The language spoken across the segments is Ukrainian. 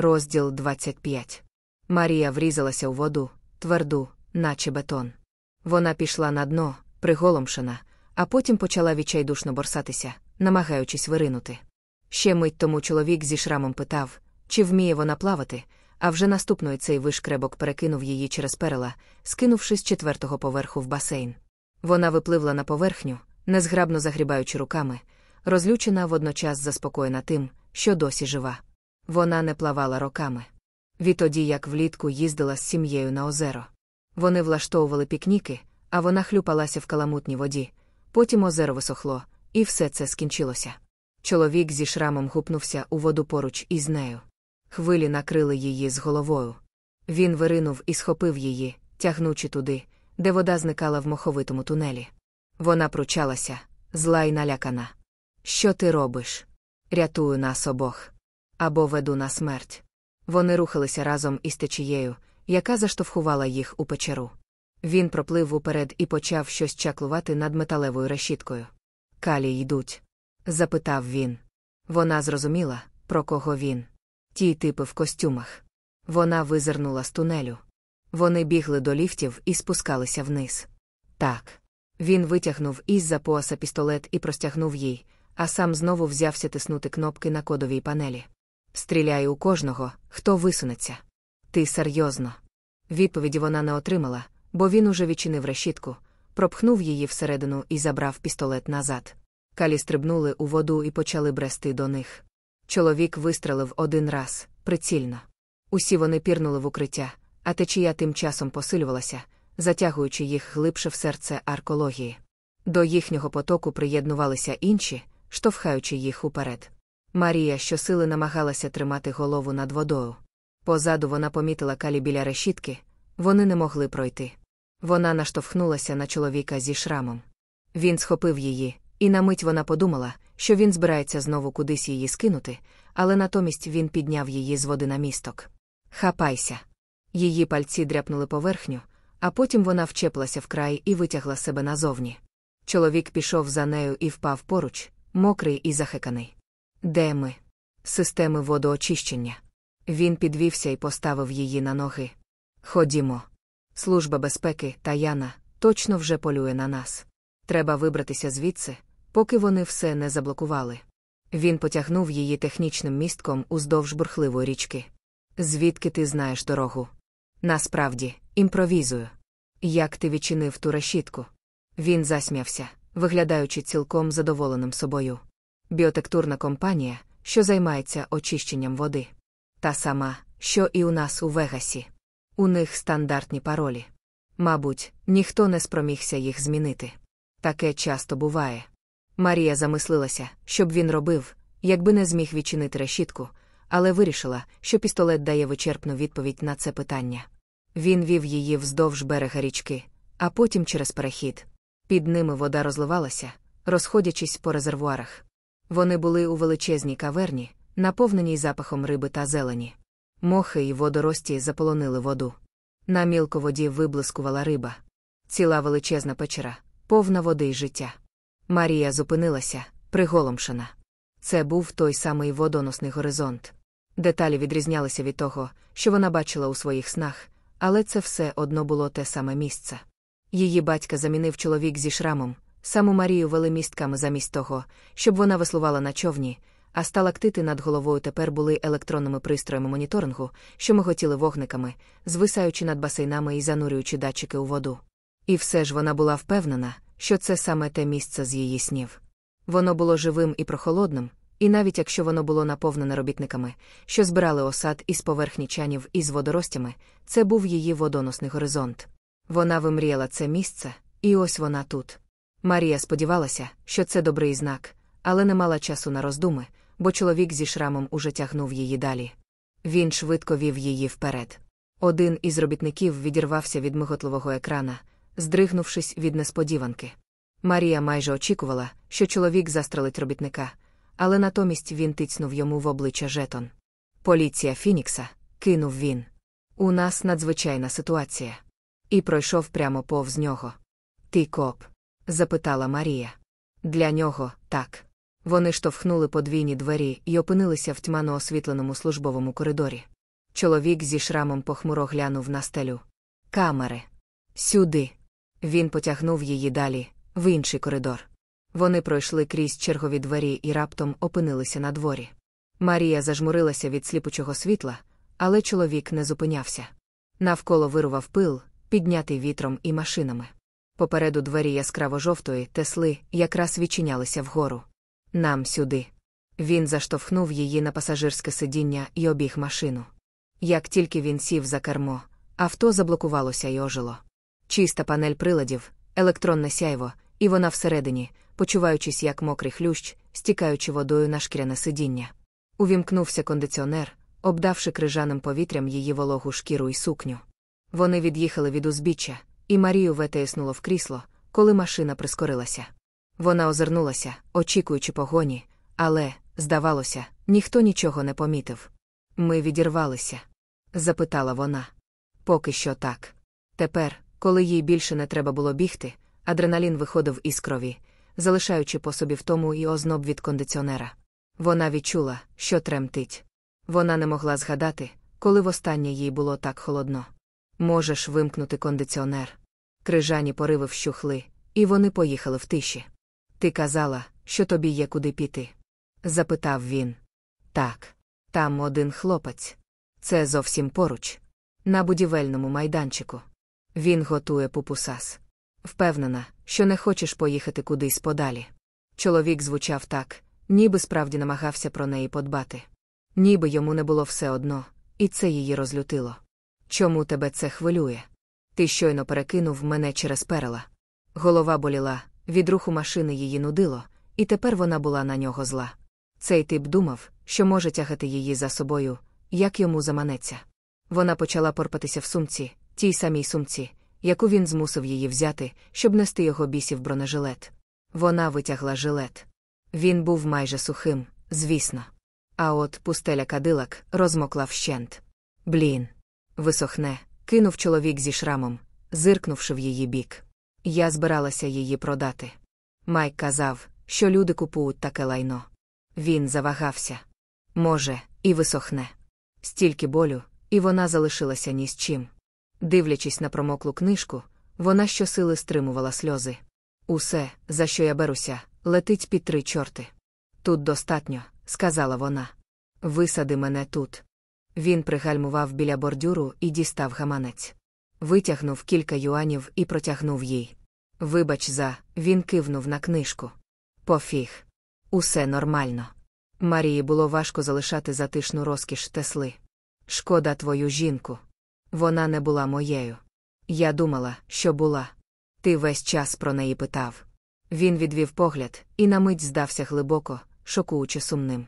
Розділ 25. Марія врізалася у воду, тверду, наче бетон. Вона пішла на дно, приголомшена, а потім почала відчайдушно борсатися, намагаючись виринути. Ще мить тому чоловік зі шрамом питав, чи вміє вона плавати, а вже наступної цей вишкребок перекинув її через перела, скинувши з четвертого поверху в басейн. Вона випливла на поверхню, незграбно загрібаючи руками, розлючена водночас заспокоєна тим, що досі жива. Вона не плавала роками. Відтоді, як влітку їздила з сім'єю на озеро. Вони влаштовували пікніки, а вона хлюпалася в каламутній воді. Потім озеро висохло, і все це скінчилося. Чоловік зі шрамом гупнувся у воду поруч із нею. Хвилі накрили її з головою. Він виринув і схопив її, тягнучи туди, де вода зникала в моховитому тунелі. Вона пручалася, зла й налякана. Що ти робиш? Рятую нас обох. Або веду на смерть. Вони рухалися разом із течією, яка заштовхувала їх у печеру. Він проплив уперед і почав щось чаклувати над металевою решіткою. Калі йдуть? запитав він. Вона зрозуміла, про кого він. Ті типи в костюмах. Вона визирнула з тунелю. Вони бігли до ліфтів і спускалися вниз. Так. Він витягнув із за пояса пістолет і простягнув їй, а сам знову взявся тиснути кнопки на кодовій панелі. Стріляй у кожного, хто висунеться. Ти серйозно. Відповіді вона не отримала, бо він уже відчинив решітку, пропхнув її всередину і забрав пістолет назад. Калі стрибнули у воду і почали брести до них. Чоловік вистрелив один раз, прицільно. Усі вони пірнули в укриття, а течія тим часом посилювалася, затягуючи їх глибше в серце аркології. До їхнього потоку приєднувалися інші, штовхаючи їх уперед. Марія щосили намагалася тримати голову над водою. Позаду вона помітила калі біля решітки, вони не могли пройти. Вона наштовхнулася на чоловіка зі шрамом. Він схопив її, і на мить вона подумала, що він збирається знову кудись її скинути, але натомість він підняв її з води на місток. Хапайся. Її пальці дряпнули поверхню, а потім вона вчепилася в край і витягла себе назовні. Чоловік пішов за нею і впав поруч, мокрий і захеканий. Де ми? Системи водоочищення. Він підвівся і поставив її на ноги. Ходімо. Служба безпеки, Таяна, точно вже полює на нас. Треба вибратися звідси, поки вони все не заблокували. Він потягнув її технічним містком уздовж бурхливої річки. Звідки ти знаєш дорогу? Насправді, імпровізую. Як ти відчинив ту решітку? Він засмявся, виглядаючи цілком задоволеним собою. Біотектурна компанія, що займається очищенням води. Та сама, що і у нас у Вегасі. У них стандартні паролі. Мабуть, ніхто не спромігся їх змінити. Таке часто буває. Марія замислилася, що б він робив, якби не зміг відчинити решітку, але вирішила, що пістолет дає вичерпну відповідь на це питання. Він вів її вздовж берега річки, а потім через перехід. Під ними вода розливалася, розходячись по резервуарах. Вони були у величезній каверні, наповненій запахом риби та зелені. Мохи і водорості заполонили воду. На мілководі виблискувала риба. Ціла величезна печера, повна води й життя. Марія зупинилася, приголомшена. Це був той самий водоносний горизонт. Деталі відрізнялися від того, що вона бачила у своїх снах, але це все одно було те саме місце. Її батька замінив чоловік зі шрамом, саму Марію вели містками замість того, щоб вона веслувала на човні, а сталактити над головою тепер були електронними пристроями моніторингу, що миготіли вогниками, звисаючи над басейнами і занурюючи датчики у воду. І все ж вона була впевнена, що це саме те місце з її снів. Воно було живим і прохолодним, і навіть якщо воно було наповнене робітниками, що збирали осад із поверхні чанів із водоростями, це був її водоносний горизонт. Вона вимріяла це місце, і ось вона тут. Марія сподівалася, що це добрий знак, але не мала часу на роздуми, бо чоловік зі шрамом уже тягнув її далі. Він швидко вів її вперед. Один із робітників відірвався від миготливого екрана, здригнувшись від несподіванки. Марія майже очікувала, що чоловік застрелить робітника, але натомість він тицнув йому в обличчя жетон. Поліція Фінікса, кинув він. У нас надзвичайна ситуація. І пройшов прямо повз нього. Ти коп? Запитала Марія. Для нього так. Вони штовхнули подвійні двері і опинилися в тьмано освітленому службовому коридорі. Чоловік зі шрамом похмуро глянув на стелю. Камери. Сюди. Він потягнув її далі, в інший коридор. Вони пройшли крізь чергові двері і раптом опинилися на дворі. Марія зажмурилася від сліпучого світла, але чоловік не зупинявся. Навколо вирував пил, піднятий вітром і машинами. Попереду двері яскраво жовтої тесли якраз відчинялися вгору. Нам сюди. Він заштовхнув її на пасажирське сидіння і обіг машину. Як тільки він сів за кермо, авто заблокувалося й ожило. Чиста панель приладів, електронне сяйво, і вона всередині, почуваючись як мокрий хлющ, стікаючи водою на шкіряне сидіння. Увімкнувся кондиціонер, обдавши крижаним повітрям її вологу шкіру і сукню. Вони від'їхали від узбіччя, і Марію витиснуло в крісло, коли машина прискорилася. Вона озирнулася, очікуючи погоні, але, здавалося, ніхто нічого не помітив. Ми відірвалися? запитала вона. Поки що так. Тепер, коли їй більше не треба було бігти, адреналін виходив із крові, залишаючи по собі втому і озноб від кондиціонера. Вона відчула, що тремтить. Вона не могла згадати, коли востаннє їй було так холодно. Можеш вимкнути кондиціонер. Крижані пориви вщухли, і вони поїхали в тиші. Ти казала, що тобі є куди піти? запитав він. Так, там один хлопець. Це зовсім поруч. На будівельному майданчику. Він готує пупусас. Впевнена, що не хочеш поїхати кудись подалі. Чоловік звучав так, ніби справді намагався про неї подбати. Ніби йому не було все одно, і це її розлютило. Чому тебе це хвилює? Ти щойно перекинув мене через перела. Голова боліла, від руху машини її нудило, і тепер вона була на нього зла. Цей тип думав, що може тягати її за собою, як йому заманеться. Вона почала порпатися в сумці, тій самій сумці, яку він змусив її взяти, щоб нести його бісів бронежилет. Вона витягла жилет. Він був майже сухим, звісно. А от пустеля кадилак розмокла вщент. Блін. Висохне, кинув чоловік зі шрамом, зиркнувши в її бік. Я збиралася її продати. Майк казав, що люди купують таке лайно. Він завагався. Може, і висохне. Стільки болю, і вона залишилася ні з чим. Дивлячись на промоклу книжку, вона щосили стримувала сльози. Усе, за що я беруся, летить під три чорти. Тут достатньо, сказала вона. Висади мене тут. Він пригальмував біля бордюру і дістав гаманець. Витягнув кілька юанів і протягнув їй. Вибач, за, він кивнув на книжку. Пофіг. Усе нормально. Марії було важко залишати затишну розкіш Тесли. Шкода твою жінку. Вона не була моєю. Я думала, що була. Ти весь час про неї питав. Він відвів погляд і на мить здався глибоко, шокуючи сумним.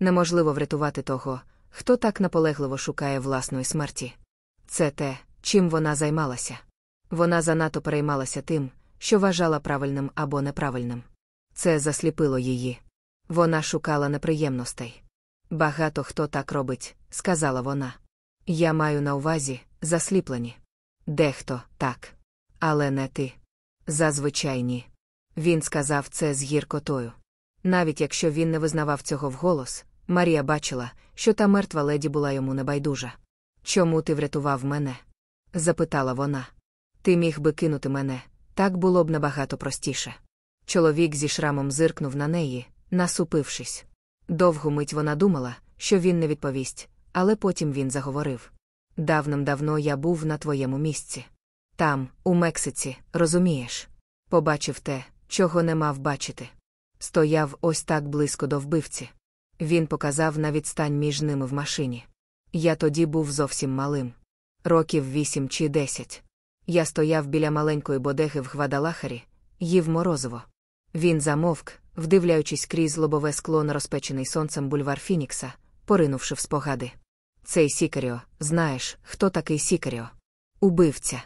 Неможливо врятувати того, хто так наполегливо шукає власної смерті. Це те, чим вона займалася. Вона занадто переймалася тим, що вважала правильним або неправильним. Це засліпило її. Вона шукала неприємностей. Багато хто так робить, сказала вона. Я маю на увазі засліплені. Дехто так. Але не ти. Зазвичай ні. Він сказав це з гіркотою. Навіть якщо він не визнавав цього вголос, Марія бачила, що та мертва леді була йому небайдужа. Чому ти врятував мене? запитала вона. Ти міг би кинути мене, так було б набагато простіше. Чоловік зі шрамом зиркнув на неї, насупившись. Довгу мить вона думала, що він не відповість, але потім він заговорив. Давним-давно я був на твоєму місці. Там, у Мексиці, розумієш, побачив те, чого не мав бачити. Стояв ось так близько до вбивці. Він показав на відстань між ними в машині. Я тоді був зовсім малим. Років вісім чи десять. Я стояв біля маленької бодеги в Гвадалахарі, їв морозиво. Він замовк, вдивляючись крізь лобове скло на розпечений сонцем бульвар Фінікса, поринувши в спогади. Цей Сікаріо, знаєш, хто такий Сікаріо? Убивця.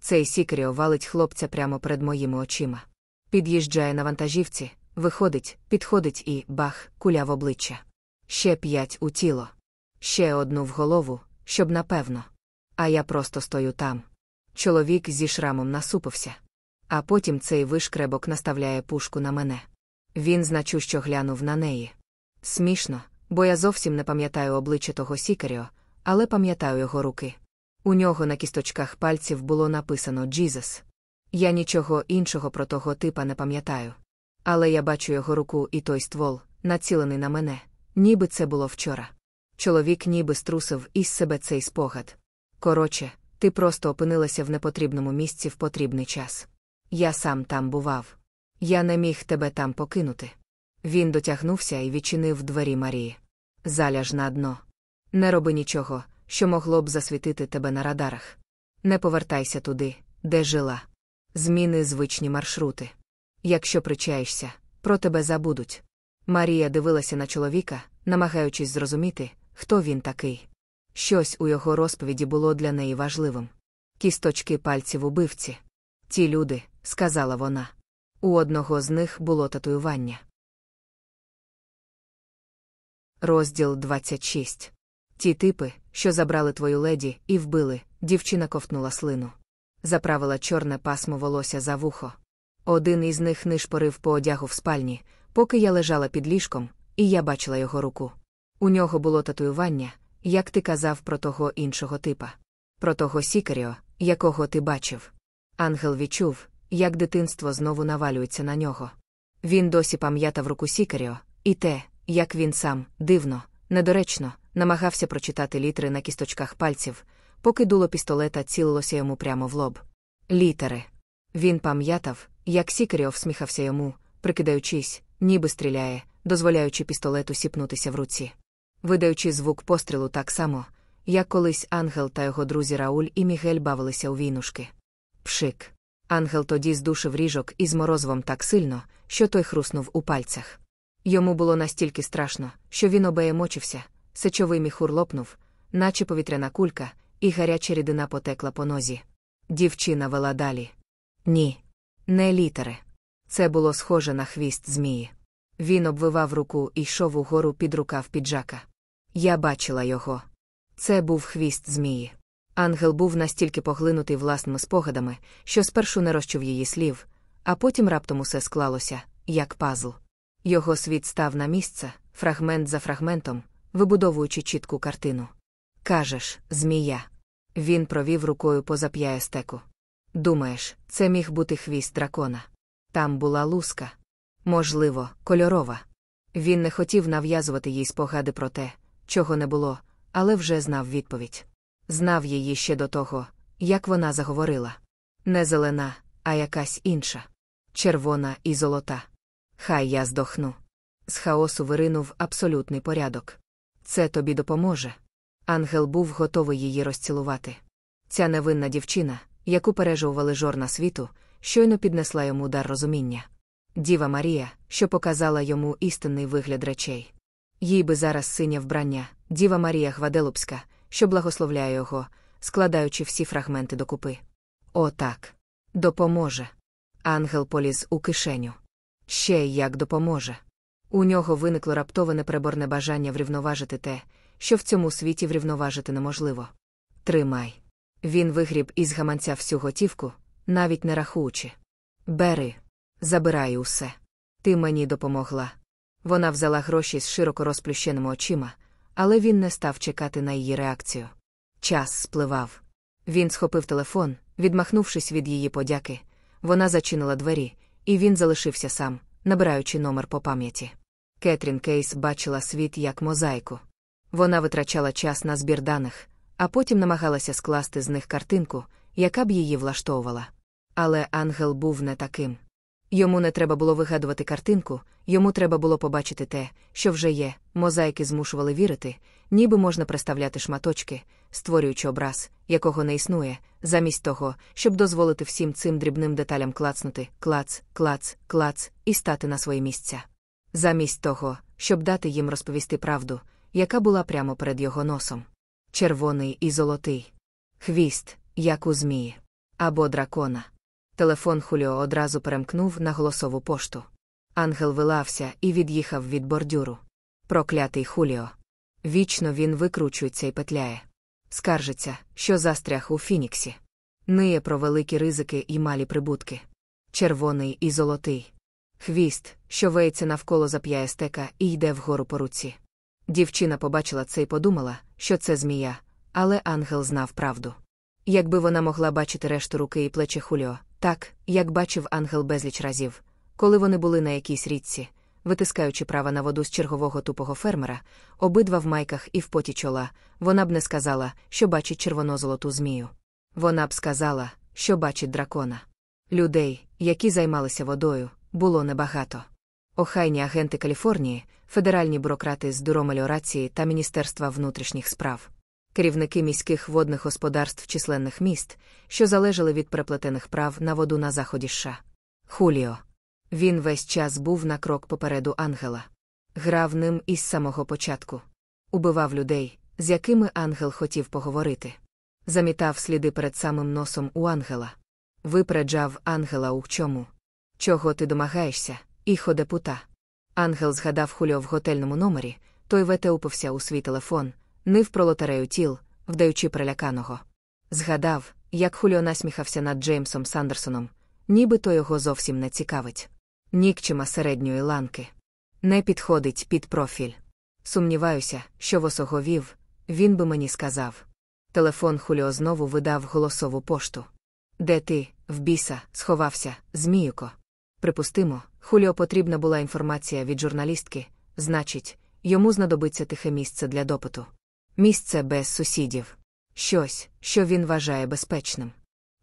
Цей Сікаріо валить хлопця прямо перед моїми очима. Під'їжджає на вантажівці, виходить, підходить і бах, куля в обличчя. Ще п'ять у тіло. Ще одну в голову, щоб напевно. А я просто стою там. Чоловік зі шрамом насупився. А потім цей вишкребок наставляє пушку на мене. Він значущо глянув на неї. Смішно, бо я зовсім не пам'ятаю обличчя того Сікаріо, але пам'ятаю його руки. У нього на кісточках пальців було написано Джізес. Я нічого іншого про того типа не пам'ятаю. Але я бачу його руку і той ствол, націлений на мене, ніби це було вчора. Чоловік ніби струсив із себе цей спогад. Коротше, ти просто опинилася в непотрібному місці в потрібний час. Я сам там бував. Я не міг тебе там покинути. Він дотягнувся і відчинив двері Марії. Заляж на дно. Не роби нічого, що могло б засвітити тебе на радарах. Не повертайся туди, де жила. Зміни звичні маршрути. Якщо причаєшся, про тебе забудуть. Марія дивилася на чоловіка, намагаючись зрозуміти, хто він такий. Щось у його розповіді було для неї важливим. Кісточки пальців убивці. Ті люди, сказала вона. У одного з них було татуювання. Розділ 26. Ті типи, що забрали твою леді і вбили, дівчина ковтнула слину. Заправила чорне пасмо волосся за вухо. Один із них нишпорив по одягу в спальні, поки я лежала під ліжком, і я бачила його руку. У нього було татуювання, як ти казав про того іншого типа, про того Сікаріо, якого ти бачив. Ангел відчув, як дитинство знову навалюється на нього. Він досі пам'ятав руку Сікаріо, і те, як він сам, дивно, недоречно, намагався прочитати літери на кісточках пальців, поки дуло пістолета цілилося йому прямо в лоб. Літери. Він пам'ятав, як Сікаріо всміхався йому, прикидаючись, ніби стріляє, дозволяючи пістолету сіпнутися в руці. Видаючи звук пострілу так само, як колись Ангел та його друзі Рауль і Мігель бавилися у війнушки. Пшик. Ангел тоді здушив ріжок із морозивом так сильно, що той хруснув у пальцях. Йому було настільки страшно, що він обеємочився, сечовий міхур лопнув, наче повітряна кулька, і гаряча рідина потекла по нозі. Дівчина вела далі. Ні, не літери. Це було схоже на хвіст змії. Він обвивав руку і йшов угору під рукав піджака. Я бачила його. Це був хвіст змії. Ангел був настільки поглинутий власними спогадами, що спершу не розчув її слів, а потім раптом усе склалося, як пазл. Його світ став на місце, фрагмент за фрагментом, вибудовуючи чітку картину. Кажеш, змія. Він провів рукою по зап'яєстеку. Думаєш, це міг бути хвіст дракона. Там була луска. Можливо, кольорова. Він не хотів нав'язувати їй спогади про те, чого не було, але вже знав відповідь. Знав її ще до того, як вона заговорила. Не зелена, а якась інша. Червона і золота. Хай я здохну. З хаосу виринув абсолютний порядок. Це тобі допоможе. Ангел був готовий її розцілувати. Ця невинна дівчина, яку пережовували жорна світу, щойно піднесла йому дар розуміння. Діва Марія, що показала йому істинний вигляд речей. Їй би зараз синє вбрання, Діва Марія Гваделупська, що благословляє його, складаючи всі фрагменти докупи. О, так. Допоможе. Ангел поліз у кишеню. Ще як допоможе. У нього виникло раптове непреборне бажання врівноважити те, що в цьому світі врівноважити неможливо. Тримай. Він вигріб із гаманця всю готівку, навіть не рахуючи. Бери, забирай усе. Ти мені допомогла. Вона взяла гроші з широко розплющеними очима, але він не став чекати на її реакцію. Час спливав. Він схопив телефон, відмахнувшись від її подяки. Вона зачинила двері, і він залишився сам, набираючи номер по пам'яті. Кетрін Кейс бачила світ як мозаїку. Вона витрачала час на збір даних, а потім намагалася скласти з них картинку, яка б її влаштовувала. Але ангел був не таким. Йому не треба було вигадувати картинку, йому треба було побачити те, що вже є. Мозаїки змушували вірити, ніби можна представляти шматочки, створюючи образ, якого не існує, замість того, щоб дозволити всім цим дрібним деталям клацнути, клац, клац, клац, і стати на свої місця. Замість того, щоб дати їм розповісти правду, яка була прямо перед його носом. Червоний і золотий. Хвіст, як у змії. Або дракона. Телефон Хуліо одразу перемкнув на голосову пошту. Ангел вилався і від'їхав від бордюру. Проклятий Хуліо. Вічно він викручується і петляє. Скаржиться, що застряг у Фініксі. Ниє про великі ризики і малі прибутки. Червоний і золотий. Хвіст, що веється навколо зап'яє стека і йде вгору по руці. Дівчина побачила це і подумала, що це змія, але ангел знав правду. Якби вона могла бачити решту руки і плечі Хуліо, так, як бачив ангел безліч разів, коли вони були на якійсь річці, витискаючи права на воду з чергового тупого фермера, обидва в майках і в поті чола, вона б не сказала, що бачить червоно-золоту змію. Вона б сказала, що бачить дракона. Людей, які займалися водою, було небагато. Охайні агенти Каліфорнії, федеральні бюрократи з бюро та Міністерства внутрішніх справ, керівники міських водних господарств численних міст, що залежали від переплетених прав на воду на заході США. Хуліо. Він весь час був на крок попереду ангела. Грав ним із самого початку. Убивав людей, з якими ангел хотів поговорити. Замітав сліди перед самим носом у ангела. Випереджав ангела у чому. Чого ти домагаєшся, іхо депута? Ангел згадав хульо в готельному номері, той вете упився у свій телефон, нив про лотерею тіл, вдаючи приляканого. Згадав, як хульо насміхався над Джеймсом Сандерсоном, ніби то його зовсім не цікавить. Нікчима середньої ланки. Не підходить під профіль. Сумніваюся, що восоговів, він би мені сказав. Телефон Хуліо знову видав голосову пошту. Де ти, в біса, сховався, Зміюко? Припустимо, Хуліо потрібна була інформація від журналістки, значить, йому знадобиться тихе місце для допиту. Місце без сусідів. Щось, що він вважає безпечним.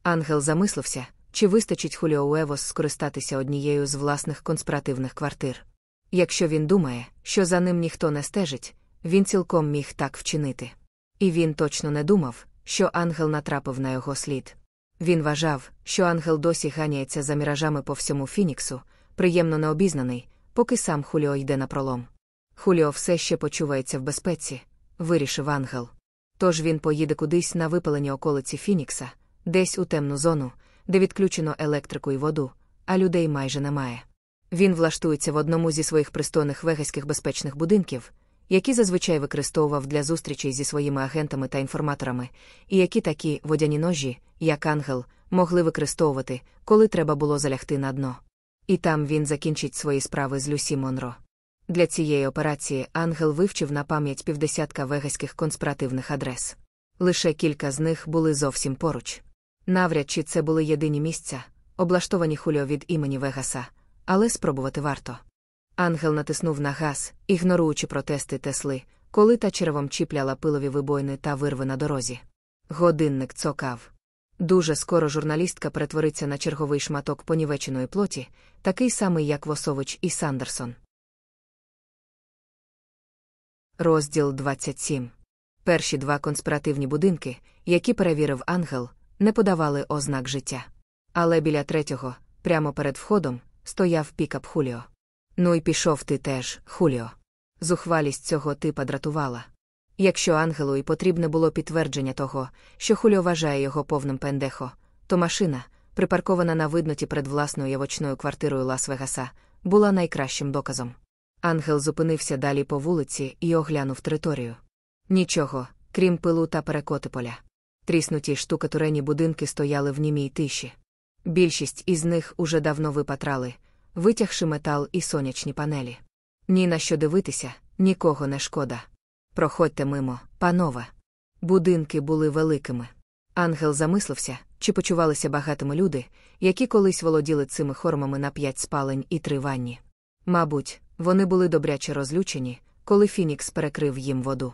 Ангел замислився, чи вистачить Хуліо Уевос скористатися однією з власних конспіративних квартир. Якщо він думає, що за ним ніхто не стежить, він цілком міг так вчинити. І він точно не думав, що ангел натрапив на його слід. Він вважав, що ангел досі ганяється за міражами по всьому Фініксу, приємно необізнаний, поки сам Хуліо йде на пролом. Хуліо все ще почувається в безпеці, вирішив ангел. Тож він поїде кудись на випалені околиці Фінікса, десь у темну зону, де відключено електрику і воду, а людей майже немає. Він влаштується в одному зі своїх пристойних вегаських безпечних будинків, які зазвичай використовував для зустрічей зі своїми агентами та інформаторами, і які такі водяні ножі, як ангел, могли використовувати, коли треба було залягти на дно. І там він закінчить свої справи з Люсі Монро. Для цієї операції ангел вивчив на пам'ять півдесятка вегаських конспіративних адрес. Лише кілька з них були зовсім поруч. Навряд чи це були єдині місця, облаштовані хульо від імені Вегаса, але спробувати варто. Ангел натиснув на газ, ігноруючи протести Тесли, коли та черевом чіпляла пилові вибойни та вирви на дорозі. Годинник цокав. Дуже скоро журналістка перетвориться на черговий шматок понівеченої плоті, такий самий, як Восович і Сандерсон. Розділ 27. Перші два конспіративні будинки, які перевірив ангел, не подавали ознак життя. Але біля третього, прямо перед входом, стояв пікап Хуліо. Ну і пішов ти теж, Хуліо. Зухвалість цього типа дратувала. Якщо ангелу і потрібне було підтвердження того, що Хуліо вважає його повним пендехо, то машина, припаркована на видноті перед власною явочною квартирою Лас-Вегаса, була найкращим доказом. Ангел зупинився далі по вулиці і оглянув територію. Нічого, крім пилу та перекоти поля. Тріснуті штукатурені будинки стояли в німій тиші. Більшість із них уже давно випатрали, витягши метал і сонячні панелі. Ні на що дивитися, нікого не шкода. Проходьте мимо, панове. Будинки були великими. Ангел замислився, чи почувалися багатими люди, які колись володіли цими хормами на п'ять спалень і три ванні. Мабуть, вони були добряче розлючені, коли Фінікс перекрив їм воду.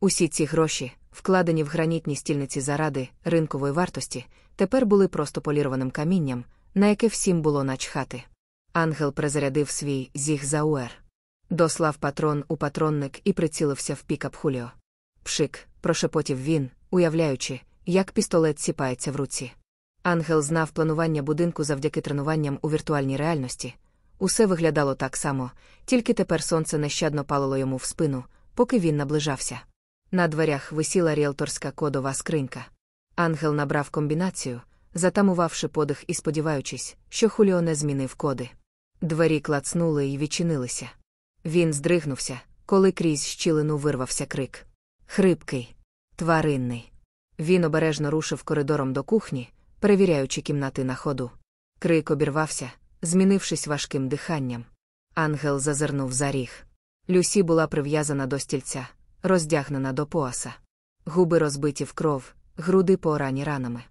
Усі ці гроші, вкладені в гранітні стільниці заради ринкової вартості, тепер були просто полірованим камінням, на яке всім було начхати. Ангел призарядив свій зіг зауер. Дослав патрон у патронник і прицілився в пікап Хуліо. Пшик, прошепотів він, уявляючи, як пістолет сіпається в руці. Ангел знав планування будинку завдяки тренуванням у віртуальній реальності. Усе виглядало так само, тільки тепер сонце нещадно палило йому в спину, поки він наближався. На дверях висіла ріелторська кодова скринька. Ангел набрав комбінацію, затамувавши подих і сподіваючись, що Хуліо не змінив коди. Двері клацнули і відчинилися. Він здригнувся, коли крізь щілину вирвався крик. Хрипкий, тваринний. Він обережно рушив коридором до кухні, перевіряючи кімнати на ходу. Крик обірвався, змінившись важким диханням. Ангел зазирнув за ріг. Люсі була прив'язана до стільця, роздягнена до пояса. Губи розбиті в кров, груди поорані ранами.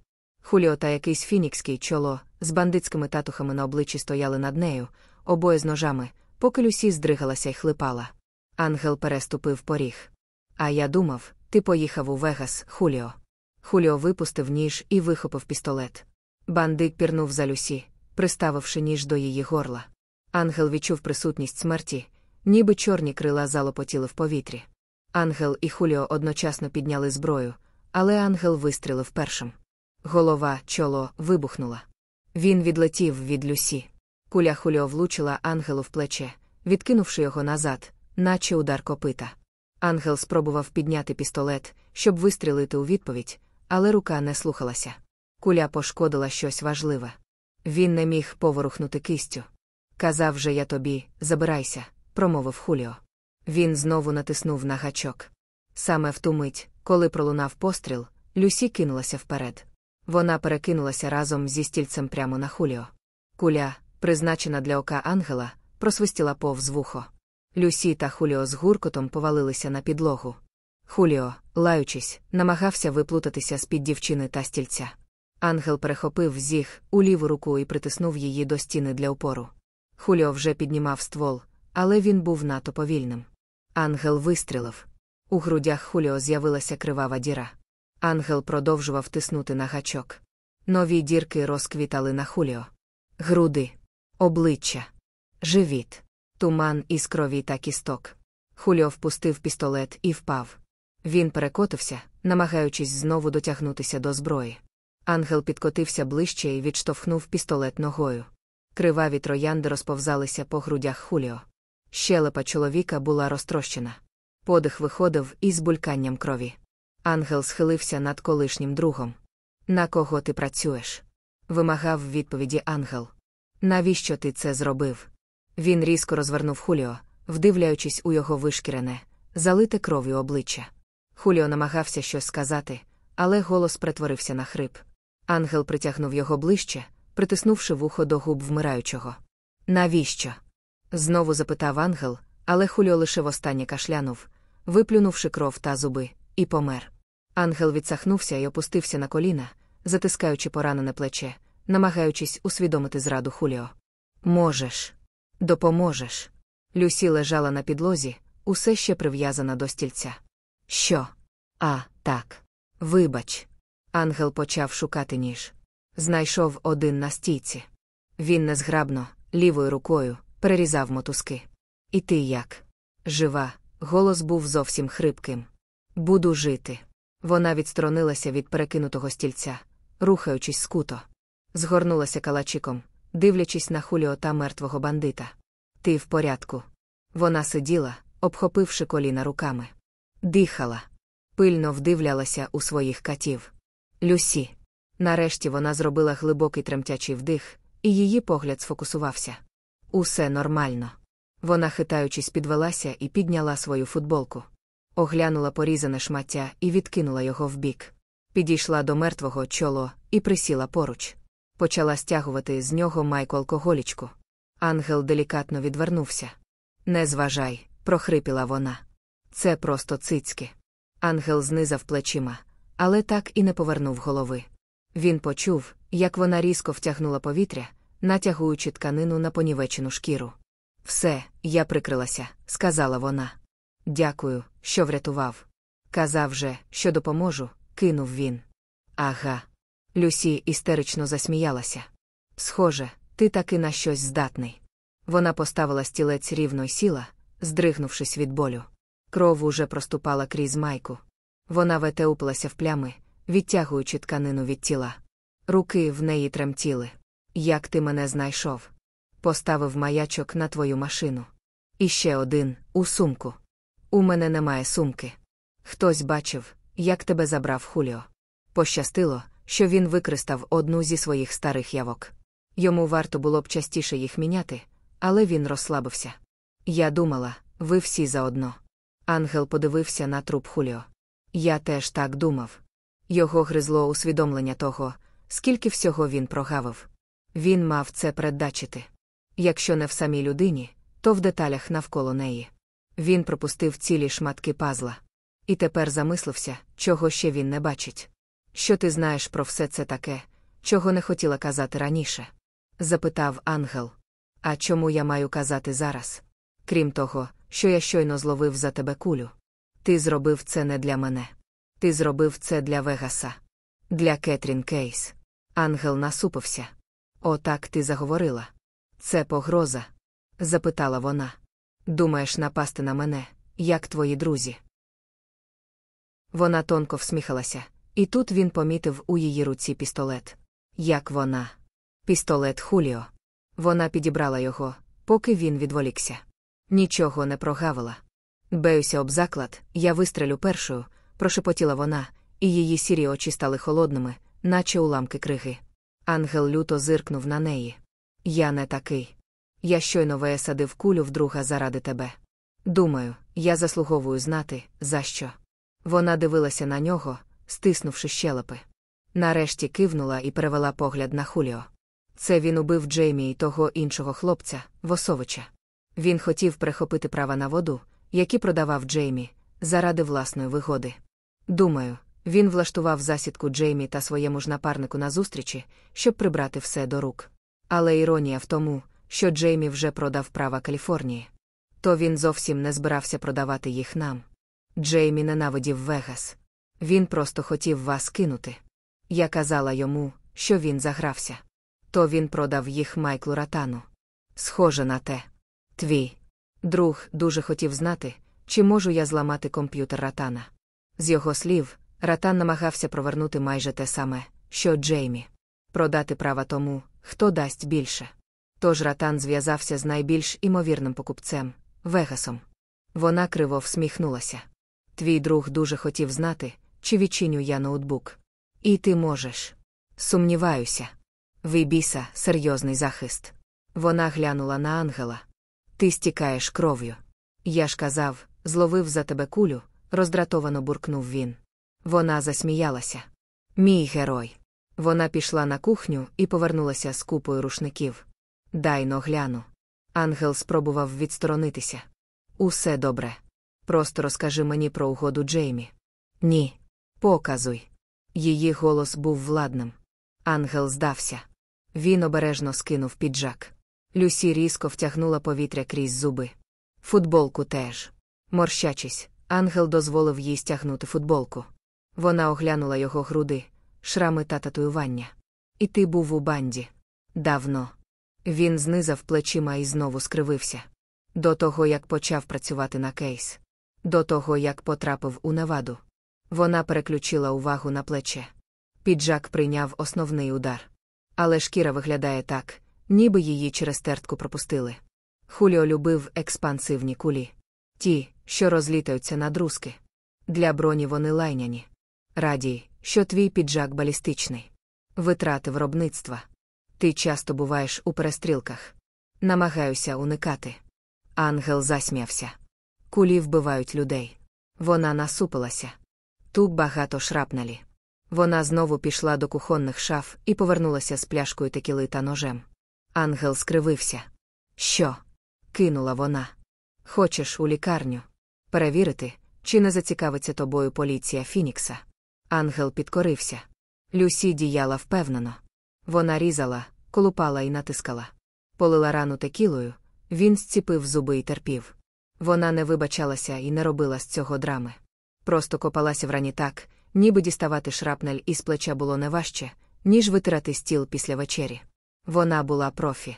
Хуліо та якийсь фінікський чоло з бандитськими татухами на обличчі стояли над нею, обоє з ножами, поки Люсі здригалася й хлипала. Ангел переступив поріг. А я думав, ти поїхав у Вегас, Хуліо. Хуліо випустив ніж і вихопив пістолет. Бандит пірнув за Люсі, приставивши ніж до її горла. Ангел відчув присутність смерті, ніби чорні крила залопотіли в повітрі. Ангел і Хуліо одночасно підняли зброю, але ангел вистрілив першим. Голова, чоло, вибухнула. Він відлетів від Люсі. Куля Хуліо влучила ангелу в плече, відкинувши його назад, наче удар копита. Ангел спробував підняти пістолет, щоб вистрілити у відповідь, але рука не слухалася. Куля пошкодила щось важливе. Він не міг поворухнути кистю. Казав же я тобі, забирайся, промовив Хуліо. Він знову натиснув на гачок. Саме в ту мить, коли пролунав постріл, Люсі кинулася вперед. Вона перекинулася разом зі стільцем прямо на Хуліо. Куля, призначена для ока ангела, просвистіла повз вухо. Люсі та Хуліо з гуркотом повалилися на підлогу. Хуліо, лаючись, намагався виплутатися з під дівчини та стільця. Ангел перехопив зіг у ліву руку і притиснув її до стіни для опору. Хуліо вже піднімав ствол, але він був надто повільним. Ангел вистрілив. У грудях Хуліо з'явилася кривава діра. Ангел продовжував тиснути на гачок. Нові дірки розквітали на Хуліо. Груди, обличчя, живіт, туман із крові та кісток. Хуліо впустив пістолет і впав. Він перекотився, намагаючись знову дотягнутися до зброї. Ангел підкотився ближче і відштовхнув пістолет ногою. Криваві троянди розповзалися по грудях Хуліо. Щелепа чоловіка була розтрощена. Подих виходив із бульканням крові. Ангел схилився над колишнім другом. На кого ти працюєш? Вимагав відповіді ангел. Навіщо ти це зробив? Він різко розвернув Хуліо, вдивляючись у його вишкірене, залите кров'ю обличчя. Хуліо намагався щось сказати, але голос перетворився на хрип. Ангел притягнув його ближче, притиснувши вухо до губ вмираючого. Навіщо? Знову запитав ангел, але Хуліо лише востаннє кашлянув, виплюнувши кров та зуби, і помер. Ангел відсахнувся і опустився на коліна, затискаючи поранене плече, намагаючись усвідомити зраду Хуліо. Можеш, допоможеш. Люсі лежала на підлозі, усе ще прив'язана до стільця. Що? А, так. Вибач. Ангел почав шукати ніж. Знайшов один на стійці. Він незграбно, лівою рукою, перерізав мотузки. І ти як? Жива, голос був зовсім хрипким. Буду жити. Вона відсторонилася від перекинутого стільця, рухаючись скуто. Згорнулася калачиком, дивлячись на хуліо та мертвого бандита. Ти в порядку. Вона сиділа, обхопивши коліна руками. Дихала. Пильно вдивлялася у своїх катів. Люсі. Нарешті вона зробила глибокий тремтячий вдих, і її погляд сфокусувався. Усе нормально. Вона, хитаючись, підвелася і підняла свою футболку. Оглянула порізане шмаття і відкинула його вбік. Підійшла до мертвого чоло і присіла поруч. Почала стягувати з нього майку алкоголічку. Ангел делікатно відвернувся. Не зважай, прохрипіла вона. Це просто цицьки. Ангел знизав плечима, але так і не повернув голови. Він почув, як вона різко втягнула повітря, натягуючи тканину на понівечену шкіру. Все, я прикрилася, сказала вона. Дякую, що врятував. Казав же, що допоможу, кинув він. Ага. Люсі істерично засміялася. Схоже, ти таки на щось здатний. Вона поставила стілець рівно й сіла, здригнувшись від болю. Кров уже проступала крізь майку. Вона ветеупилася в плями, відтягуючи тканину від тіла. Руки в неї тремтіли. Як ти мене знайшов? Поставив маячок на твою машину. І ще один у сумку. У мене немає сумки. Хтось бачив, як тебе забрав Хуліо. Пощастило, що він використав одну зі своїх старих явок. Йому варто було б частіше їх міняти, але він розслабився. Я думала, ви всі заодно. Ангел подивився на труп Хуліо. Я теж так думав. Його гризло усвідомлення того, скільки всього він прогавив. Він мав це передбачити. Якщо не в самій людині, то в деталях навколо неї. Він пропустив цілі шматки пазла. І тепер замислився, чого ще він не бачить. Що ти знаєш про все це таке, чого не хотіла казати раніше? запитав ангел. А чому я маю казати зараз? Крім того, що я щойно зловив за тебе кулю. Ти зробив це не для мене. Ти зробив це для Вегаса. Для Кетрін Кейс. Ангел насупився. Отак ти заговорила. Це погроза? запитала вона. Думаєш напасти на мене, як твої друзі? Вона тонко всміхалася, і тут він помітив у її руці пістолет. Як вона? Пістолет Хуліо. Вона підібрала його, поки він відволікся. Нічого не прогавила. Беюся об заклад, я вистрелю першою, прошепотіла вона, і її сірі очі стали холодними, наче уламки криги. Ангел люто зиркнув на неї. Я не такий. Я щойно висадив кулю вдруга заради тебе. Думаю, я заслуговую знати, за що. Вона дивилася на нього, стиснувши щелепи. Нарешті кивнула і перевела погляд на Хуліо. Це він убив Джеймі і того іншого хлопця, Восовича. Він хотів прихопити права на воду, які продавав Джеймі, заради власної вигоди. Думаю, він влаштував засідку Джеймі та своєму ж напарнику на зустрічі, щоб прибрати все до рук. Але іронія в тому, що Джеймі вже продав права Каліфорнії. То він зовсім не збирався продавати їх нам. Джеймі ненавидів Вегас. Він просто хотів вас кинути. Я казала йому, що він загрався. То він продав їх Майклу Ратану. Схоже на те. Твій друг дуже хотів знати, чи можу я зламати комп'ютер Ратана. З його слів, Ратан намагався провернути майже те саме, що Джеймі. Продати права тому, хто дасть більше. Тож Ратан зв'язався з найбільш імовірним покупцем Вегасом. Вона криво всміхнулася. Твій друг дуже хотів знати, чи відчиню я ноутбук. І ти можеш. Сумніваюся. Вибіса, серйозний захист. Вона глянула на ангела. Ти стікаєш кров'ю. Я ж казав, зловив за тебе кулю, роздратовано буркнув він. Вона засміялася. Мій герой. Вона пішла на кухню і повернулася з купою рушників. Дай но гляну. Ангел спробував відсторонитися. Усе добре. Просто розкажи мені про угоду Джеймі. Ні. Показуй. Її голос був владним. Ангел здався. Він обережно скинув піджак. Люсі різко втягнула повітря крізь зуби. Футболку теж. Морщачись, ангел дозволив їй стягнути футболку. Вона оглянула його груди, шрами та татуювання. І ти був у банді. Давно. Він знизав плечима і знову скривився. До того, як почав працювати на кейс. До того, як потрапив у Неваду. Вона переключила увагу на плече. Піджак прийняв основний удар. Але шкіра виглядає так, ніби її через тертку пропустили. Хуліо любив експансивні кулі. Ті, що розлітаються на друзки. Для броні вони лайняні. Радій, що твій піджак балістичний. Витрати виробництва. Ти часто буваєш у перестрілках. Намагаюся уникати. Ангел засміявся. Кулі вбивають людей. Вона насупилася. Тут багато шрапнелі. Вона знову пішла до кухонних шаф і повернулася з пляшкою текіли та ножем. Ангел скривився. Що? кинула вона. Хочеш у лікарню? Перевірити, чи не зацікавиться тобою поліція Фінікса. Ангел підкорився. Люсі діяла впевнено. Вона різала, колупала і натискала. Полила рану текілою, він зціпив зуби і терпів. Вона не вибачалася і не робила з цього драми. Просто копалася в рані так, ніби діставати шрапнель із плеча було не важче, ніж витирати стіл після вечері. Вона була профі.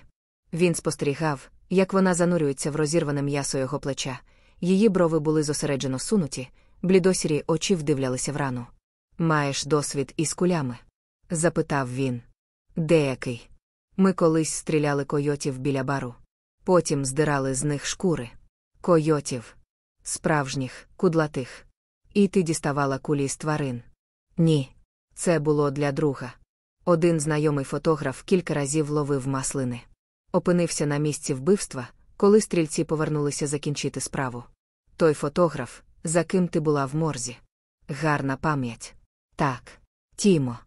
Він спостерігав, як вона занурюється в розірване м'ясо його плеча. Її брови були зосереджено сунуті, блідосірі очі вдивлялися в рану. Маєш досвід із кулями? запитав він. Деякий. Ми колись стріляли койотів біля бару. Потім здирали з них шкури. Койотів. Справжніх, кудлатих. І ти діставала кулі з тварин. Ні. Це було для друга. Один знайомий фотограф кілька разів ловив маслини. Опинився на місці вбивства, коли стрільці повернулися закінчити справу. Той фотограф, за ким ти була в морзі. Гарна пам'ять. Так. Тімо.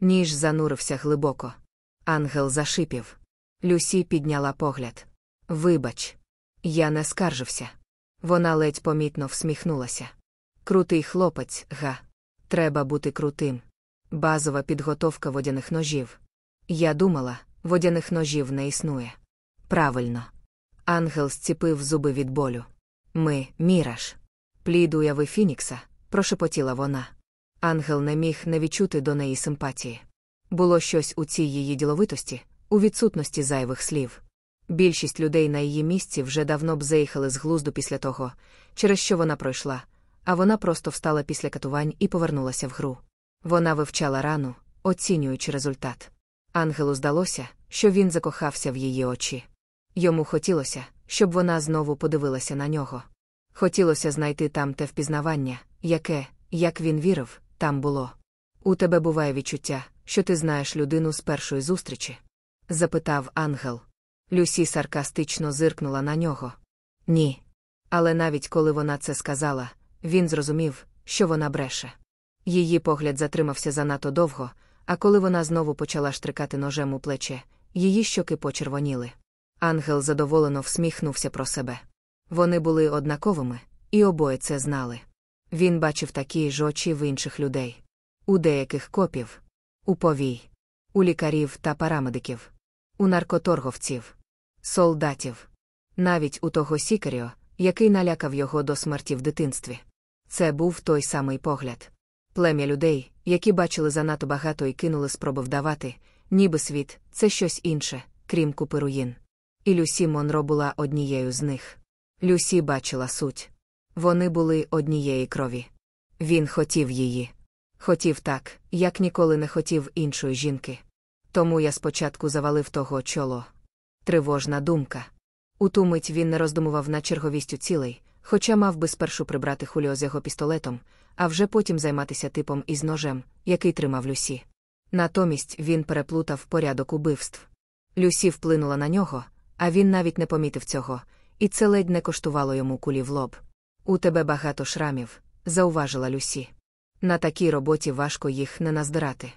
Ніж занурився глибоко. Ангел зашипів. Люсі підняла погляд. Вибач, я не скаржився. Вона ледь помітно всміхнулася. Крутий хлопець, га. Треба бути крутим. Базова підготовка водяних ножів. Я думала, водяних ножів не існує. Правильно. Ангел зціпив зуби від болю. Ми, міраж. Плід уяви Фінікса, прошепотіла вона. Ангел не міг не відчути до неї симпатії. Було щось у цій її діловитості, у відсутності зайвих слів. Більшість людей на її місці вже давно б заїхали з глузду після того, через що вона пройшла, а вона просто встала після катувань і повернулася в гру. Вона вивчала рану, оцінюючи результат. Ангелу здалося, що він закохався в її очі. Йому хотілося, щоб вона знову подивилася на нього. Хотілося знайти там те впізнавання, яке, як він вірив, там було. У тебе буває відчуття, що ти знаєш людину з першої зустрічі? запитав ангел. Люсі саркастично зиркнула на нього. Ні. Але навіть коли вона це сказала, він зрозумів, що вона бреше. Її погляд затримався занадто довго, а коли вона знову почала штрикати ножем у плече, її щоки почервоніли. Ангел задоволено всміхнувся про себе. Вони були однаковими, і обоє це знали. Він бачив такі ж очі в інших людей, у деяких копів, у повій, у лікарів та парамедиків, у наркоторговців, солдатів, навіть у того Сікаріо, який налякав його до смерті в дитинстві. Це був той самий погляд. Плем'я людей, які бачили занадто багато і кинули спроби вдавати, ніби світ це щось інше, крім купи руїн. І Люсі Монро була однією з них. Люсі бачила суть. Вони були однієї крові. Він хотів її. Хотів так, як ніколи не хотів іншої жінки. Тому я спочатку завалив того чоло. Тривожна думка. У ту мить він не роздумував над черговістю цілей, хоча мав би спершу прибрати хуліо з його пістолетом, а вже потім займатися типом із ножем, який тримав Люсі. Натомість він переплутав порядок убивств. Люсі вплинула на нього, а він навіть не помітив цього, і це ледь не коштувало йому кулі в лоб. У тебе багато шрамів, зауважила Люсі. На такій роботі важко їх не наздирати.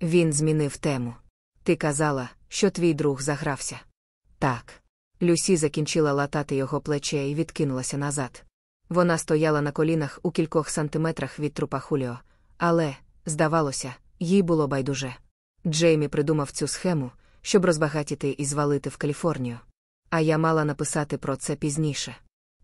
Він змінив тему. Ти казала, що твій друг загрався. Так. Люсі закінчила латати його плече і відкинулася назад. Вона стояла на колінах у кількох сантиметрах від трупа Хуліо, але, здавалося, їй було байдуже. Джеймі придумав цю схему, щоб розбагатіти і звалити в Каліфорнію. А я мала написати про це пізніше.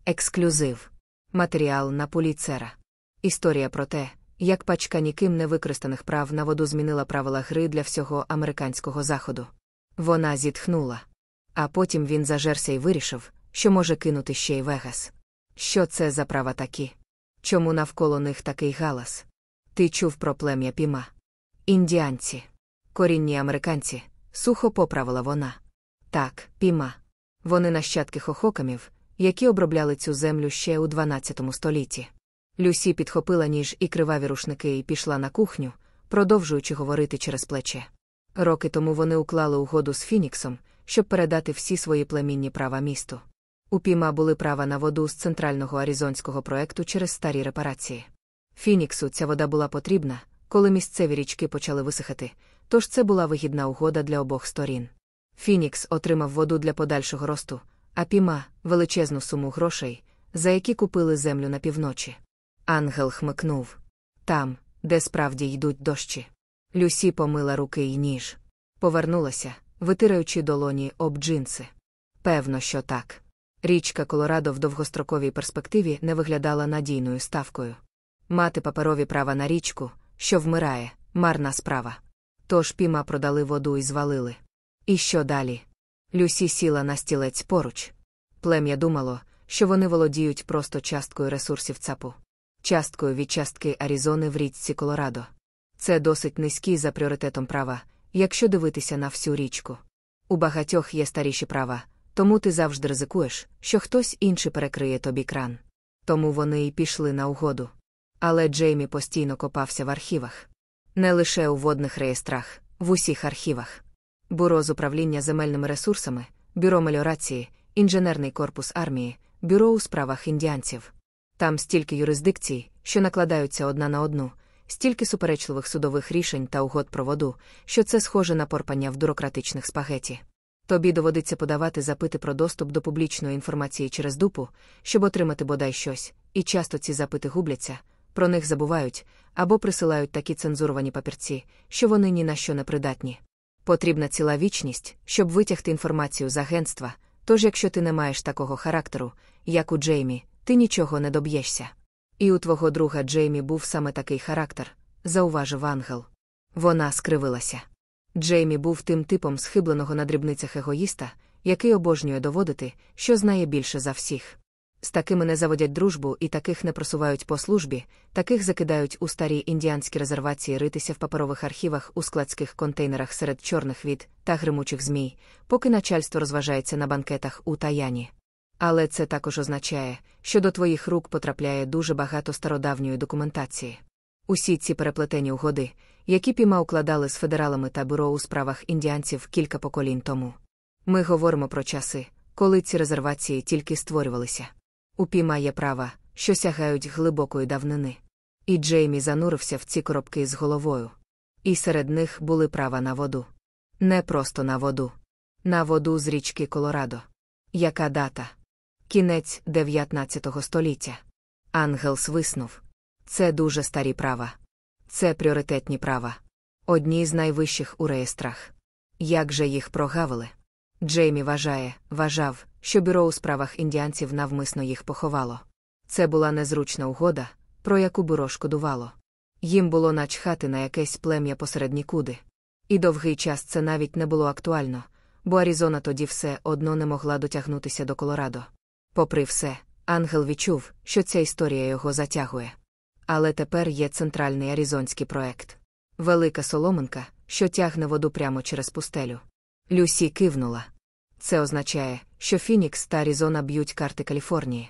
Ексклюзив. Матеріал на поліцера. Історія про те, як пачка ніким не використаних прав на воду змінила правила гри для всього американського заходу. Вона зітхнула. А потім він зажерся і вирішив, що може кинути ще й Вегас. Що це за права такі? Чому навколо них такий галас? Ти чув про плем'я піма? Індіанці. Корінні американці, сухо поправила вона. Так, піма. Вони нащадки хохокамів, які обробляли цю землю ще у 12 столітті. Люсі підхопила ніж і криваві рушники і пішла на кухню, продовжуючи говорити через плече. Роки тому вони уклали угоду з Фініксом, щоб передати всі свої племінні права місту. У Піма були права на воду з центрального аризонського проекту через старі репарації. Фініксу ця вода була потрібна, коли місцеві річки почали висихати, тож це була вигідна угода для обох сторін. Фінікс отримав воду для подальшого росту, а піма величезну суму грошей, за які купили землю на півночі. Ангел хмикнув там, де справді йдуть дощі. Люсі помила руки й ніж. Повернулася, витираючи долоні об джинси. Певно, що так. Річка Колорадо в довгостроковій перспективі не виглядала надійною ставкою. Мати паперові права на річку, що вмирає, марна справа. Тож піма продали воду і звалили. І що далі? Люсі сіла на стілець поруч. Плем'я думало, що вони володіють просто часткою ресурсів ЦАПу, часткою від частки Аризони в річці Колорадо. Це досить низький за пріоритетом права, якщо дивитися на всю річку. У багатьох є старіші права, тому ти завжди ризикуєш, що хтось інший перекриє тобі кран. Тому вони й пішли на угоду. Але Джеймі постійно копався в архівах. Не лише у водних реєстрах, в усіх архівах. Бюро з управління земельними ресурсами, бюро меліорації, інженерний корпус армії, бюро у справах індіанців. Там стільки юрисдикцій, що накладаються одна на одну, стільки суперечливих судових рішень та угод про воду, що це схоже на порпання в бюрократичних спагеті. Тобі доводиться подавати запити про доступ до публічної інформації через дупу, щоб отримати бодай щось, і часто ці запити губляться, про них забувають або присилають такі цензуровані папірці, що вони ні на що не придатні. Потрібна ціла вічність, щоб витягти інформацію з агентства, тож якщо ти не маєш такого характеру, як у Джеймі, ти нічого не доб'єшся. І у твого друга Джеймі був саме такий характер, зауважив ангел. Вона скривилася. Джеймі був тим типом схибленого на дрібницях егоїста, який обожнює доводити, що знає більше за всіх. З такими не заводять дружбу і таких не просувають по службі, таких закидають у старі індіанські резервації ритися в паперових архівах у складських контейнерах серед чорних від та гримучих змій, поки начальство розважається на банкетах у таяні. Але це також означає, що до твоїх рук потрапляє дуже багато стародавньої документації. Усі ці переплетені угоди, які піма укладали з федералами та бюро у справах індіанців кілька поколінь тому. Ми говоримо про часи, коли ці резервації тільки створювалися. У піма є права, що сягають глибокої давнини. І Джеймі занурився в ці коробки з головою. І серед них були права на воду. Не просто на воду. На воду з річки Колорадо. Яка дата? Кінець 19 століття. Ангел свиснув. Це дуже старі права. Це пріоритетні права. Одні з найвищих у реєстрах. Як же їх прогавили? Джеймі вважає, вважав, що бюро у справах індіанців навмисно їх поховало. Це була незручна угода, про яку бюро шкодувало. Їм було начхати на якесь плем'я посеред нікуди. І довгий час це навіть не було актуально, бо Аризона тоді все одно не могла дотягнутися до Колорадо. Попри все, Ангел відчув, що ця історія його затягує. Але тепер є центральний аризонський проект. Велика соломинка, що тягне воду прямо через пустелю. Люсі кивнула. Це означає, що Фінікс та Аризона б'ють карти Каліфорнії.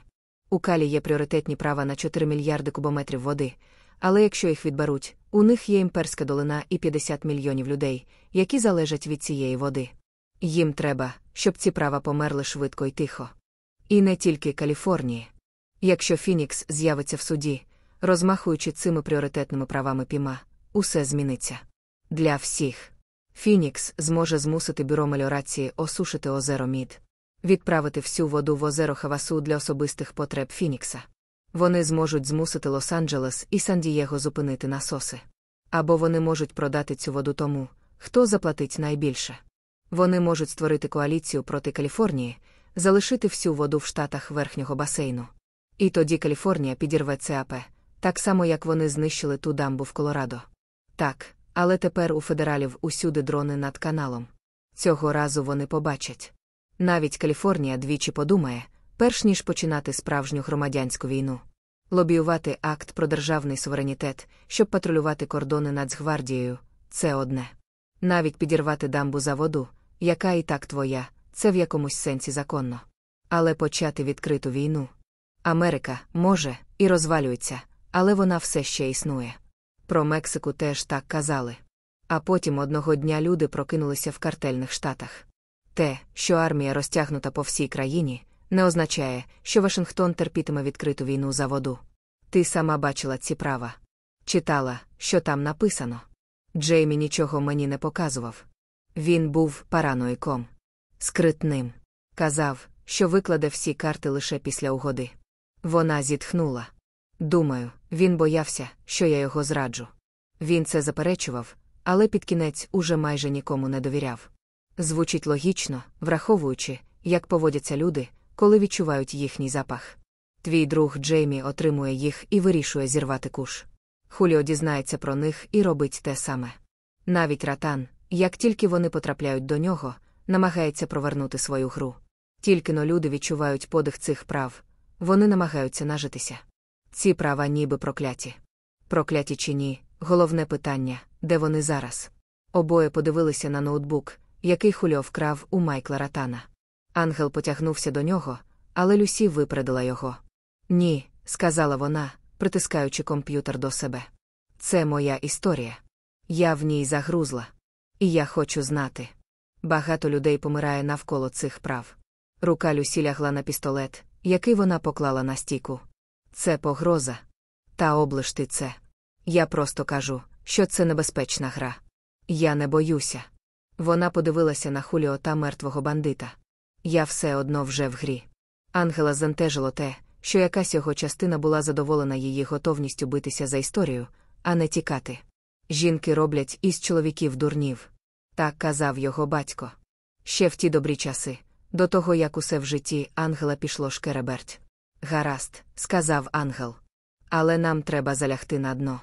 У Калі є пріоритетні права на 4 мільярди кубометрів води, але якщо їх відберуть, у них є імперська долина і 50 мільйонів людей, які залежать від цієї води. Їм треба, щоб ці права померли швидко і тихо. І не тільки Каліфорнії. Якщо Фінікс з'явиться в суді, розмахуючи цими пріоритетними правами піма, усе зміниться. Для всіх. Фінікс зможе змусити бюро меліорації осушити озеро Мід, відправити всю воду в озеро Хавасу для особистих потреб Фінікса. Вони зможуть змусити Лос-Анджелес і Сан-Дієго зупинити насоси. Або вони можуть продати цю воду тому, хто заплатить найбільше. Вони можуть створити коаліцію проти Каліфорнії, залишити всю воду в штатах верхнього басейну. І тоді Каліфорнія підірве ЦАП, так само як вони знищили ту дамбу в Колорадо. Так, але тепер у федералів усюди дрони над каналом. Цього разу вони побачать. Навіть Каліфорнія двічі подумає, перш ніж починати справжню громадянську війну. Лобіювати акт про державний суверенітет, щоб патрулювати кордони Нацгвардією це одне. Навіть підірвати дамбу за воду, яка і так твоя, це в якомусь сенсі законно. Але почати відкриту війну. Америка може і розвалюється, але вона все ще існує. Про Мексику теж так казали. А потім одного дня люди прокинулися в картельних штатах. Те, що армія розтягнута по всій країні, не означає, що Вашингтон терпітиме відкриту війну за воду. Ти сама бачила ці права. Читала, що там написано. Джеймі нічого мені не показував. Він був параноїком. Скритним. Казав, що викладе всі карти лише після угоди. Вона зітхнула. Думаю, він боявся, що я його зраджу. Він це заперечував, але під кінець уже майже нікому не довіряв. Звучить логічно, враховуючи, як поводяться люди, коли відчувають їхній запах. Твій друг Джеймі отримує їх і вирішує зірвати куш. Хуліо дізнається про них і робить те саме. Навіть ратан, як тільки вони потрапляють до нього, намагається провернути свою гру. Тільки но люди відчувають подих цих прав, вони намагаються нажитися. Ці права ніби прокляті. Прокляті чи ні, головне питання, де вони зараз. Обоє подивилися на ноутбук, який хульо вкрав у Майкла Ратана. Ангел потягнувся до нього, але Люсі випередила його. Ні, сказала вона, притискаючи комп'ютер до себе. Це моя історія. Я в ній загрузла. І я хочу знати. Багато людей помирає навколо цих прав. Рука Люсі лягла на пістолет, який вона поклала на стіку. Це погроза. Та облиш ти це. Я просто кажу, що це небезпечна гра. Я не боюся. Вона подивилася на Хуліо та мертвого бандита. Я все одно вже в грі. Ангела зантежило те, що якась його частина була задоволена її готовністю битися за історію, а не тікати. Жінки роблять із чоловіків дурнів. Так казав його батько. Ще в ті добрі часи, до того як усе в житті ангела пішло шкереберть. Гаразд, сказав ангел. Але нам треба залягти на дно.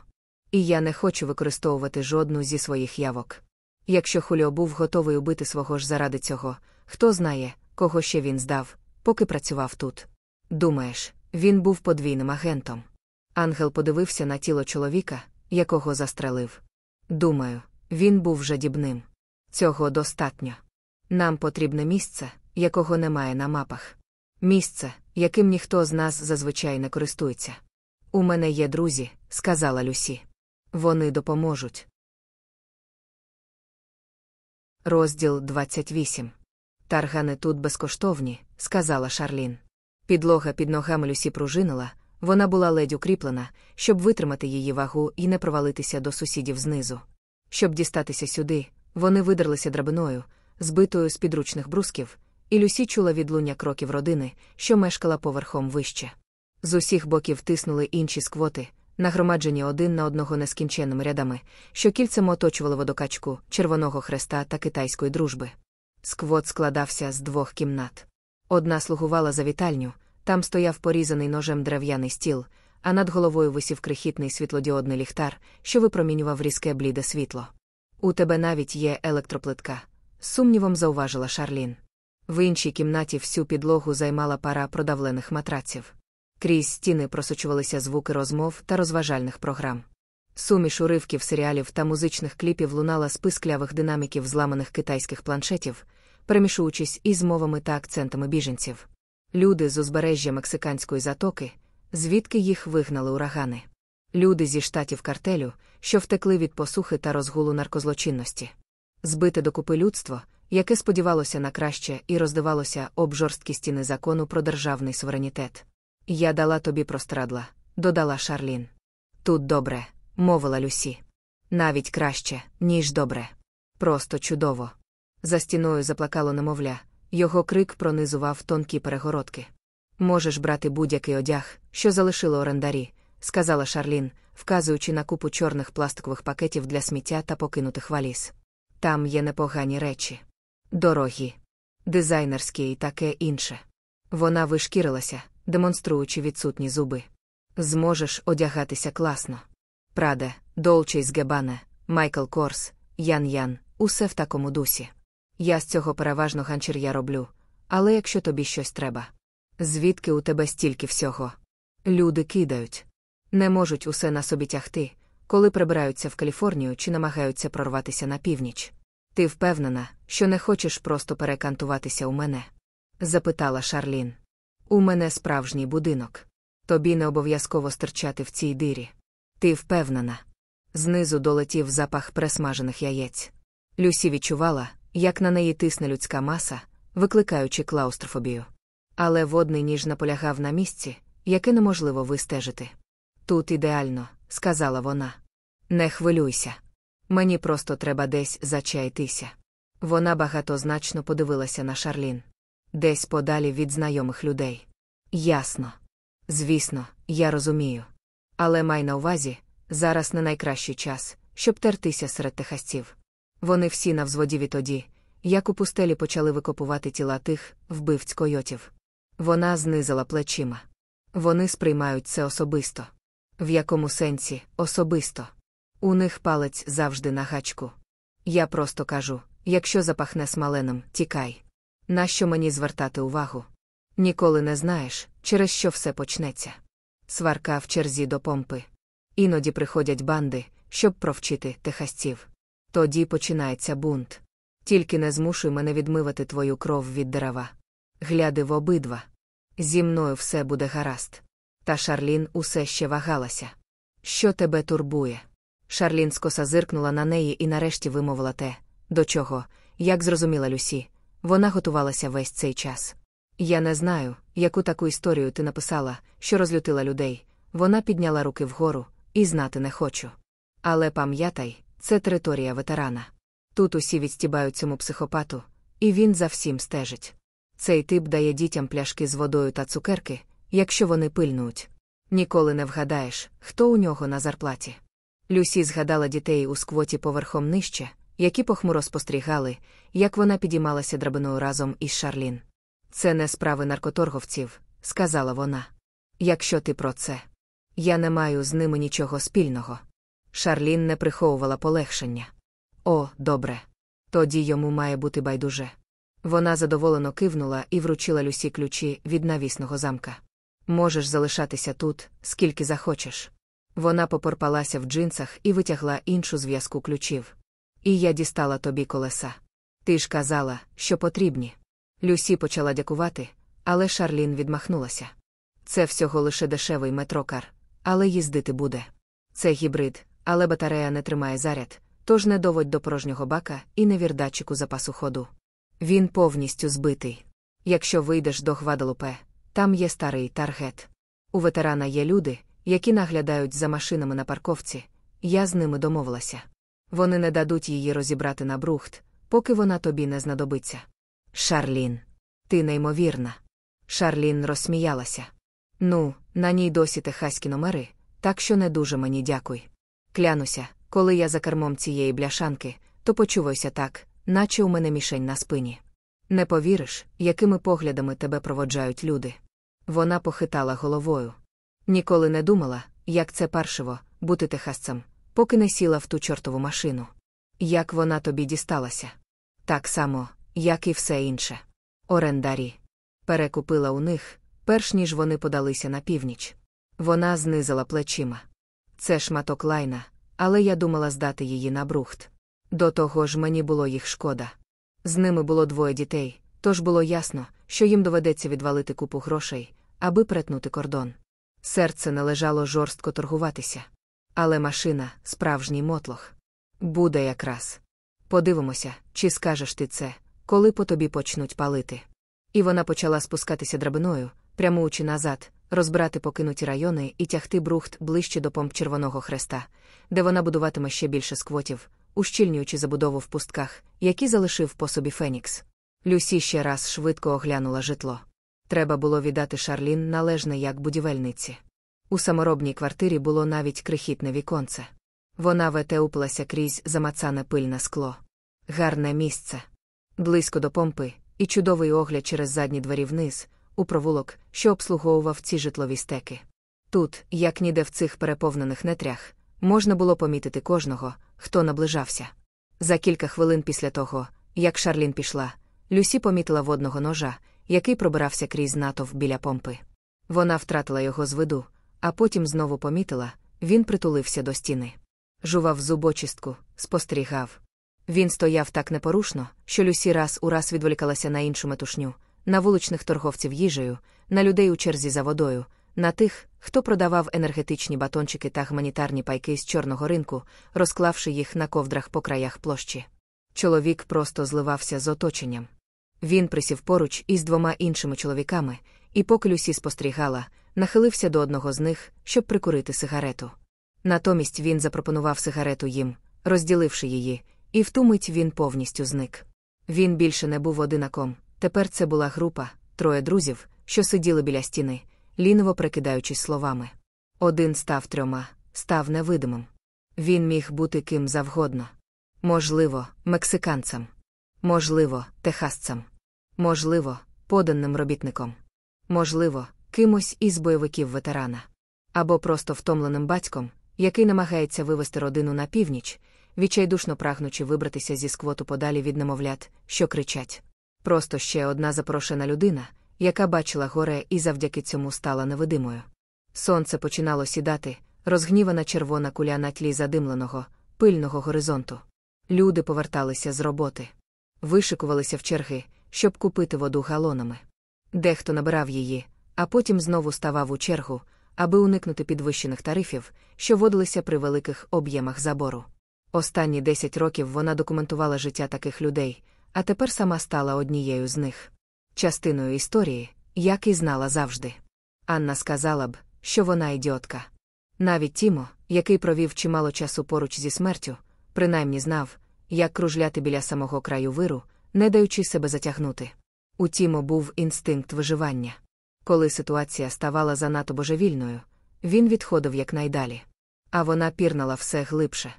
І я не хочу використовувати жодну зі своїх явок. Якщо Хуліо був готовий убити свого ж заради цього, хто знає, кого ще він здав, поки працював тут. Думаєш, він був подвійним агентом. Ангел подивився на тіло чоловіка, якого застрелив. Думаю, він був жадібним. Цього достатньо. Нам потрібне місце, якого немає на мапах. Місце, яким ніхто з нас зазвичай не користується. У мене є друзі, сказала Люсі. Вони допоможуть. Розділ 28. Таргани тут безкоштовні, сказала Шарлін. Підлога під ногами Люсі пружинила, вона була ледь укріплена, щоб витримати її вагу і не провалитися до сусідів знизу. Щоб дістатися сюди, вони видерлися драбиною, збитою з підручних брусків, і Люсі чула відлуння кроків родини, що мешкала поверхом вище. З усіх боків тиснули інші сквоти, нагромаджені один на одного нескінченними рядами, що кільцем оточували водокачку Червоного Хреста та китайської дружби. Сквот складався з двох кімнат. Одна слугувала за вітальню, там стояв порізаний ножем дерев'яний стіл, а над головою висів крихітний світлодіодний ліхтар, що випромінював різке бліде світло. У тебе навіть є електроплитка, сумнівом зауважила Шарлін. В іншій кімнаті всю підлогу займала пара продавлених матраців. Крізь стіни просочувалися звуки розмов та розважальних програм. Суміш уривків серіалів та музичних кліпів лунала з писклявих динаміків зламаних китайських планшетів, перемішуючись із мовами та акцентами біженців. Люди з узбережжя мексиканської затоки, звідки їх вигнали урагани. Люди зі штатів картелю, що втекли від посухи та розгулу наркозлочинності. Збите докупи людство, яке сподівалося на краще і роздивалося об жорсткі стіни закону про державний суверенітет. Я дала тобі прострадла, додала Шарлін. Тут добре, мовила Люсі. Навіть краще, ніж добре. Просто чудово. За стіною заплакало немовля, його крик пронизував тонкі перегородки. Можеш брати будь-який одяг, що залишили орендарі, сказала Шарлін, вказуючи на купу чорних пластикових пакетів для сміття та покинутих валіз. Там є непогані речі. Дорогі, дизайнерські і таке інше. Вона вишкірилася, демонструючи відсутні зуби. Зможеш одягатися класно. Праде, Долчейс Гебане, Майкл Корс, Ян Ян, усе в такому дусі. Я з цього переважно ганчір'я роблю, але якщо тобі щось треба. Звідки у тебе стільки всього? Люди кидають. Не можуть усе на собі тягти, коли прибираються в Каліфорнію чи намагаються прорватися на північ. Ти впевнена, що не хочеш просто перекантуватися у мене? запитала Шарлін. У мене справжній будинок. Тобі не обов'язково стирчати в цій дирі. Ти впевнена. Знизу долетів запах пресмажених яєць. Люсі відчувала, як на неї тисне людська маса, викликаючи клаустрофобію. Але водний ніж наполягав на місці, яке неможливо вистежити. Тут ідеально, сказала вона. Не хвилюйся. Мені просто треба десь зачаятися. Вона багатозначно подивилася на Шарлін. Десь подалі від знайомих людей. Ясно. Звісно, я розумію. Але май на увазі, зараз не найкращий час, щоб тертися серед техасців. Вони всі на взводі відтоді, як у пустелі почали викопувати тіла тих, вбивць койотів. Вона знизила плечима. Вони сприймають це особисто. В якому сенсі, особисто. У них палець завжди на гачку. Я просто кажу якщо запахне смаленим, тікай. Нащо мені звертати увагу? Ніколи не знаєш, через що все почнеться. Сварка в черзі до помпи. Іноді приходять банди, щоб провчити техасців. Тоді починається бунт. Тільки не змушуй мене відмивати твою кров від дерева. Гляди в обидва. Зі мною все буде гаразд. Та Шарлін усе ще вагалася. Що тебе турбує? Шарлін скоса зиркнула на неї і нарешті вимовила те, до чого, як зрозуміла Люсі, вона готувалася весь цей час. Я не знаю, яку таку історію ти написала, що розлютила людей. Вона підняла руки вгору, і знати не хочу. Але пам'ятай, це територія ветерана. Тут усі відстібають цьому психопату, і він за всім стежить. Цей тип дає дітям пляшки з водою та цукерки, якщо вони пильнують. Ніколи не вгадаєш, хто у нього на зарплаті. Люсі згадала дітей у сквоті поверхом нижче, які похмуро спостерігали, як вона підіймалася драбиною разом із Шарлін. Це не справи наркоторговців, сказала вона. Якщо ти про це, я не маю з ними нічого спільного. Шарлін не приховувала полегшення. О, добре. Тоді йому має бути байдуже. Вона задоволено кивнула і вручила Люсі ключі від навісного замка. Можеш залишатися тут, скільки захочеш. Вона попорпалася в джинсах і витягла іншу зв'язку ключів. І я дістала тобі колеса. Ти ж казала, що потрібні. Люсі почала дякувати, але Шарлін відмахнулася. Це всього лише дешевий метрокар, але їздити буде. Це гібрид, але батарея не тримає заряд, тож не доводь до порожнього бака і не вір запасу ходу. Він повністю збитий. Якщо вийдеш до Гвадалупе, там є старий таргет. У ветерана є люди, які наглядають за машинами на парковці, я з ними домовилася. Вони не дадуть її розібрати на брухт, поки вона тобі не знадобиться. Шарлін, ти неймовірна. Шарлін розсміялася. Ну, на ній досі техаські номери, так що не дуже мені дякуй. Клянуся, коли я за кермом цієї бляшанки, то почуваюся так, наче у мене мішень на спині. Не повіриш, якими поглядами тебе проводжають люди. Вона похитала головою. Ніколи не думала, як це паршиво, бути техасцем, поки не сіла в ту чортову машину. Як вона тобі дісталася? Так само, як і все інше. Орендарі. Перекупила у них, перш ніж вони подалися на північ. Вона знизила плечима. Це шматок лайна, але я думала здати її на брухт. До того ж мені було їх шкода. З ними було двоє дітей, тож було ясно, що їм доведеться відвалити купу грошей, аби перетнути кордон. Серце не лежало жорстко торгуватися. Але машина справжній мотлох. Буде якраз. Подивимося, чи скажеш ти це, коли по тобі почнуть палити. І вона почала спускатися драбиною, прямуючи назад, розбирати покинуті райони і тягти брухт ближче до помп Червоного Хреста, де вона будуватиме ще більше сквотів, ущільнюючи забудову в пустках, які залишив по собі Фенікс. Люсі ще раз швидко оглянула житло. Треба було віддати Шарлін належне як будівельниці. У саморобній квартирі було навіть крихітне віконце. Вона ветеупилася крізь замацане пильне скло. Гарне місце. Близько до помпи, і чудовий огляд через задні двері вниз, у провулок, що обслуговував ці житлові стеки. Тут, як ніде в цих переповнених нетрях, можна було помітити кожного, хто наближався. За кілька хвилин після того, як Шарлін пішла, Люсі помітила водного ножа, який пробирався крізь натовп біля помпи. Вона втратила його з виду, а потім знову помітила він притулився до стіни. Жував зубочистку, спостерігав. Він стояв так непорушно, що Люсі раз у раз відволікалася на іншу метушню, на вуличних торговців їжею, на людей у черзі за водою, на тих, хто продавав енергетичні батончики та гуманітарні пайки з чорного ринку, розклавши їх на ковдрах по краях площі. Чоловік просто зливався з оточенням. Він присів поруч із двома іншими чоловіками, і, поки Люсі спостерігала, нахилився до одного з них, щоб прикурити сигарету. Натомість він запропонував сигарету їм, розділивши її, і в ту мить він повністю зник. Він більше не був одинаком, тепер це була група, троє друзів, що сиділи біля стіни, ліново прикидаючись словами. Один став трьома, став невидимим. Він міг бути ким завгодно. Можливо, мексиканцем. Можливо, техасцем. Можливо, поданим робітником. Можливо, кимось із бойовиків ветерана. Або просто втомленим батьком, який намагається вивести родину на північ, відчайдушно прагнучи вибратися зі сквоту подалі від немовлят, що кричать. Просто ще одна запрошена людина, яка бачила горе і завдяки цьому стала невидимою. Сонце починало сідати, розгнівана червона куля на тлі задимленого, пильного горизонту. Люди поверталися з роботи, вишикувалися в черги, щоб купити воду галонами. Дехто набирав її, а потім знову ставав у чергу, аби уникнути підвищених тарифів, що водилися при великих об'ємах забору. Останні 10 років вона документувала життя таких людей, а тепер сама стала однією з них. Частиною історії, як і знала завжди. Анна сказала б, що вона ідіотка. Навіть Тімо, який провів чимало часу поруч зі смертю, принаймні знав, як кружляти біля самого краю виру, не даючи себе затягнути. Утім, був інстинкт виживання. Коли ситуація ставала занадто божевільною, він відходив якнайдалі. А вона пірнала все глибше.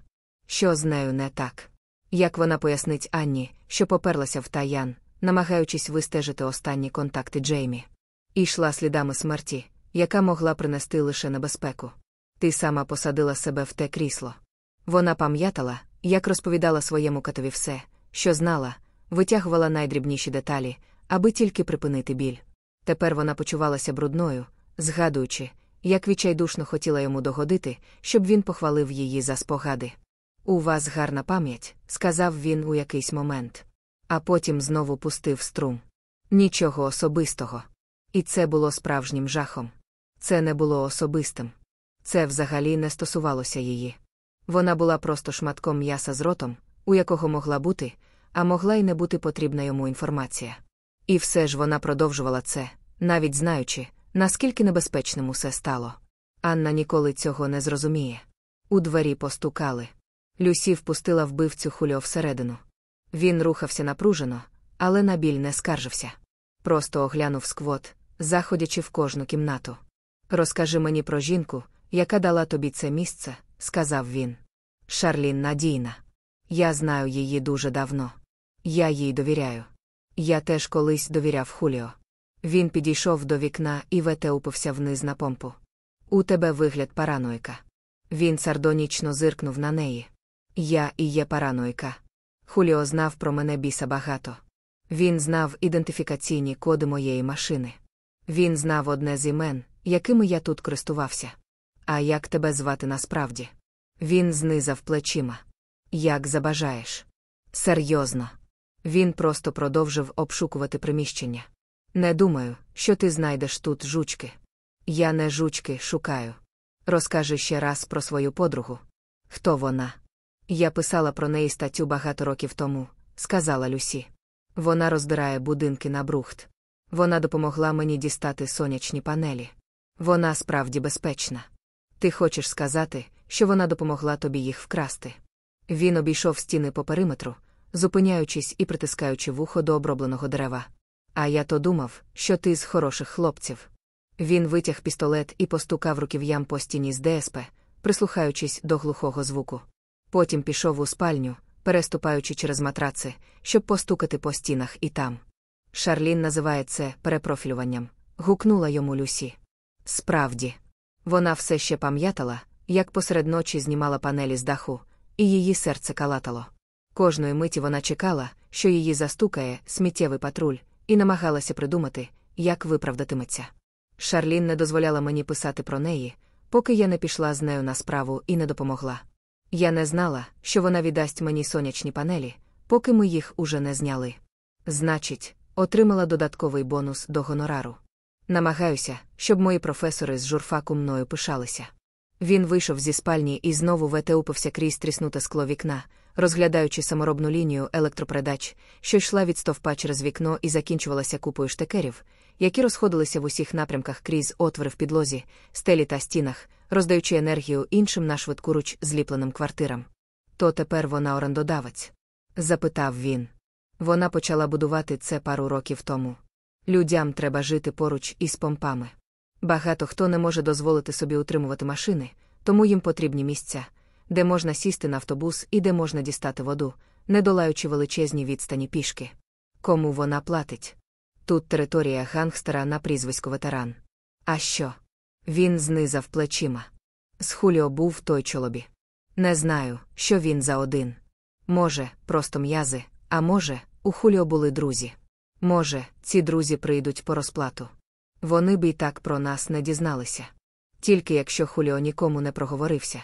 Що з нею не так? Як вона пояснить Анні, що поперлася в таян, намагаючись вистежити останні контакти Джеймі, і йшла слідами смерті, яка могла принести лише небезпеку. Ти сама посадила себе в те крісло. Вона пам'ятала, як розповідала своєму катові все, що знала, витягувала найдрібніші деталі, аби тільки припинити біль. Тепер вона почувалася брудною, згадуючи, як відчайдушно хотіла йому догодити, щоб він похвалив її за спогади. У вас гарна пам'ять, сказав він у якийсь момент. А потім знову пустив струм. Нічого особистого. І це було справжнім жахом. Це не було особистим. Це взагалі не стосувалося її. Вона була просто шматком м'яса з ротом, у якого могла бути, а могла й не бути потрібна йому інформація. І все ж вона продовжувала це, навіть знаючи, наскільки небезпечним усе стало. Анна ніколи цього не зрозуміє. У двері постукали. Люсі впустила вбивцю хульо всередину. Він рухався напружено, але на біль не скаржився. Просто оглянув сквот, заходячи в кожну кімнату. Розкажи мені про жінку, яка дала тобі це місце, сказав він. Шарлін надійна. Я знаю її дуже давно. Я їй довіряю. Я теж колись довіряв Хуліо. Він підійшов до вікна і ветеупився вниз на помпу. У тебе вигляд параноїка. Він сардонічно зиркнув на неї. Я і є параноїка. Хуліо знав про мене біса багато. Він знав ідентифікаційні коди моєї машини. Він знав одне з імен, якими я тут користувався. А як тебе звати насправді? Він знизав плечима. Як забажаєш? Серйозно. Він просто продовжив обшукувати приміщення. Не думаю, що ти знайдеш тут жучки. Я не жучки шукаю. Розкажи ще раз про свою подругу. Хто вона? Я писала про неї статтю багато років тому, сказала Люсі. Вона роздирає будинки на брухт. Вона допомогла мені дістати сонячні панелі. Вона справді безпечна. Ти хочеш сказати, що вона допомогла тобі їх вкрасти. Він обійшов стіни по периметру, зупиняючись і притискаючи вухо до обробленого дерева. А я то думав, що ти з хороших хлопців. Він витяг пістолет і постукав руків'ям по стіні з ДСП, прислухаючись до глухого звуку. Потім пішов у спальню, переступаючи через матраци, щоб постукати по стінах і там. Шарлін називає це перепрофілюванням, гукнула йому Люсі. Справді, вона все ще пам'ятала, як посеред ночі знімала панелі з даху, і її серце калатало. Кожної миті вона чекала, що її застукає сміттєвий патруль, і намагалася придумати, як виправдатиметься. Шарлін не дозволяла мені писати про неї, поки я не пішла з нею на справу і не допомогла. Я не знала, що вона віддасть мені сонячні панелі, поки ми їх уже не зняли. Значить, отримала додатковий бонус до гонорару. Намагаюся, щоб мої професори з журфаку мною пишалися. Він вийшов зі спальні і знову ветеупився крізь тріснуте скло вікна, розглядаючи саморобну лінію електропередач, що йшла від стовпа через вікно і закінчувалася купою штекерів, які розходилися в усіх напрямках крізь отвори в підлозі, стелі та стінах, роздаючи енергію іншим на швидкуруч зліпленим квартирам. То тепер вона орендодавець? запитав він. Вона почала будувати це пару років тому. Людям треба жити поруч із помпами. Багато хто не може дозволити собі утримувати машини, тому їм потрібні місця, де можна сісти на автобус і де можна дістати воду, не долаючи величезні відстані пішки. Кому вона платить? Тут територія гангстера на прізвисько ветеран. А що? Він знизав плечима. З Хуліо був той чолобі. Не знаю, що він за один. Може, просто м'язи, а може, у Хуліо були друзі. Може, ці друзі прийдуть по розплату. Вони б і так про нас не дізналися. Тільки якщо Хуліо нікому не проговорився.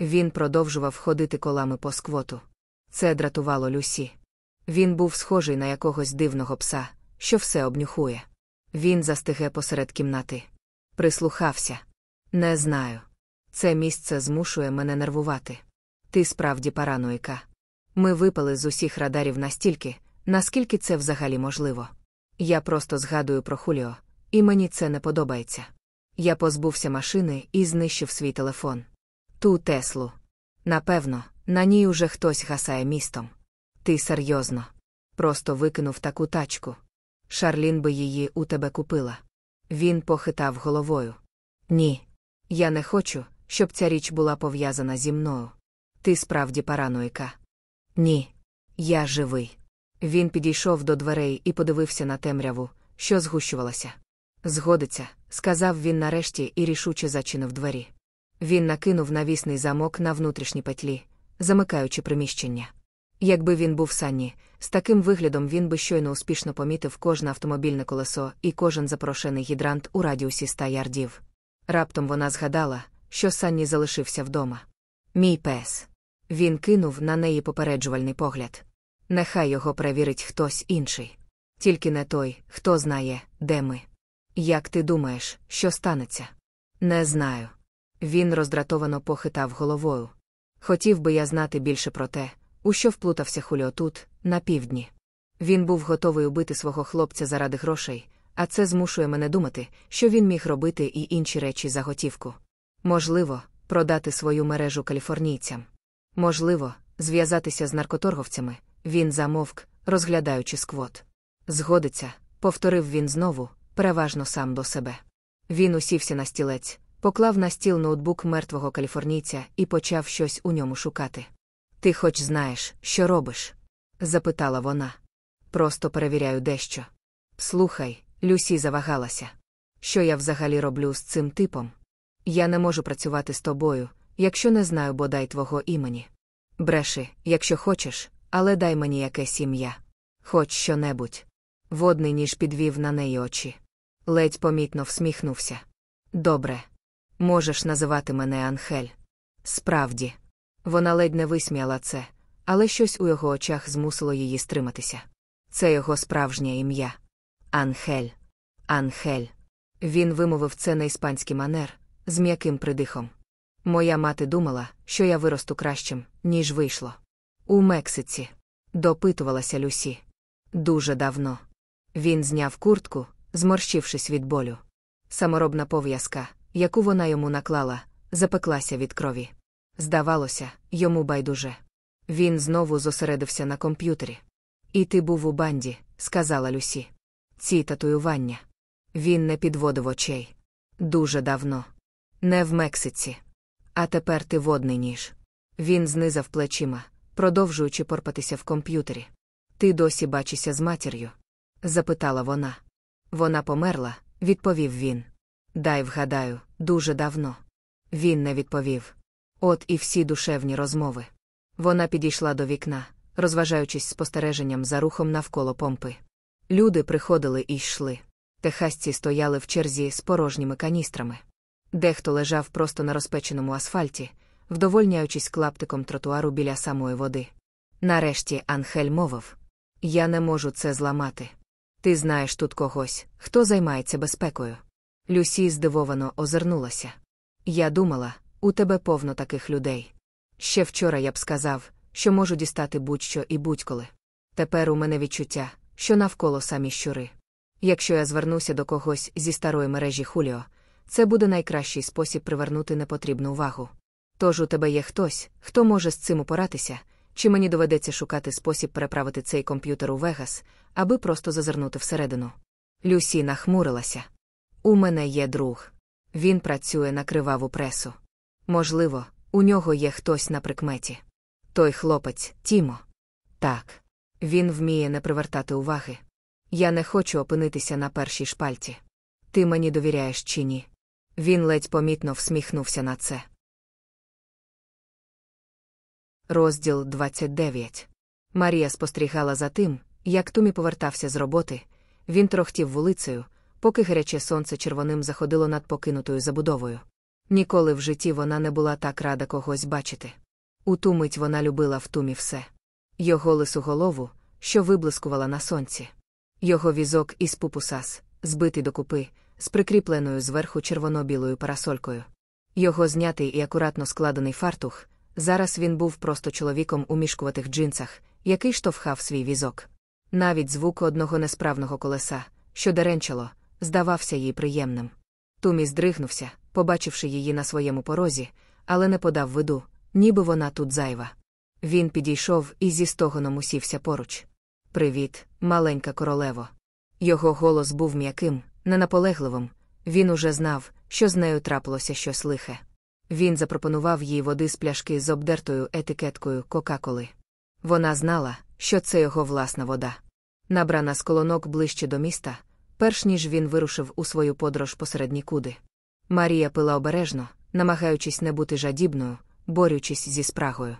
Він продовжував ходити колами по сквоту. Це дратувало Люсі. Він був схожий на якогось дивного пса, що все обнюхує. Він застиге посеред кімнати. Прислухався. Не знаю. Це місце змушує мене нервувати. Ти справді параноїка. Ми випали з усіх радарів настільки, наскільки це взагалі можливо. Я просто згадую про Хуліо, і мені це не подобається. Я позбувся машини і знищив свій телефон. Ту Теслу. Напевно, на ній уже хтось гасає містом. Ти серйозно. Просто викинув таку тачку. Шарлін би її у тебе купила. Він похитав головою. Ні. Я не хочу, щоб ця річ була пов'язана зі мною. Ти справді параноїка. Ні. Я живий. Він підійшов до дверей і подивився на темряву, що згущувалася. Згодиться, сказав він нарешті і рішуче зачинив двері. Він накинув навісний замок на внутрішні петлі, замикаючи приміщення. Якби він був санні, з таким виглядом він би щойно успішно помітив кожне автомобільне колесо і кожен запрошений гідрант у радіусі ста ярдів. Раптом вона згадала, що Санні залишився вдома. Мій пес. Він кинув на неї попереджувальний погляд. Нехай його перевірить хтось інший. Тільки не той, хто знає, де ми. Як ти думаєш, що станеться? Не знаю. Він роздратовано похитав головою. Хотів би я знати більше про те, у що вплутався Хуліо тут, на півдні. Він був готовий убити свого хлопця заради грошей, а це змушує мене думати, що він міг робити і інші речі за готівку. Можливо, продати свою мережу каліфорнійцям. Можливо, зв'язатися з наркоторговцями. Він замовк, розглядаючи сквот. Згодиться, повторив він знову, переважно сам до себе. Він усівся на стілець, поклав на стіл ноутбук мертвого каліфорнійця і почав щось у ньому шукати. Ти хоч знаєш, що робиш? запитала вона. Просто перевіряю дещо. Слухай, Люсі завагалася. Що я взагалі роблю з цим типом? Я не можу працювати з тобою, якщо не знаю бодай твого імені. Бреши, якщо хочеш, але дай мені якесь ім'я. Хоч що небудь. Водний ніж підвів на неї очі. Ледь помітно всміхнувся. Добре. Можеш називати мене Анхель. Справді. Вона ледь не висміяла це, але щось у його очах змусило її стриматися. Це його справжнє ім'я. Анхель. Анхель. Він вимовив це на іспанський манер, з м'яким придихом. Моя мати думала, що я виросту кращим, ніж вийшло. У Мексиці. Допитувалася Люсі. Дуже давно. Він зняв куртку, зморщившись від болю. Саморобна пов'язка, яку вона йому наклала, запеклася від крові. Здавалося, йому байдуже. Він знову зосередився на комп'ютері. І ти був у банді, сказала Люсі. Ці татуювання. Він не підводив очей. Дуже давно. Не в Мексиці. А тепер ти водний ніж. Він знизав плечима, продовжуючи порпатися в комп'ютері. Ти досі бачишся з матір'ю? запитала вона. Вона померла, відповів він. Дай вгадаю, дуже давно. Він не відповів. От і всі душевні розмови. Вона підійшла до вікна, розважаючись спостереженням за рухом навколо помпи. Люди приходили і йшли. Техасці стояли в черзі з порожніми каністрами. Дехто лежав просто на розпеченому асфальті, вдовольняючись клаптиком тротуару біля самої води. Нарешті Анхель мовив: Я не можу це зламати. Ти знаєш тут когось, хто займається безпекою. Люсі здивовано озирнулася. Я думала, у тебе повно таких людей. Ще вчора я б сказав, що можу дістати будь-що і будь-коли. Тепер у мене відчуття, що навколо самі щури. Якщо я звернуся до когось зі старої мережі Хуліо, це буде найкращий спосіб привернути непотрібну увагу. Тож у тебе є хтось, хто може з цим упоратися, чи мені доведеться шукати спосіб переправити цей комп'ютер у Вегас, аби просто зазирнути всередину. Люсі нахмурилася. У мене є друг. Він працює на криваву пресу. Можливо, у нього є хтось на прикметі. Той хлопець, Тімо. Так. Він вміє не привертати уваги. Я не хочу опинитися на першій шпальті. Ти мені довіряєш чи ні? Він ледь помітно всміхнувся на це. Розділ 29. Марія спостерігала за тим, як Тумі повертався з роботи. Він трохтів вулицею, поки гаряче сонце червоним заходило над покинутою забудовою. Ніколи в житті вона не була так рада когось бачити. У ту мить вона любила в тумі все. Його лису голову, що виблискувала на сонці. Його візок із пупусас, збитий докупи, з прикріпленою зверху червоно-білою парасолькою. Його знятий і акуратно складений фартух. Зараз він був просто чоловіком у мішкуватих джинсах, який штовхав свій візок. Навіть звук одного несправного колеса, що деренчало, здавався їй приємним. Тумі здригнувся, побачивши її на своєму порозі, але не подав виду, ніби вона тут зайва. Він підійшов і зі стогоном усівся поруч. Привіт, маленька королево. Його голос був м'яким, ненаполегливим. Він уже знав, що з нею трапилося щось лихе. Він запропонував їй води з пляшки з обдертою етикеткою Кока-Коли. Вона знала, що це його власна вода. Набрана з колонок ближче до міста, перш ніж він вирушив у свою подорож посеред нікуди. Марія пила обережно, намагаючись не бути жадібною, борючись зі спрагою.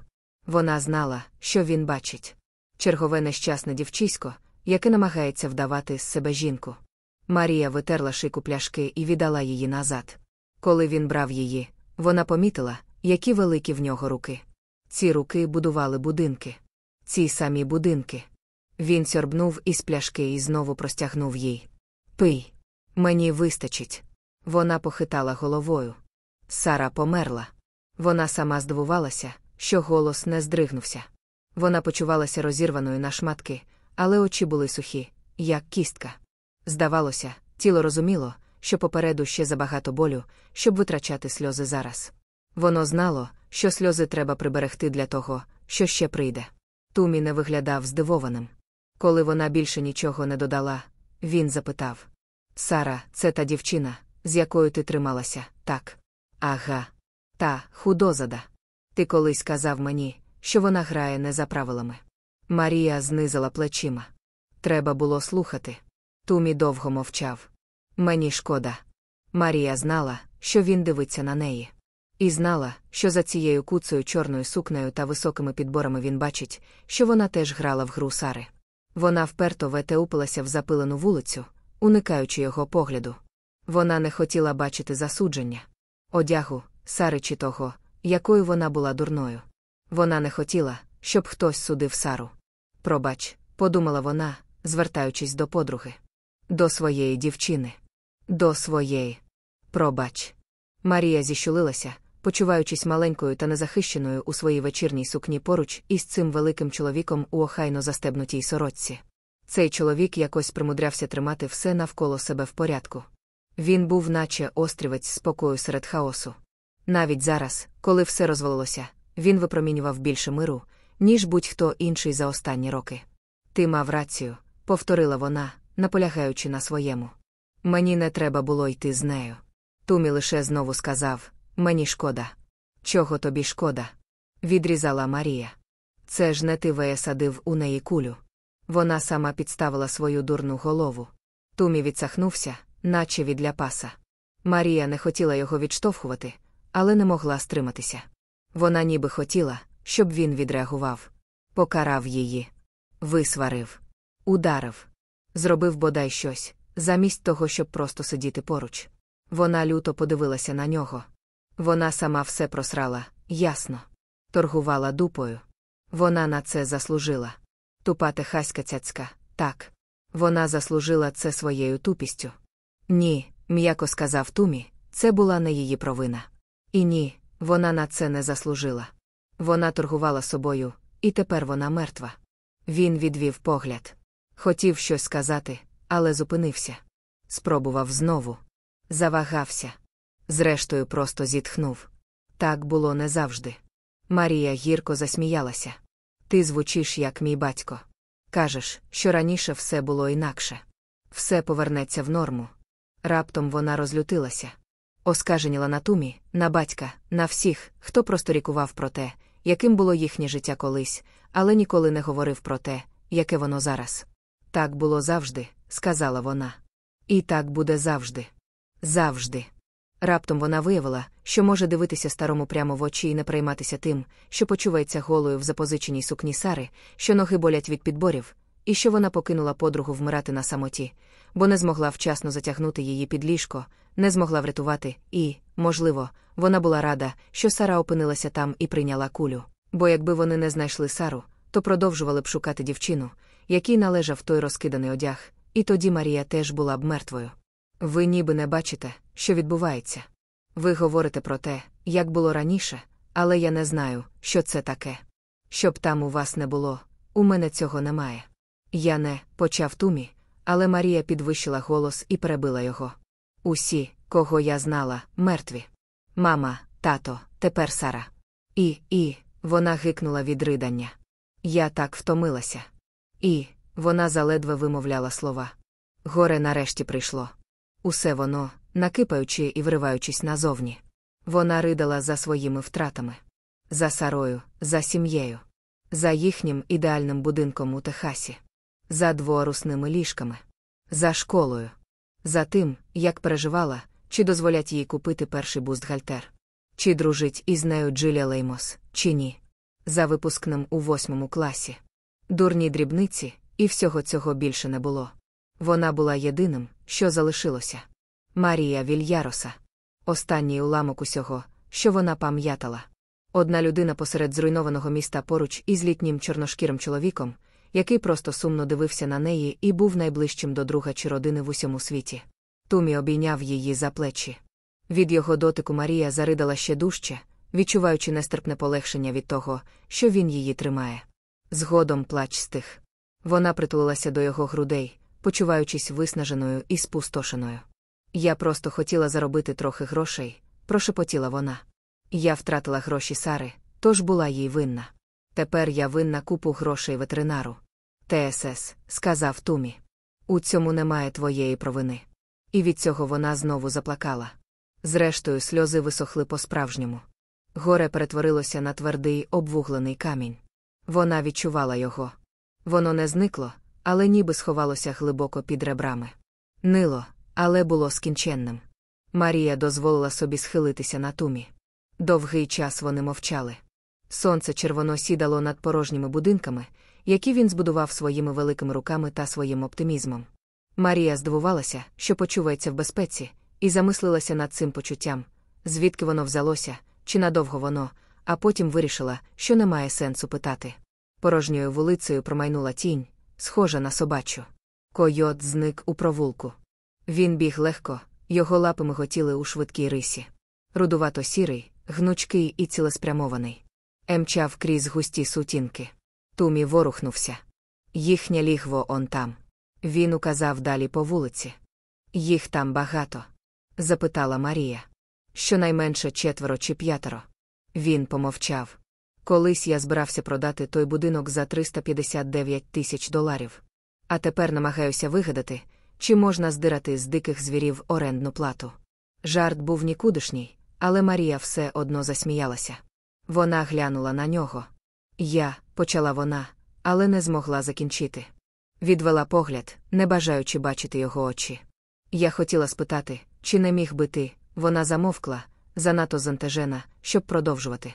Вона знала, що він бачить чергове нещасне дівчисько, яке намагається вдавати з себе жінку. Марія витерла шику пляшки і віддала її назад. Коли він брав її, вона помітила, які великі в нього руки. Ці руки будували будинки. Ці самі будинки. Він сьорбнув із пляшки і знову простягнув їй. Пий. Мені вистачить. Вона похитала головою. Сара померла. Вона сама здивувалася, що голос не здригнувся. Вона почувалася розірваною на шматки, але очі були сухі, як кістка. Здавалося, тіло розуміло, що попереду ще забагато болю, щоб витрачати сльози зараз. Воно знало, що сльози треба приберегти для того, що ще прийде. Тумі не виглядав здивованим. Коли вона більше нічого не додала, він запитав Сара, це та дівчина, з якою ти трималася, так? Ага. Та худозада. Ти колись казав мені, що вона грає не за правилами. Марія знизила плечима. Треба було слухати. Тумі довго мовчав. Мені шкода. Марія знала, що він дивиться на неї. І знала, що за цією куцею чорною сукнею та високими підборами він бачить, що вона теж грала в гру Сари. Вона вперто вете упилася в запилену вулицю, уникаючи його погляду. Вона не хотіла бачити засудження. Одягу, Сари чи того, якою вона була дурною. Вона не хотіла, щоб хтось судив Сару. Пробач, подумала вона, звертаючись до подруги. До своєї дівчини. До своєї. Пробач. Марія зіщулилася, почуваючись маленькою та незахищеною у своїй вечірній сукні поруч із цим великим чоловіком у охайно застебнутій сорочці. Цей чоловік якось примудрявся тримати все навколо себе в порядку. Він був, наче острівець спокою серед хаосу. Навіть зараз, коли все розвалилося, він випромінював більше миру, ніж будь-хто інший за останні роки. Ти мав рацію, повторила вона, наполягаючи на своєму. Мені не треба було йти з нею. Тумі лише знову сказав Мені шкода. Чого тобі шкода? Відрізала Марія. Це ж не ти виясадив у неї кулю. Вона сама підставила свою дурну голову. Тумі відсахнувся, наче від ляпаса. Марія не хотіла його відштовхувати, але не могла стриматися. Вона ніби хотіла, щоб він відреагував. Покарав її, висварив, ударив, зробив бодай щось, замість того, щоб просто сидіти поруч. Вона люто подивилася на нього. Вона сама все просрала, ясно. Торгувала дупою. Вона на це заслужила. Тупа техаська цяцька, так. Вона заслужила це своєю тупістю. Ні, м'яко сказав Тумі, це була не її провина. І ні, вона на це не заслужила. Вона торгувала собою, і тепер вона мертва. Він відвів погляд. Хотів щось сказати, але зупинився. Спробував знову. Завагався. Зрештою, просто зітхнув. Так було не завжди. Марія гірко засміялася. Ти звучиш, як мій батько. Кажеш, що раніше все було інакше. Все повернеться в норму. Раптом вона розлютилася. Оскаженіла на тумі, на батька, на всіх, хто просто рікував про те, яким було їхнє життя колись, але ніколи не говорив про те, яке воно зараз. Так було завжди, сказала вона. І так буде завжди. Завжди. Раптом вона виявила, що може дивитися старому прямо в очі і не прийматися тим, що почувається голою в запозиченій сукні Сари, що ноги болять від підборів, і що вона покинула подругу вмирати на самоті, бо не змогла вчасно затягнути її під ліжко, не змогла врятувати, і, можливо, вона була рада, що Сара опинилася там і прийняла кулю. Бо якби вони не знайшли Сару, то продовжували б шукати дівчину, якій належав той розкиданий одяг, і тоді Марія теж була б мертвою. Ви ніби не бачите, що відбувається. Ви говорите про те, як було раніше, але я не знаю, що це таке. Щоб там у вас не було, у мене цього немає. Я не почав тумі, але Марія підвищила голос і перебила його. Усі, кого я знала, мертві. Мама, тато, тепер Сара. І, і, Вона гикнула від ридання. Я так втомилася. І вона заледве вимовляла слова. Горе нарешті прийшло. Усе воно, накипаючи і вриваючись назовні. Вона ридала за своїми втратами, за Сарою, за сім'єю, за їхнім ідеальним будинком у Техасі, за дворусними ліжками, за школою, за тим, як переживала, чи дозволять їй купити перший бустгальтер, чи дружить із нею Джиля Леймос, чи ні, за випускним у восьмому класі. Дурні дрібниці, і всього цього більше не було. Вона була єдиним, що залишилося. Марія Вільяроса. Останній уламок усього, що вона пам'ятала. Одна людина посеред зруйнованого міста поруч із літнім чорношкірим чоловіком, який просто сумно дивився на неї і був найближчим до друга чи родини в усьому світі. Тумі обійняв її за плечі. Від його дотику Марія заридала ще дужче, відчуваючи нестерпне полегшення від того, що він її тримає. Згодом плач стих. Вона притулилася до його грудей, почуваючись виснаженою і спустошеною. Я просто хотіла заробити трохи грошей, прошепотіла вона. Я втратила гроші Сари, тож була їй винна. Тепер я винна купу грошей ветеринару. ТСС, сказав Тумі. У цьому немає твоєї провини. І від цього вона знову заплакала. Зрештою, сльози висохли по-справжньому. Горе перетворилося на твердий обвуглений камінь. Вона відчувала його. Воно не зникло, але ніби сховалося глибоко під ребрами. Нило, але було скінченним. Марія дозволила собі схилитися на тумі. Довгий час вони мовчали. Сонце червоно сідало над порожніми будинками, які він збудував своїми великими руками та своїм оптимізмом. Марія здивувалася, що почувається в безпеці, і замислилася над цим почуттям, звідки воно взялося, чи надовго воно, а потім вирішила, що немає сенсу питати. Порожньою вулицею промайнула тінь, схожа на собачу. Койот зник у провулку. Він біг легко, його лапи миготіли у швидкій рисі. Рудувато сірий, гнучкий і цілеспрямований. Емчав крізь густі сутінки. Тумі ворухнувся. Їхнє лігво он там. Він указав далі по вулиці. Їх там багато? запитала Марія. Щонайменше четверо чи п'ятеро. Він помовчав. Колись я збирався продати той будинок за 359 тисяч доларів. А тепер намагаюся вигадати, чи можна здирати з диких звірів орендну плату. Жарт був нікудишній, але Марія все одно засміялася. Вона глянула на нього. Я, почала вона, але не змогла закінчити. Відвела погляд, не бажаючи бачити його очі. Я хотіла спитати, чи не міг би ти, вона замовкла, занадто зантежена, щоб продовжувати.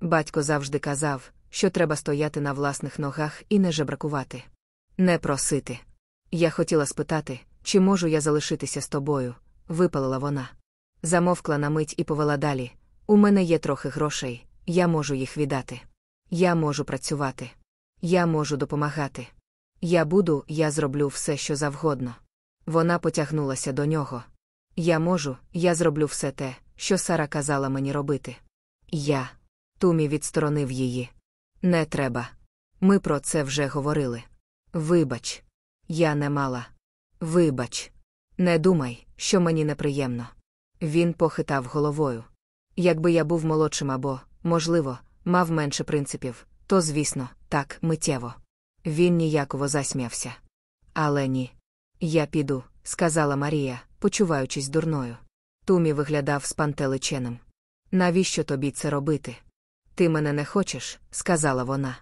Батько завжди казав, що треба стояти на власних ногах і не жебракувати. Не просити. Я хотіла спитати, чи можу я залишитися з тобою, випалила вона. Замовкла на мить і повела далі. У мене є трохи грошей, я можу їх віддати. Я можу працювати. Я можу допомагати. Я буду, я зроблю все, що завгодно. Вона потягнулася до нього. Я можу, я зроблю все те, що Сара казала мені робити. Я. Тумі відсторонив її. Не треба. Ми про це вже говорили. Вибач, я не мала. Вибач, не думай, що мені неприємно. Він похитав головою. Якби я був молодшим або, можливо, мав менше принципів, то, звісно, так, миттєво. Він ніяково засміявся. Але ні. Я піду, сказала Марія, почуваючись дурною. Тумі виглядав спантеличеним. Навіщо тобі це робити? Ти мене не хочеш, сказала вона.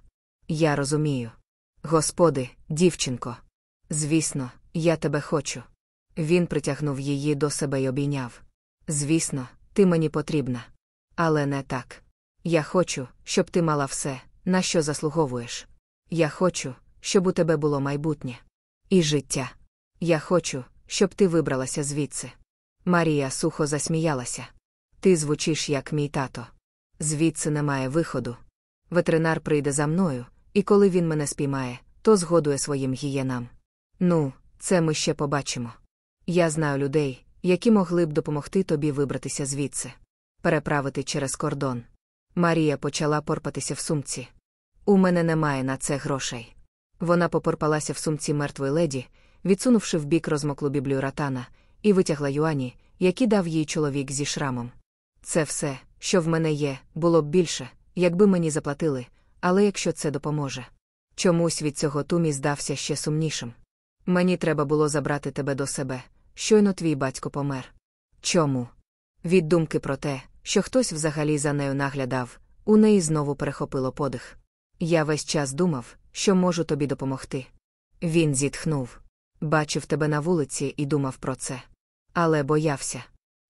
Я розумію. Господи, дівчинко. Звісно, я тебе хочу. Він притягнув її до себе й обійняв. Звісно, ти мені потрібна. Але не так. Я хочу, щоб ти мала все, на що заслуговуєш. Я хочу, щоб у тебе було майбутнє. І життя. Я хочу, щоб ти вибралася звідси. Марія сухо засміялася. Ти звучиш, як мій тато. Звідси немає виходу. Ветеринар прийде за мною, і коли він мене спіймає, то згодує своїм гієнам. Ну, це ми ще побачимо. Я знаю людей, які могли б допомогти тобі вибратися звідси, переправити через кордон. Марія почала порпатися в сумці. У мене немає на це грошей. Вона попорпалася в сумці мертвої леді, відсунувши в бік розмоклу біблію ратана, і витягла юані, які дав їй чоловік зі шрамом. Це все, що в мене є, було б більше, якби мені заплатили, але якщо це допоможе. Чомусь від цього Тумі здався ще сумнішим. Мені треба було забрати тебе до себе, щойно твій батько помер. Чому? Від думки про те, що хтось взагалі за нею наглядав, у неї знову перехопило подих. Я весь час думав, що можу тобі допомогти. Він зітхнув. Бачив тебе на вулиці і думав про це. Але боявся.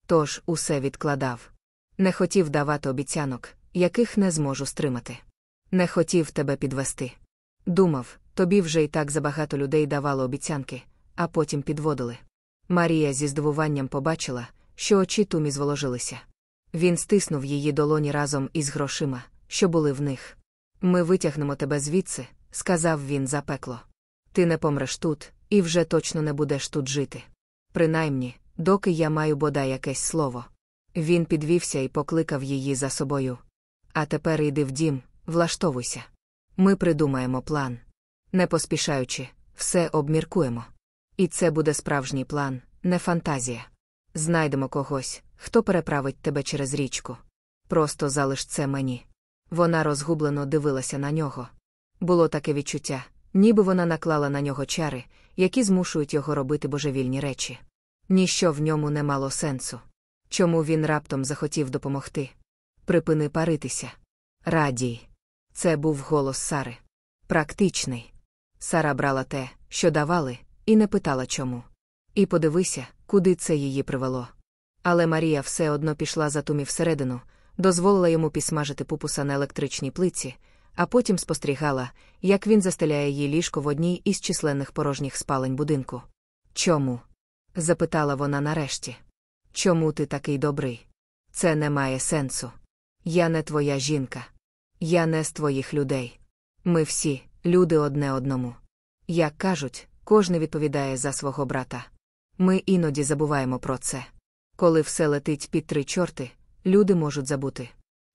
Тож усе відкладав. Не хотів давати обіцянок, яких не зможу стримати. Не хотів тебе підвести. Думав, тобі вже і так забагато людей давало обіцянки, а потім підводили. Марія зі здивуванням побачила, що очі тумі зволожилися. Він стиснув її долоні разом із грошима, що були в них. Ми витягнемо тебе звідси, сказав він запекло. Ти не помреш тут, і вже точно не будеш тут жити. Принаймні, доки я маю бодай якесь слово. Він підвівся і покликав її за собою. А тепер йди в дім, влаштовуйся. Ми придумаємо план. Не поспішаючи, все обміркуємо. І це буде справжній план, не фантазія. Знайдемо когось, хто переправить тебе через річку. Просто залиш це мені. Вона розгублено дивилася на нього. Було таке відчуття, ніби вона наклала на нього чари, які змушують його робити божевільні речі. Ніщо в ньому не мало сенсу. Чому він раптом захотів допомогти? Припини паритися. Радій. Це був голос Сари. Практичний. Сара брала те, що давали, і не питала чому. І подивися, куди це її привело. Але Марія все одно пішла за тумі всередину, дозволила йому підсмажити пупуса на електричній плиці, а потім спостерігала, як він застеляє їй ліжко в одній із численних порожніх спалень будинку. Чому? запитала вона нарешті. Чому ти такий добрий? Це не має сенсу. Я не твоя жінка. Я не з твоїх людей. Ми всі, люди одне одному. Як кажуть, кожен відповідає за свого брата. Ми іноді забуваємо про це. Коли все летить під три чорти, люди можуть забути.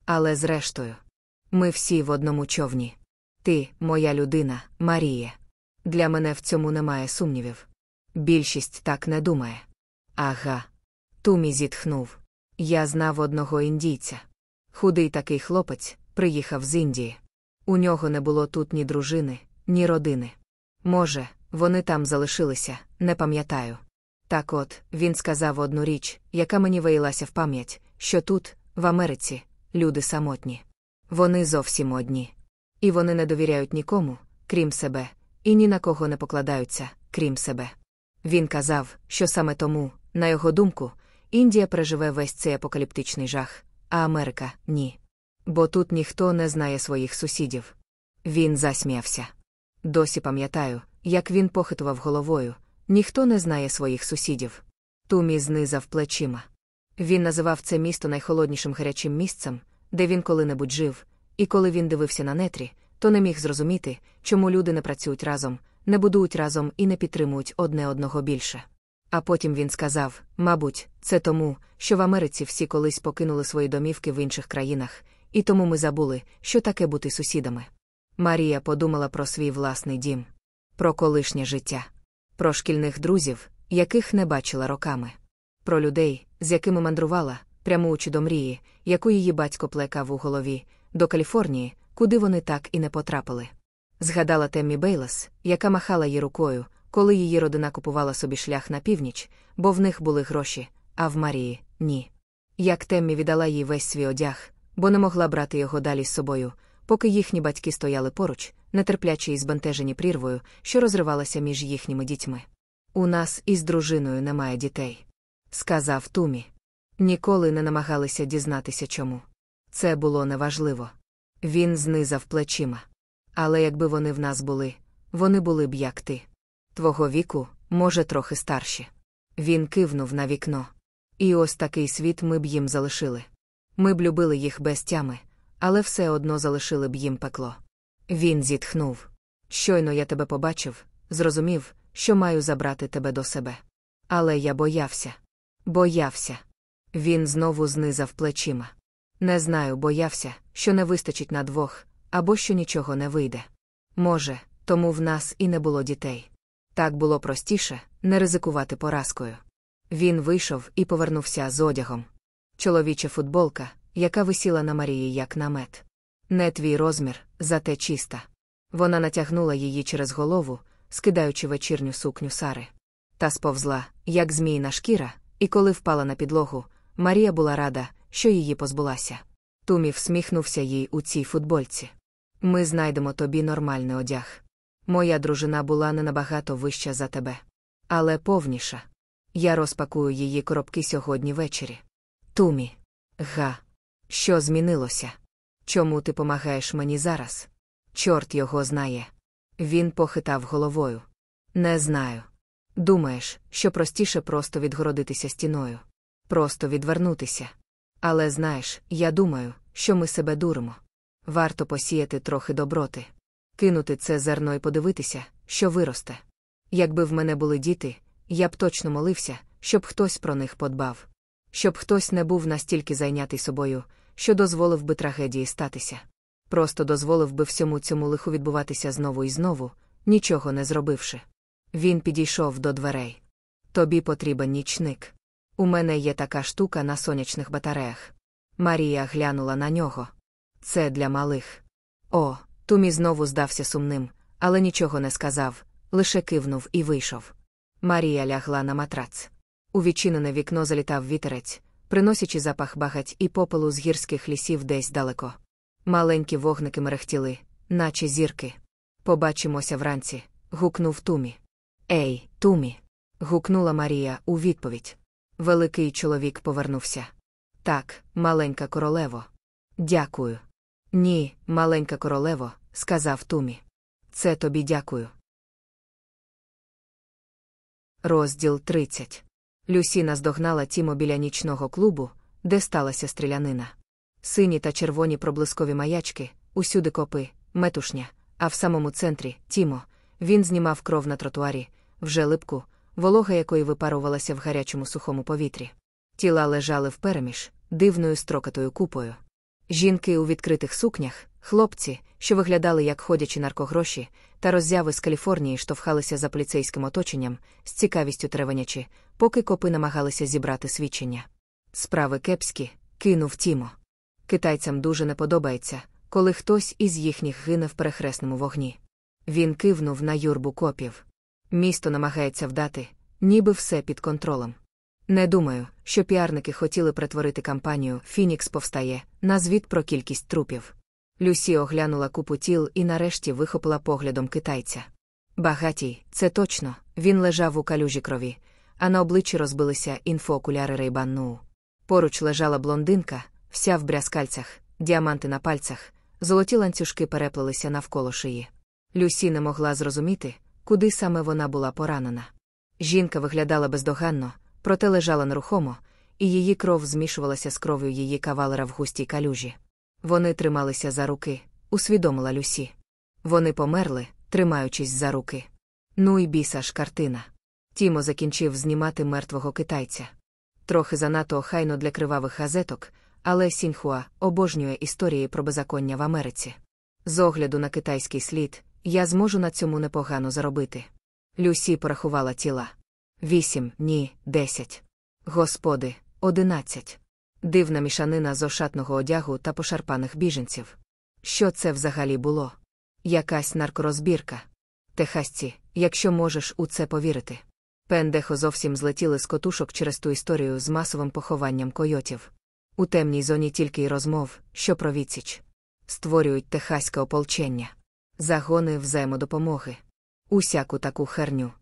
Але зрештою, ми всі в одному човні. Ти, моя людина, Марія. Для мене в цьому немає сумнівів. Більшість так не думає. Ага. Тумі зітхнув. Я знав одного індійця. Худий такий хлопець приїхав з Індії. У нього не було тут ні дружини, ні родини. Може, вони там залишилися, не пам'ятаю. Так от, він сказав одну річ, яка мені виїлася в пам'ять, що тут, в Америці, люди самотні. Вони зовсім одні. І вони не довіряють нікому, крім себе, і ні на кого не покладаються, крім себе. Він казав, що саме тому, на його думку, Індія переживе весь цей апокаліптичний жах, а Америка ні. Бо тут ніхто не знає своїх сусідів. Він засміявся. Досі пам'ятаю, як він похитував головою ніхто не знає своїх сусідів. Тумі знизав плечима. Він називав це місто найхолоднішим гарячим місцем, де він коли-небудь жив, і коли він дивився на нетрі, то не міг зрозуміти, чому люди не працюють разом, не будують разом і не підтримують одне одного більше. А потім він сказав: мабуть, це тому, що в Америці всі колись покинули свої домівки в інших країнах, і тому ми забули, що таке бути сусідами. Марія подумала про свій власний дім, про колишнє життя, про шкільних друзів, яких не бачила роками, про людей, з якими мандрувала, прямуючи до мрії, яку її батько плекав у голові, до Каліфорнії, куди вони так і не потрапили. Згадала Теммі Бейлас, яка махала їй рукою, коли її родина купувала собі шлях на північ, бо в них були гроші, а в Марії ні. Як Теммі віддала їй весь свій одяг, бо не могла брати його далі з собою, поки їхні батьки стояли поруч, нетерплячі і збентежені прірвою, що розривалася між їхніми дітьми. У нас із дружиною немає дітей. Сказав Тумі. Ніколи не намагалися дізнатися чому. Це було неважливо. Він знизав плечима. Але якби вони в нас були, вони були б як ти. Твого віку, може, трохи старші. Він кивнув на вікно. І ось такий світ ми б їм залишили. Ми б любили їх без тями, але все одно залишили б їм пекло. Він зітхнув. Щойно я тебе побачив, зрозумів, що маю забрати тебе до себе. Але я боявся. Боявся. Він знову знизав плечима. Не знаю, боявся, що не вистачить на двох, або що нічого не вийде. Може, тому в нас і не було дітей. Так було простіше не ризикувати поразкою. Він вийшов і повернувся з одягом. Чоловіча футболка, яка висіла на Марії як намет. Не твій розмір, зате чиста. Вона натягнула її через голову, скидаючи вечірню сукню Сари. Та сповзла, як змійна шкіра, і коли впала на підлогу, Марія була рада, що її позбулася. Тумі всміхнувся їй у цій футбольці. Ми знайдемо тобі нормальний одяг. Моя дружина була не набагато вища за тебе. Але повніша. Я розпакую її коробки сьогодні ввечері. Тумі. Га. Що змінилося? Чому ти помагаєш мені зараз? Чорт його знає. Він похитав головою. Не знаю. Думаєш, що простіше просто відгородитися стіною, просто відвернутися. Але знаєш, я думаю, що ми себе дуримо. Варто посіяти трохи доброти, кинути це зерно і подивитися, що виросте. Якби в мене були діти, я б точно молився, щоб хтось про них подбав, щоб хтось не був настільки зайнятий собою, що дозволив би трагедії статися. Просто дозволив би всьому цьому лиху відбуватися знову і знову, нічого не зробивши. Він підійшов до дверей. Тобі потрібен нічник. У мене є така штука на сонячних батареях. Марія глянула на нього. Це для малих. О, Тумі знову здався сумним, але нічого не сказав, лише кивнув і вийшов. Марія лягла на матрац. У відчинене вікно залітав вітерець, приносячи запах багать і попелу з гірських лісів десь далеко. Маленькі вогники мерехтіли, наче зірки. Побачимося вранці. гукнув Тумі. Ей, Тумі. гукнула Марія у відповідь. Великий чоловік повернувся. Так, маленька королево. Дякую. Ні, маленька королево, сказав Тумі. Це тобі дякую. Розділ 30. Люсі наздогнала Тімо біля нічного клубу, де сталася стрілянина. Сині та червоні проблискові маячки, усюди копи, метушня, а в самому центрі Тімо. Він знімав кров на тротуарі, вже липку, волога якої випарувалася в гарячому сухому повітрі. Тіла лежали впереміж, дивною строкатою купою. Жінки у відкритих сукнях, хлопці, що виглядали як ходячі наркогроші, та роззяви з Каліфорнії штовхалися за поліцейським оточенням, з цікавістю тревенячи, поки копи намагалися зібрати свідчення. Справи кепські, кинув Тімо. Китайцям дуже не подобається, коли хтось із їхніх гине в перехресному вогні. Він кивнув на юрбу копів. Місто намагається вдати, ніби все під контролем. Не думаю, що піарники хотіли перетворити кампанію Фінікс повстає на звіт про кількість трупів. Люсі оглянула купу тіл і нарешті вихопила поглядом китайця. Багатій, це точно, він лежав у калюжі крові, а на обличчі розбилися інфоокуляри Рейбан Поруч лежала блондинка, вся в брязкальцях, діаманти на пальцях, золоті ланцюжки переплелися навколо шиї. Люсі не могла зрозуміти, куди саме вона була поранена. Жінка виглядала бездоганно, проте лежала нерухомо, і її кров змішувалася з кров'ю її кавалера в густій калюжі. Вони трималися за руки, усвідомила Люсі. Вони померли, тримаючись за руки. Ну і біса ж картина. Тімо закінчив знімати мертвого китайця. Трохи занадто охайно для кривавих газеток, але Сінхуа обожнює історії про беззаконня в Америці. З огляду на китайський слід, я зможу на цьому непогано заробити. Люсі порахувала тіла. Вісім, ні, десять. Господи, одинадцять. Дивна мішанина з ошатного одягу та пошарпаних біженців. Що це взагалі було? Якась наркорозбірка. Техасці, якщо можеш у це повірити. Пендехо зовсім злетіли з котушок через ту історію з масовим похованням койотів. У темній зоні тільки й розмов, що про відсіч. Створюють техаське ополчення, загони взаємодопомоги. Усяку таку херню.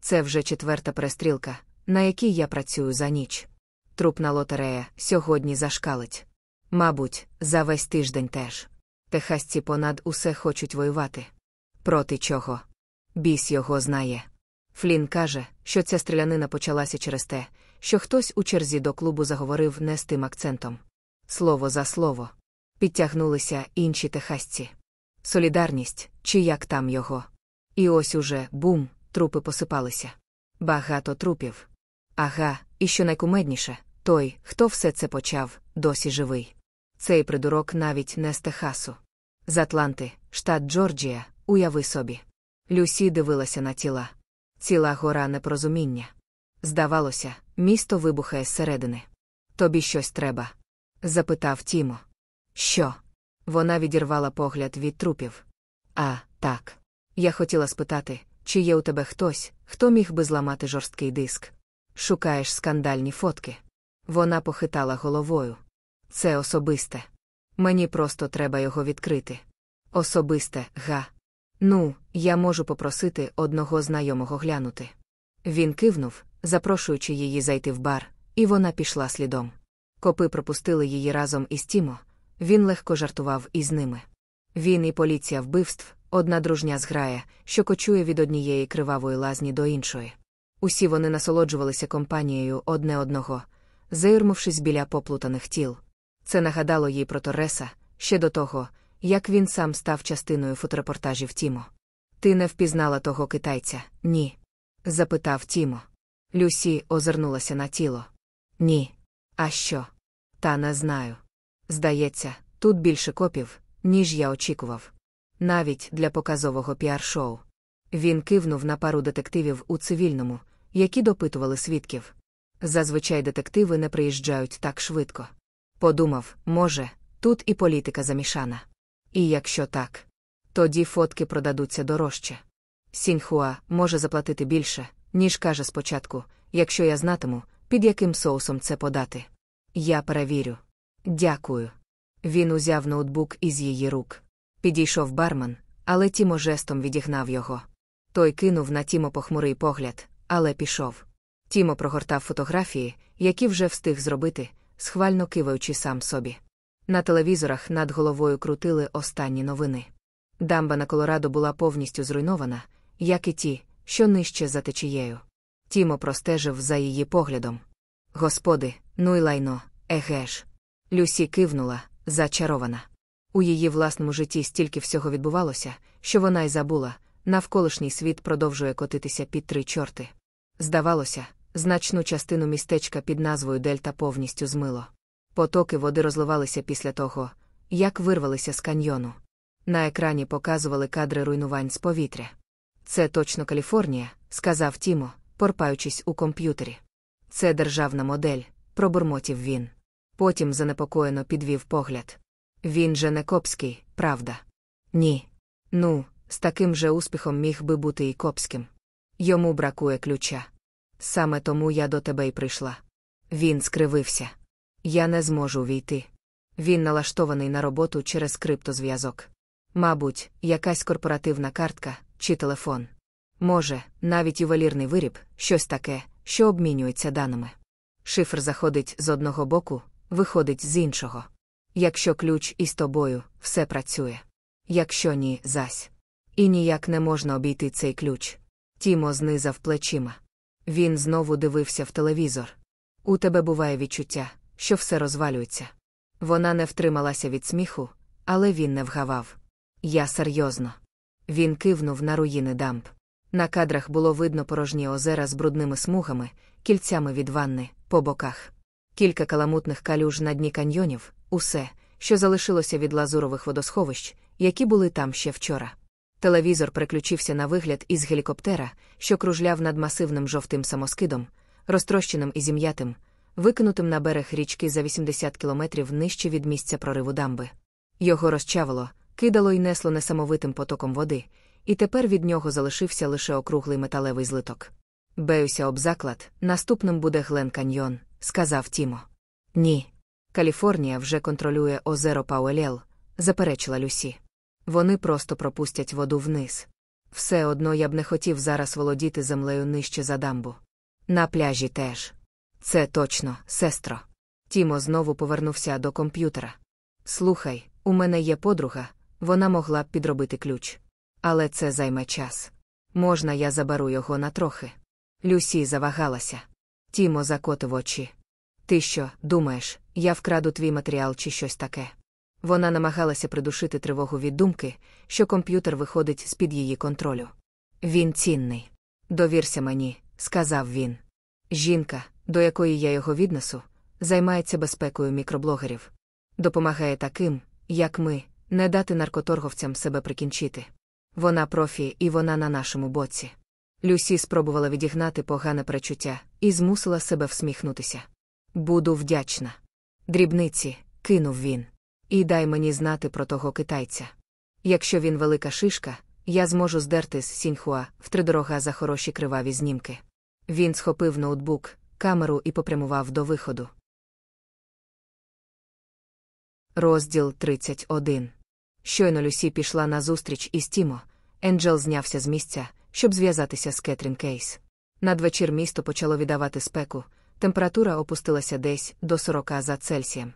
Це вже четверта перестрілка, на якій я працюю за ніч. Трупна лотерея сьогодні зашкалить. Мабуть, за весь тиждень теж. Техасці понад усе хочуть воювати. Проти чого? Біс його знає. Флін каже, що ця стрілянина почалася через те, що хтось у черзі до клубу заговорив не з тим акцентом. Слово за слово. Підтягнулися інші техасці. Солідарність, чи як там його. І ось уже бум, трупи посипалися. Багато трупів. Ага, і що найкумедніше, той, хто все це почав, досі живий. Цей придурок навіть не з Техасу. З Атланти, штат Джорджія, уяви собі. Люсі дивилася на тіла. Ціла гора непорозуміння. Здавалося, місто вибухає зсередини. Тобі щось треба? запитав Тімо. Що? Вона відірвала погляд від трупів. А, так. Я хотіла спитати, чи є у тебе хтось, хто міг би зламати жорсткий диск. Шукаєш скандальні фотки. Вона похитала головою. Це особисте. Мені просто треба його відкрити. Особисте, га. Ну, я можу попросити одного знайомого глянути. Він кивнув, запрошуючи її зайти в бар, і вона пішла слідом. Копи пропустили її разом із Тімо, він легко жартував із ними. Він і поліція вбивств, одна дружня зграя, що кочує від однієї кривавої лазні до іншої. Усі вони насолоджувалися компанією одне одного, заюрмившись біля поплутаних тіл. Це нагадало їй про Тореса ще до того, як він сам став частиною фоторепортажів Тімо. Ти не впізнала того китайця, ні? запитав Тімо. Люсі озирнулася на тіло. Ні. А що? Та не знаю. Здається, тут більше копів, ніж я очікував. Навіть для показового піар-шоу. Він кивнув на пару детективів у цивільному, які допитували свідків. Зазвичай детективи не приїжджають так швидко. Подумав, може, тут і політика замішана. І якщо так, тоді фотки продадуться дорожче. Сіньхуа може заплатити більше, ніж каже спочатку, якщо я знатиму, під яким соусом це подати. Я перевірю. Дякую. Він узяв ноутбук із її рук. Підійшов бармен, але Тімо жестом відігнав його. Той кинув на Тімо похмурий погляд, але пішов. Тімо прогортав фотографії, які вже встиг зробити, схвально киваючи сам собі. На телевізорах над головою крутили останні новини. Дамба на Колорадо була повністю зруйнована, як і ті, що нижче за течією. Тімо простежив за її поглядом. Господи, ну й лайно, еге ж. Люсі кивнула, зачарована. У її власному житті стільки всього відбувалося, що вона й забула, навколишній світ продовжує котитися під три чорти. Здавалося, значну частину містечка під назвою Дельта повністю змило. Потоки води розливалися після того, як вирвалися з каньйону. На екрані показували кадри руйнувань з повітря. Це точно Каліфорнія, сказав Тімо, порпаючись у комп'ютері. Це державна модель, пробурмотів він. Потім занепокоєно підвів погляд. Він же не копський, правда? Ні. Ну, з таким же успіхом міг би бути і копським. Йому бракує ключа. Саме тому я до тебе й прийшла. Він скривився. Я не зможу війти. Він налаштований на роботу через криптозв'язок. Мабуть, якась корпоративна картка чи телефон. Може, навіть ювелірний виріб, щось таке, що обмінюється даними. Шифр заходить з одного боку, виходить з іншого. Якщо ключ із тобою, все працює. Якщо ні, зась. І ніяк не можна обійти цей ключ. Тімо знизав плечима. Він знову дивився в телевізор. У тебе буває відчуття, що все розвалюється. Вона не втрималася від сміху, але він не вгавав. Я серйозно. Він кивнув на руїни дамб. На кадрах було видно порожні озера з брудними смугами, кільцями від ванни, по боках. Кілька каламутних калюж на дні каньйонів, усе, що залишилося від лазурових водосховищ, які були там ще вчора. Телевізор переключився на вигляд із гелікоптера, що кружляв над масивним жовтим самоскидом, розтрощеним і зім'ятим, викинутим на берег річки за 80 кілометрів нижче від місця прориву дамби. Його розчавило, кидало й несло несамовитим потоком води, і тепер від нього залишився лише округлий металевий злиток. Б'юся об заклад, наступним буде Глен Каньйон, сказав Тімо. Ні. Каліфорнія вже контролює озеро Пауелл, заперечила Люсі. Вони просто пропустять воду вниз. Все одно я б не хотів зараз володіти землею нижче за дамбу. На пляжі теж. Це точно, сестро. Тімо знову повернувся до комп'ютера. Слухай, у мене є подруга, вона могла б підробити ключ. Але це займе час. Можна, я заберу його на трохи. Люсі завагалася. Тімо закотив очі. Ти що, думаєш, я вкраду твій матеріал чи щось таке? Вона намагалася придушити тривогу від думки, що комп'ютер виходить з під її контролю. Він цінний. Довірся мені, сказав він. Жінка, до якої я його віднесу, займається безпекою мікроблогерів. Допомагає таким, як ми, не дати наркоторговцям себе прикінчити. Вона профі, і вона на нашому боці. Люсі спробувала відігнати погане перечуття і змусила себе всміхнутися. Буду вдячна. Дрібниці, кинув він. І дай мені знати про того китайця. Якщо він велика шишка, я зможу здерти з сіньхуа втридорога за хороші криваві знімки. Він схопив ноутбук, камеру і попрямував до виходу. Розділ 31 Щойно Люсі пішла на зустріч із Тімо, Енджел знявся з місця, щоб зв'язатися з Кетрін Кейс. Надвечір місто почало віддавати спеку, температура опустилася десь до 40 за Цельсієм.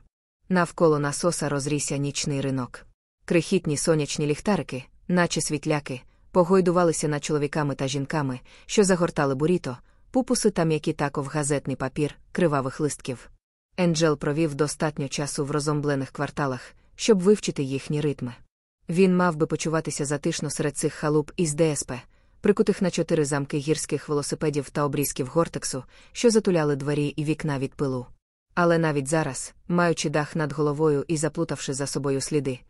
Навколо насоса розрісся нічний ринок. Крихітні сонячні ліхтарики, наче світляки, погойдувалися над чоловіками та жінками, що загортали буріто, пупуси та м'які таков газетний папір, кривавих листків. Енджел провів достатньо часу в розомблених кварталах, щоб вивчити їхні ритми. Він мав би почуватися затишно серед цих халуп із ДСП, прикутих на чотири замки гірських велосипедів та обрізків гортексу, що затуляли двері і вікна від пилу. Але навіть зараз, маючи дах над головою і заплутавши за собою сліди,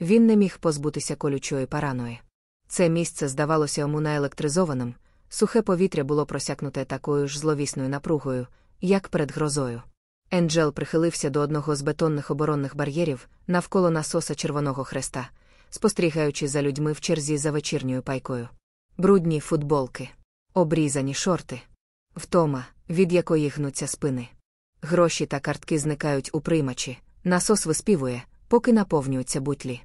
він не міг позбутися колючої параної. Це місце здавалося йому наелектризованим, сухе повітря було просякнуте такою ж зловісною напругою, як перед грозою. Енджел прихилився до одного з бетонних оборонних бар'єрів навколо насоса Червоного Хреста, спостерігаючи за людьми в черзі за вечірньою пайкою. Брудні футболки, обрізані шорти, втома, від якої гнуться спини. Гроші та картки зникають у приймачі, насос виспівує, поки наповнюються бутлі.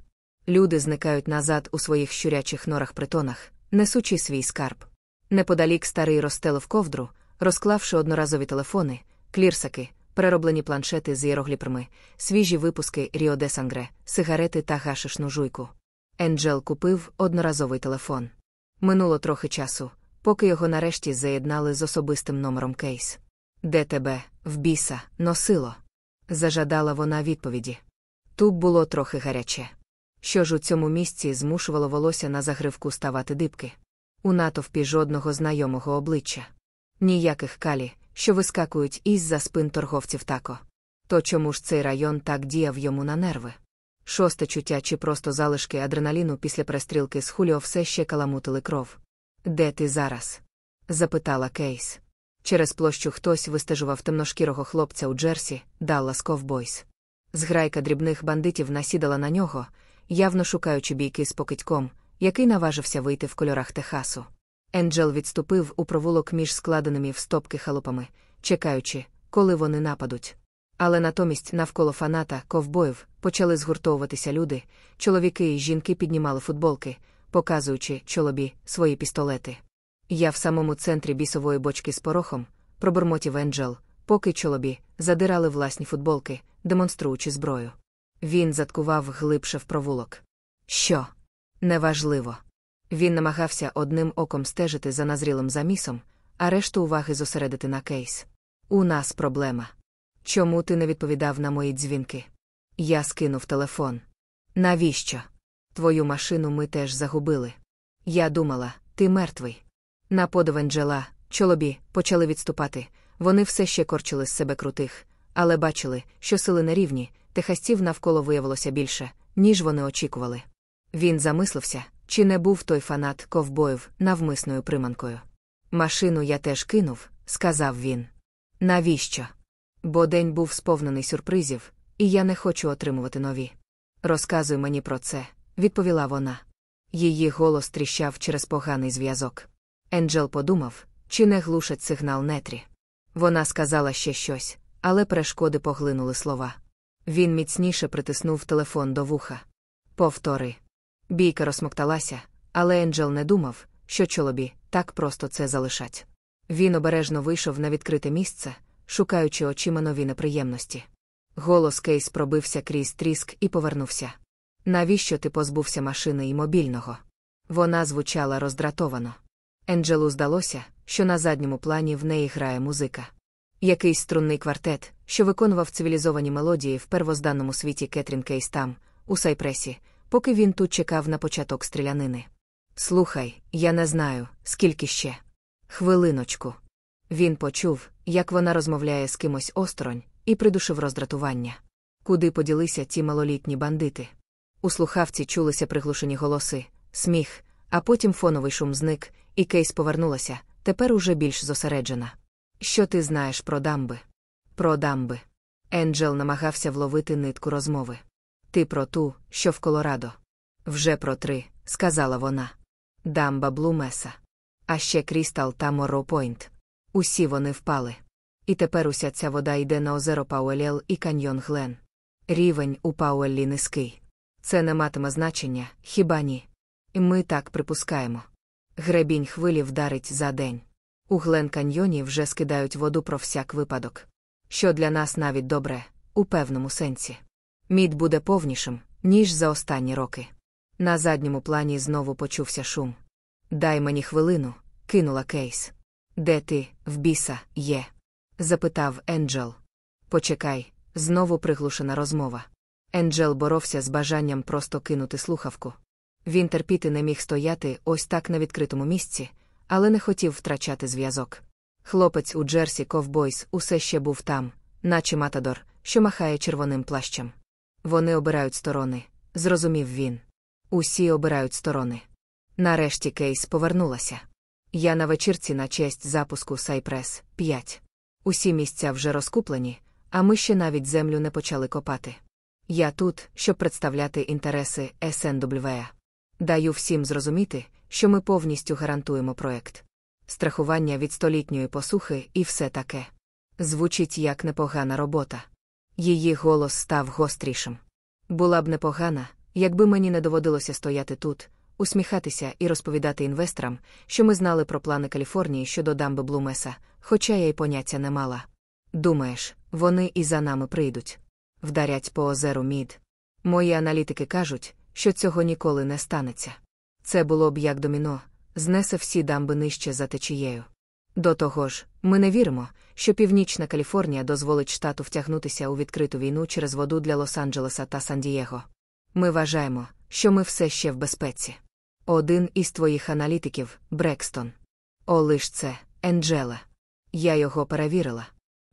Люди зникають назад у своїх щурячих норах притонах, несучи свій скарб. Неподалік старий розстелив ковдру, розклавши одноразові телефони, клірсаки, перероблені планшети з іерогліпрами, свіжі випуски Ріо де Сангре, сигарети та гашишну жуйку. Енджел купив одноразовий телефон. Минуло трохи часу, поки його нарешті заєднали з особистим номером кейс. Де тебе, в біса, носило? зажадала вона відповіді. Тут було трохи гаряче. Що ж у цьому місці змушувало волосся на загривку ставати дибки? У натовпі жодного знайомого обличчя. Ніяких калі, що вискакують із за спин торговців тако. То чому ж цей район так діяв йому на нерви? Шосте чуття чи просто залишки адреналіну після перестрілки з Хуліо все ще каламутили кров. Де ти зараз? запитала Кейс. Через площу хтось вистежував темношкірого хлопця у Джерсі, Даллас Ковбойс. Зграйка дрібних бандитів насідала на нього, явно шукаючи бійки з покидьком, який наважився вийти в кольорах Техасу. Енджел відступив у провулок між складеними в стопки халупами, чекаючи, коли вони нападуть. Але натомість навколо фаната ковбоїв почали згуртовуватися люди, чоловіки і жінки піднімали футболки, показуючи чолобі свої пістолети. Я в самому центрі бісової бочки з порохом, пробурмотів Енджел, поки чолобі задирали власні футболки, демонструючи зброю. Він заткував глибше в провулок. Що? Неважливо. Він намагався одним оком стежити за назрілим замісом, а решту уваги зосередити на кейс. У нас проблема. Чому ти не відповідав на мої дзвінки? Я скинув телефон. Навіщо? Твою машину ми теж загубили. Я думала, ти мертвий. На подив Енджела, чолобі, почали відступати. Вони все ще корчили з себе крутих, але бачили, що сили на рівні, техасців навколо виявилося більше, ніж вони очікували. Він замислився, чи не був той фанат ковбоїв навмисною приманкою. Машину я теж кинув, сказав він. Навіщо? Бо день був сповнений сюрпризів, і я не хочу отримувати нові. Розказуй мені про це, відповіла вона. Її голос тріщав через поганий зв'язок. Енджел подумав, чи не глушать сигнал нетрі. Вона сказала ще щось, але перешкоди поглинули слова. Він міцніше притиснув телефон до вуха. Повтори. Бійка розсмокталася, але Енджел не думав, що чоло бі так просто це залишать. Він обережно вийшов на відкрите місце, шукаючи очима нові неприємності. Голос Кейс пробився крізь тріск і повернувся. Навіщо ти позбувся машини і мобільного? Вона звучала роздратовано. Енджелу здалося, що на задньому плані в неї грає музика. Якийсь струнний квартет, що виконував цивілізовані мелодії в первозданному світі Кетрін Кейс там, у Сайпресі, поки він тут чекав на початок стрілянини. Слухай, я не знаю, скільки ще. Хвилиночку. Він почув, як вона розмовляє з кимось осторонь, і придушив роздратування. Куди поділися ті малолітні бандити? У слухавці чулися приглушені голоси, сміх, а потім фоновий шум зник, і Кейс повернулася, тепер уже більш зосереджена. Що ти знаєш про дамби? Про дамби. Енджел намагався вловити нитку розмови. Ти про ту, що в Колорадо. Вже про три, сказала вона. Дамба Блу-Меса. А ще Крістал та Морроу-Пойнт. Усі вони впали. І тепер уся ця вода йде на озеро Пауелл і каньйон Глен. Рівень у Пауеллі низький. Це не матиме значення, хіба ні? Ми так припускаємо. Гребінь хвилі вдарить за день. У Глен каньйоні вже скидають воду про всяк випадок. Що для нас навіть добре, у певному сенсі. Мід буде повнішим, ніж за останні роки. На задньому плані знову почувся шум. Дай мені хвилину, кинула кейс. Де ти, в біса, є? запитав Енджел. Почекай, знову приглушена розмова. Енджел боровся з бажанням просто кинути слухавку. Він терпіти не міг стояти ось так на відкритому місці, але не хотів втрачати зв'язок. Хлопець у Джерсі Ковбойс усе ще був там, наче матадор, що махає червоним плащем. Вони обирають сторони, зрозумів він. Усі обирають сторони. Нарешті Кейс повернулася. Я на вечірці на честь запуску Сайпрес 5. Усі місця вже розкуплені, а ми ще навіть землю не почали копати. Я тут, щоб представляти інтереси СНВ. Даю всім зрозуміти, що ми повністю гарантуємо проект. Страхування від столітньої посухи і все таке. Звучить як непогана робота. Її голос став гострішим. Була б непогана, якби мені не доводилося стояти тут, усміхатися і розповідати інвесторам, що ми знали про плани Каліфорнії щодо дамби Блумеса, хоча я й поняття не мала. Думаєш, вони і за нами прийдуть. Вдарять по озеру мід. Мої аналітики кажуть, що цього ніколи не станеться. Це було б як доміно, знесе всі дамби нижче за течією. До того ж, ми не віримо, що Північна Каліфорнія дозволить штату втягнутися у відкриту війну через воду для Лос-Анджелеса та Сан-Дієго. Ми вважаємо, що ми все ще в безпеці. Один із твоїх аналітиків Брекстон. О, лиш це, Енджела. Я його перевірила.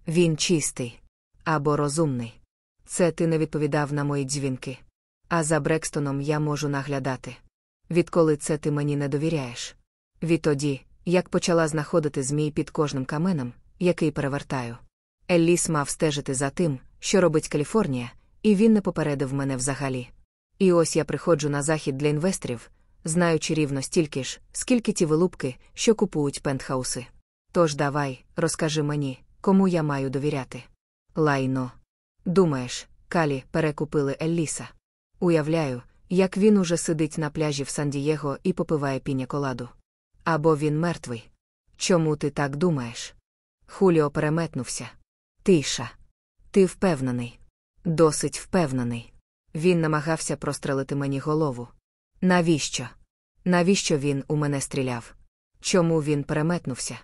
Він чистий або розумний. Це ти не відповідав на мої дзвінки. А за Брекстоном я можу наглядати. Відколи це ти мені не довіряєш? Відтоді, як почала знаходити змій під кожним каменом, який перевертаю. Елліс мав стежити за тим, що робить Каліфорнія, і він не попередив мене взагалі. І ось я приходжу на захід для інвесторів, знаючи рівно стільки ж, скільки ті вилупки, що купують пентхауси. Тож давай, розкажи мені, кому я маю довіряти. Лайно. Думаєш, Калі перекупили Елліса. Уявляю, як він уже сидить на пляжі в Сан-Дієго і попиває піняколаду. Або він мертвий. Чому ти так думаєш? Хуліо переметнувся. Тиша. Ти впевнений. Досить впевнений. Він намагався прострелити мені голову. Навіщо? Навіщо він у мене стріляв? Чому він переметнувся?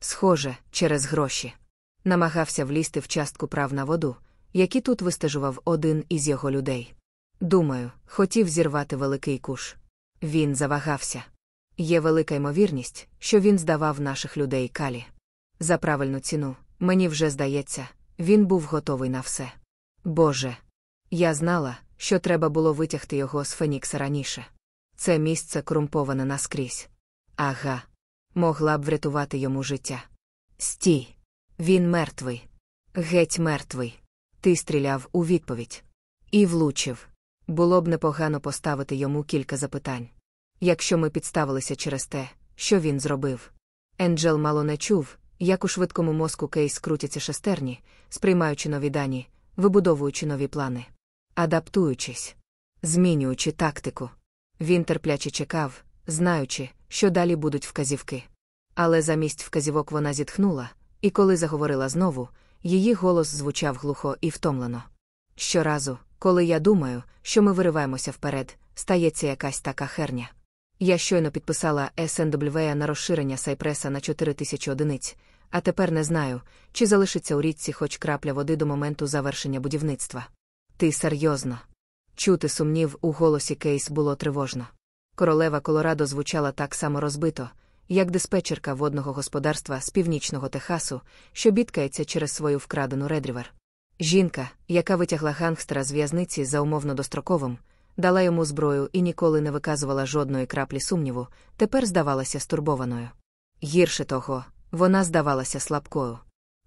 Схоже, через гроші. Намагався влізти в частку прав на воду, які тут вистежував один із його людей. Думаю, хотів зірвати великий куш. Він завагався. Є велика ймовірність, що він здавав наших людей калі. За правильну ціну, мені вже здається, він був готовий на все. Боже. Я знала, що треба було витягти його з Фенікса раніше. Це місце крумповане наскрізь. Ага. Могла б врятувати йому життя. Стій. Він мертвий. Геть мертвий. Ти стріляв у відповідь. І влучив. Було б непогано поставити йому кілька запитань. Якщо ми підставилися через те, що він зробив. Енджел мало не чув, як у швидкому мозку кейс крутяться шестерні, сприймаючи нові дані, вибудовуючи нові плани, адаптуючись, змінюючи тактику. Він терпляче чекав, знаючи, що далі будуть вказівки. Але замість вказівок вона зітхнула, і коли заговорила знову, її голос звучав глухо і втомлено. Щоразу, коли я думаю, що ми вириваємося вперед, стається якась така херня. Я щойно підписала SNWA на розширення Сайпреса на 4 тисячі одиниць, а тепер не знаю, чи залишиться у річці хоч крапля води до моменту завершення будівництва. Ти серйозно. Чути сумнів у голосі Кейс було тривожно. Королева Колорадо звучала так само розбито, як диспетчерка водного господарства з північного Техасу, що бідкається через свою вкрадену Ред-Рівер. Жінка, яка витягла гангстера з в'язниці за умовно достроковим, дала йому зброю і ніколи не виказувала жодної краплі сумніву, тепер здавалася стурбованою. Гірше того, вона здавалася слабкою.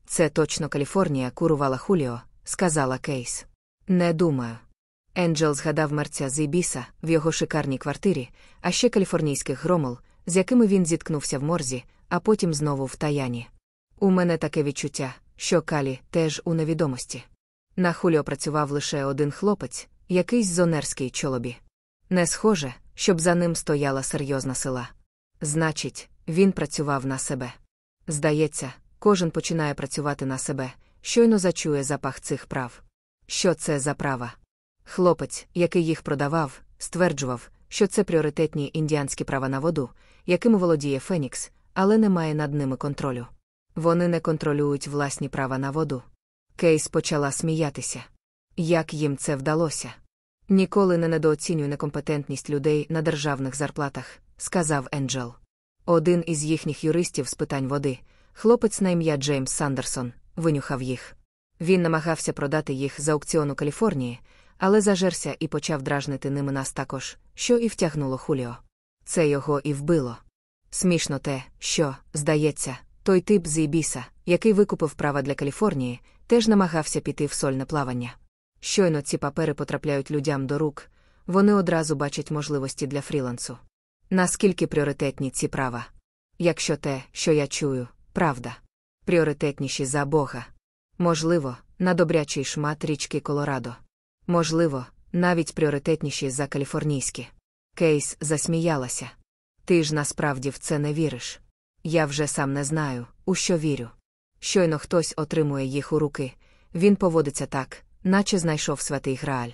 Це точно Каліфорнія курувала Хуліо, сказала Кейс. Не думаю. Енджел згадав мерця Зейбіса в його шикарній квартирі, а ще каліфорнійських громол, з якими він зіткнувся в морзі, а потім знову в таяні. У мене таке відчуття, що Калі теж у невідомості. На хуліо працював лише один хлопець, якийсь зонерський чолобі. Не схоже, щоб за ним стояла серйозна сила. Значить, він працював на себе. Здається, кожен починає працювати на себе, щойно зачує запах цих прав. Що це за права? Хлопець, який їх продавав, стверджував, що це пріоритетні індіанські права на воду, якими володіє Фенікс, але не має над ними контролю. Вони не контролюють власні права на воду. Кейс почала сміятися. Як їм це вдалося? Ніколи не недооцінюй некомпетентність людей на державних зарплатах, сказав Енджел. Один із їхніх юристів з питань води, хлопець на ім'я Джеймс Сандерсон, винюхав їх. Він намагався продати їх з аукціону Каліфорнії, але зажерся і почав дражнити ними нас також, що і втягнуло Хуліо. Це його і вбило. Смішно те, що, здається, той тип з Ібіса, який викупив права для Каліфорнії, теж намагався піти в сольне плавання. Щойно ці папери потрапляють людям до рук, вони одразу бачать можливості для фрілансу. Наскільки пріоритетні ці права? Якщо те, що я чую, правда, пріоритетніші за Бога. Можливо, на добрячий шмат річки Колорадо. Можливо, навіть пріоритетніші за каліфорнійські. Кейс засміялася. Ти ж насправді в це не віриш. Я вже сам не знаю, у що вірю. Щойно хтось отримує їх у руки, він поводиться так, наче знайшов святий грааль.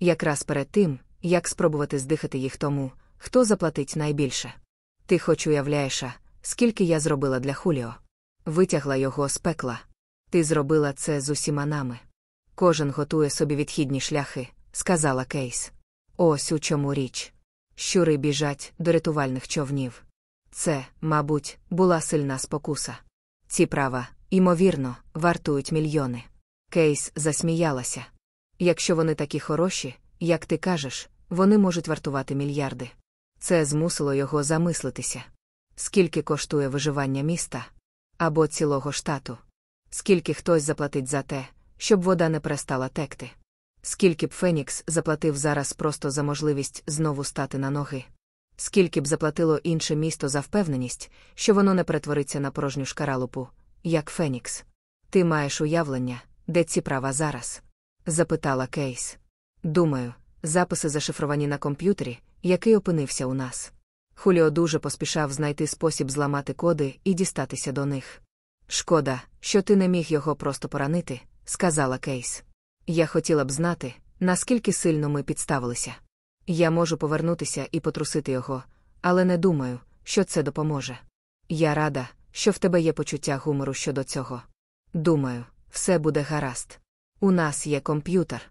Якраз перед тим, як спробувати здихати їх тому, хто заплатить найбільше. Ти хоч уявляєш, скільки я зробила для Хуліо. Витягла його з пекла. Ти зробила це з усіма нами. Кожен готує собі відхідні шляхи, сказала Кейс. Ось у чому річ. Щури біжать до рятувальних човнів. Це, мабуть, була сильна спокуса. Ці права, ймовірно, вартують мільйони. Кейс засміялася. Якщо вони такі хороші, як ти кажеш, вони можуть вартувати мільярди. Це змусило його замислитися. Скільки коштує виживання міста або цілого штату? Скільки хтось заплатить за те, щоб вода не перестала текти? Скільки б Фенікс заплатив зараз просто за можливість знову стати на ноги? Скільки б заплатило інше місто за впевненість, що воно не перетвориться на порожню шкаралупу, як Фенікс? Ти маєш уявлення, де ці права зараз? запитала Кейс. Думаю, записи зашифровані на комп'ютері, який опинився у нас. Хуліо дуже поспішав знайти спосіб зламати коди і дістатися до них. Шкода, що ти не міг його просто поранити, сказала Кейс. Я хотіла б знати, наскільки сильно ми підставилися. Я можу повернутися і потрусити його, але не думаю, що це допоможе. Я рада, що в тебе є почуття гумору щодо цього. Думаю, все буде гаразд. У нас є комп'ютер.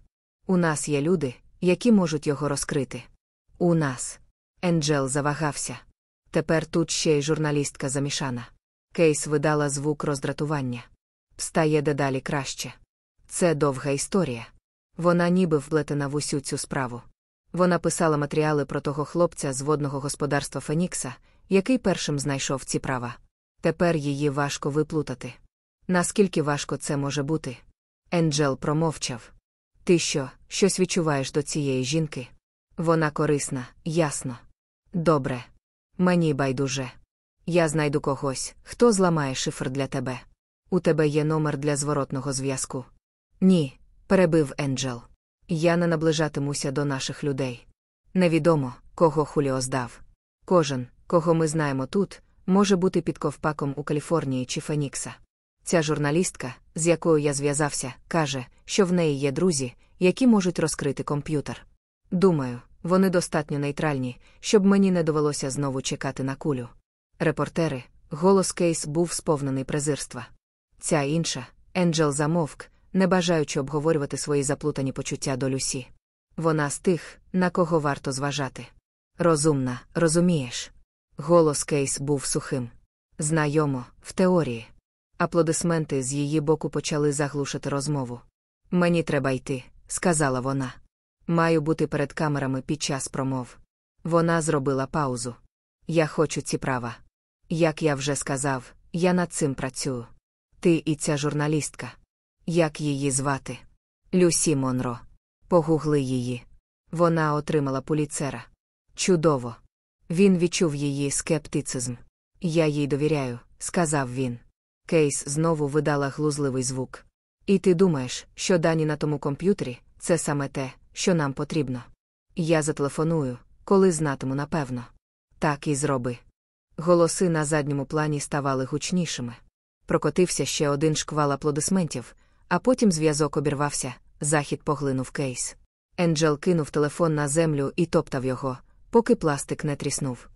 У нас є люди, які можуть його розкрити. У нас. Енджел завагався. Тепер тут ще й журналістка замішана. Кейс видала звук роздратування. Стає дедалі краще. Це довга історія. Вона ніби вплетена в усю цю справу. Вона писала матеріали про того хлопця з водного господарства Фенікса, який першим знайшов ці права. Тепер її важко виплутати. Наскільки важко це може бути? Енджел промовчав. Ти що, щось відчуваєш до цієї жінки? Вона корисна, ясно. Добре. Мені байдуже. Я знайду когось, хто зламає шифр для тебе. У тебе є номер для зворотного зв'язку. Ні, перебив Енджел. Я не наближатимуся до наших людей. Невідомо, кого Хуліо здав. Кожен, кого ми знаємо тут, може бути під ковпаком у Каліфорнії чи Фенікса. Ця журналістка, з якою я зв'язався, каже, що в неї є друзі, які можуть розкрити комп'ютер. Думаю, вони достатньо нейтральні, щоб мені не довелося знову чекати на кулю. Репортери, голос Кейс був сповнений презирства. Ця інша, Енджел замовк, не бажаючи обговорювати свої заплутані почуття до Люсі. Вона з тих, на кого варто зважати. Розумна, розумієш. Голос Кейс був сухим. Знайомо, в теорії. Аплодисменти з її боку почали заглушити розмову. Мені треба йти, сказала вона. Маю бути перед камерами під час промов. Вона зробила паузу. Я хочу ці права. Як я вже сказав, я над цим працюю. Ти і ця журналістка. Як її звати? Люсі Монро. Погугли її. Вона отримала поліцера. Чудово. Він відчув її скептицизм. Я їй довіряю, сказав він. Кейс знову видала глузливий звук. І ти думаєш, що дані на тому комп'ютері це саме те, що нам потрібно. Я зателефоную, коли знатиму напевно. Так і зроби. Голоси на задньому плані ставали гучнішими. Прокотився ще один шквал аплодисментів, а потім зв'язок обірвався, захід поглинув кейс. Енджел кинув телефон на землю і топтав його, поки пластик не тріснув.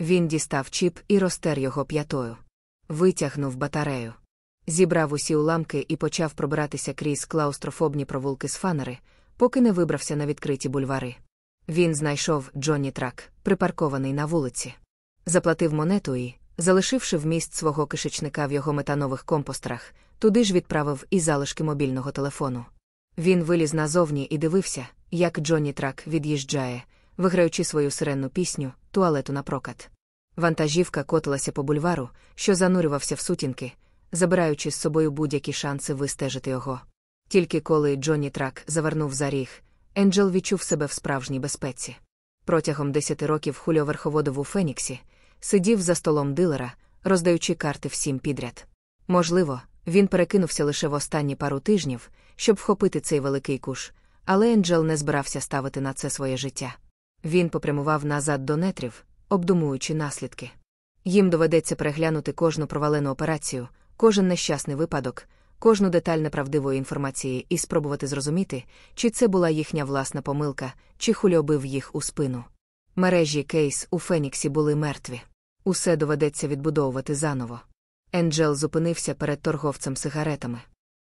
Він дістав чіп і розтер його п'ятою. Витягнув батарею. Зібрав усі уламки і почав пробиратися крізь клаустрофобні провулки з фанери, поки не вибрався на відкриті бульвари. Він знайшов Джонні Трак, припаркований на вулиці. Заплатив монету і, залишивши вміст свого кишечника в його метанових компостерах, туди ж відправив і залишки мобільного телефону. Він виліз назовні і дивився, як Джонні Трак від'їжджає, виграючи свою сиренну пісню, туалету на прокат. Вантажівка котилася по бульвару, що занурювався в сутінки, забираючи з собою будь-які шанси вистежити його. Тільки коли Джонні Трак завернув за ріг, Енджел відчув себе в справжній безпеці. Протягом десяти років Хульо верховодив у Феніксі, сидів за столом дилера, роздаючи карти всім підряд. Можливо, він перекинувся лише в останні пару тижнів, щоб вхопити цей великий куш, але Енджел не збирався ставити на це своє життя. Він попрямував назад до нетрів, обдумуючи наслідки. Їм доведеться переглянути кожну провалену операцію, кожен нещасний випадок, кожну деталь неправдивої інформації і спробувати зрозуміти, чи це була їхня власна помилка, чи хульобив їх у спину. Мережі кейс у Феніксі були мертві. Усе доведеться відбудовувати заново. Енджел зупинився перед торговцем сигаретами.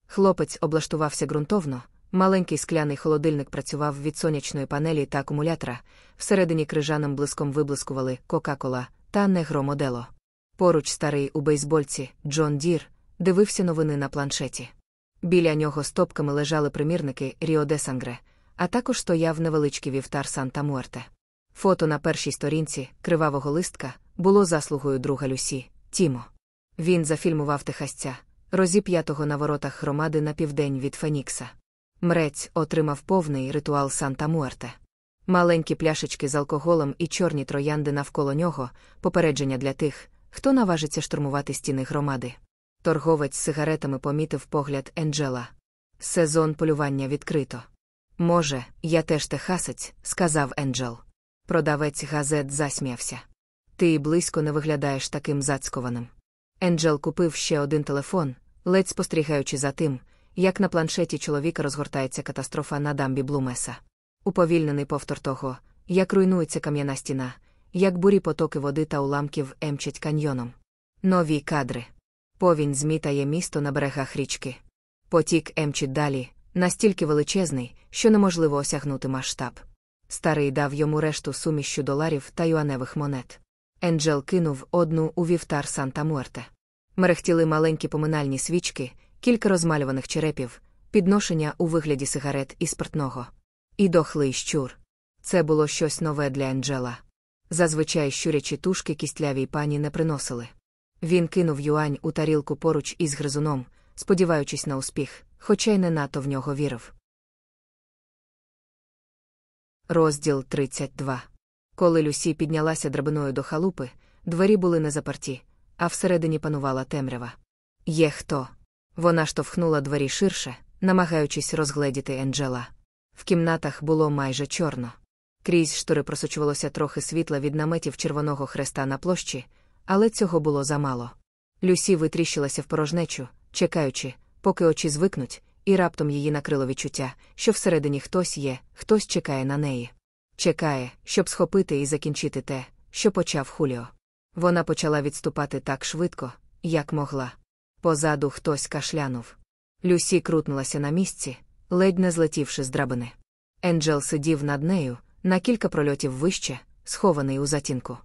Хлопець облаштувався ґрунтовно, маленький скляний холодильник працював від сонячної панелі та акумулятора, всередині крижаним блиском виблискували Кока-Кола та Негро Модело. Поруч старий у бейсбольці Джон Дір дивився новини на планшеті. Біля нього стопками лежали примірники Ріо де Сангре, а також стояв невеличкий вівтар Санта Муерте. Фото на першій сторінці кривавого листка було заслугою друга Люсі, Тімо. Він зафільмував техасця, розіп'ятого на воротах громади на південь від Фенікса. Мрець отримав повний ритуал Санта Муерте. Маленькі пляшечки з алкоголем і чорні троянди навколо нього, попередження для тих, хто наважиться штурмувати стіни громади. Торговець з сигаретами помітив погляд Енджела. Сезон полювання відкрито. Може, я теж техасець, сказав Енджел. Продавець газет засміявся. Ти близько не виглядаєш таким зацькованим. Енджел купив ще один телефон, ледь спостерігаючи за тим, як на планшеті чоловіка розгортається катастрофа на дамбі Блумеса. Уповільнений повтор того, як руйнується кам'яна стіна, як бурі потоки води та уламків емчать каньйоном. Нові кадри. Повінь змітає місто на берегах річки. Потік емчить далі, настільки величезний, що неможливо осягнути масштаб. Старий дав йому решту суміщу доларів та юаневих монет. Енджел кинув одну у вівтар Санта Муерте. Мерехтіли маленькі поминальні свічки, кілька розмалюваних черепів, підношення у вигляді сигарет і спиртного. І дохлий щур. Це було щось нове для Енджела. Зазвичай щурячі тушки кістлявій пані не приносили. Він кинув юань у тарілку поруч із гризуном, сподіваючись на успіх, хоча й не надто в нього вірив. Розділ 32 Коли Люсі піднялася драбиною до халупи, двері були не заперті, а всередині панувала темрява. Є хто? Вона штовхнула двері ширше, намагаючись розгледіти Енджела. В кімнатах було майже чорно. Крізь штори просочувалося трохи світла від наметів Червоного хреста на площі, але цього було замало. Люсі витріщилася в порожнечу, чекаючи, поки очі звикнуть, і раптом її накрило відчуття, що всередині хтось є, хтось чекає на неї. Чекає, щоб схопити і закінчити те, що почав Хуліо. Вона почала відступати так швидко, як могла. Позаду хтось кашлянув. Люсі крутнулася на місці, ледь не злетівши з драбини. Енджел сидів над нею, на кілька прольотів вище, схований у затінку.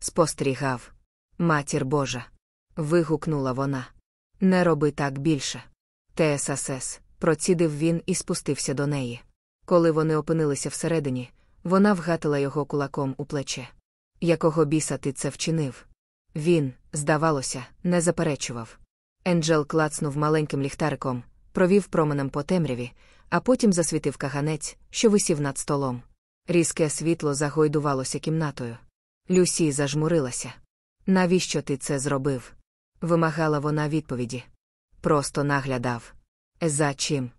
Спостерігав. Матір Божа. вигукнула вона. Не роби так більше. ТСС, процідив він і спустився до неї. Коли вони опинилися всередині, вона вгатила його кулаком у плече. Якого біса ти це вчинив? Він, здавалося, не заперечував. Енджел клацнув маленьким ліхтариком, провів променем по темряві, а потім засвітив каганець, що висів над столом. Різке світло загойдувалося кімнатою. Люсі зажмурилася. Навіщо ти це зробив? вимагала вона відповіді. Просто наглядав. За чим?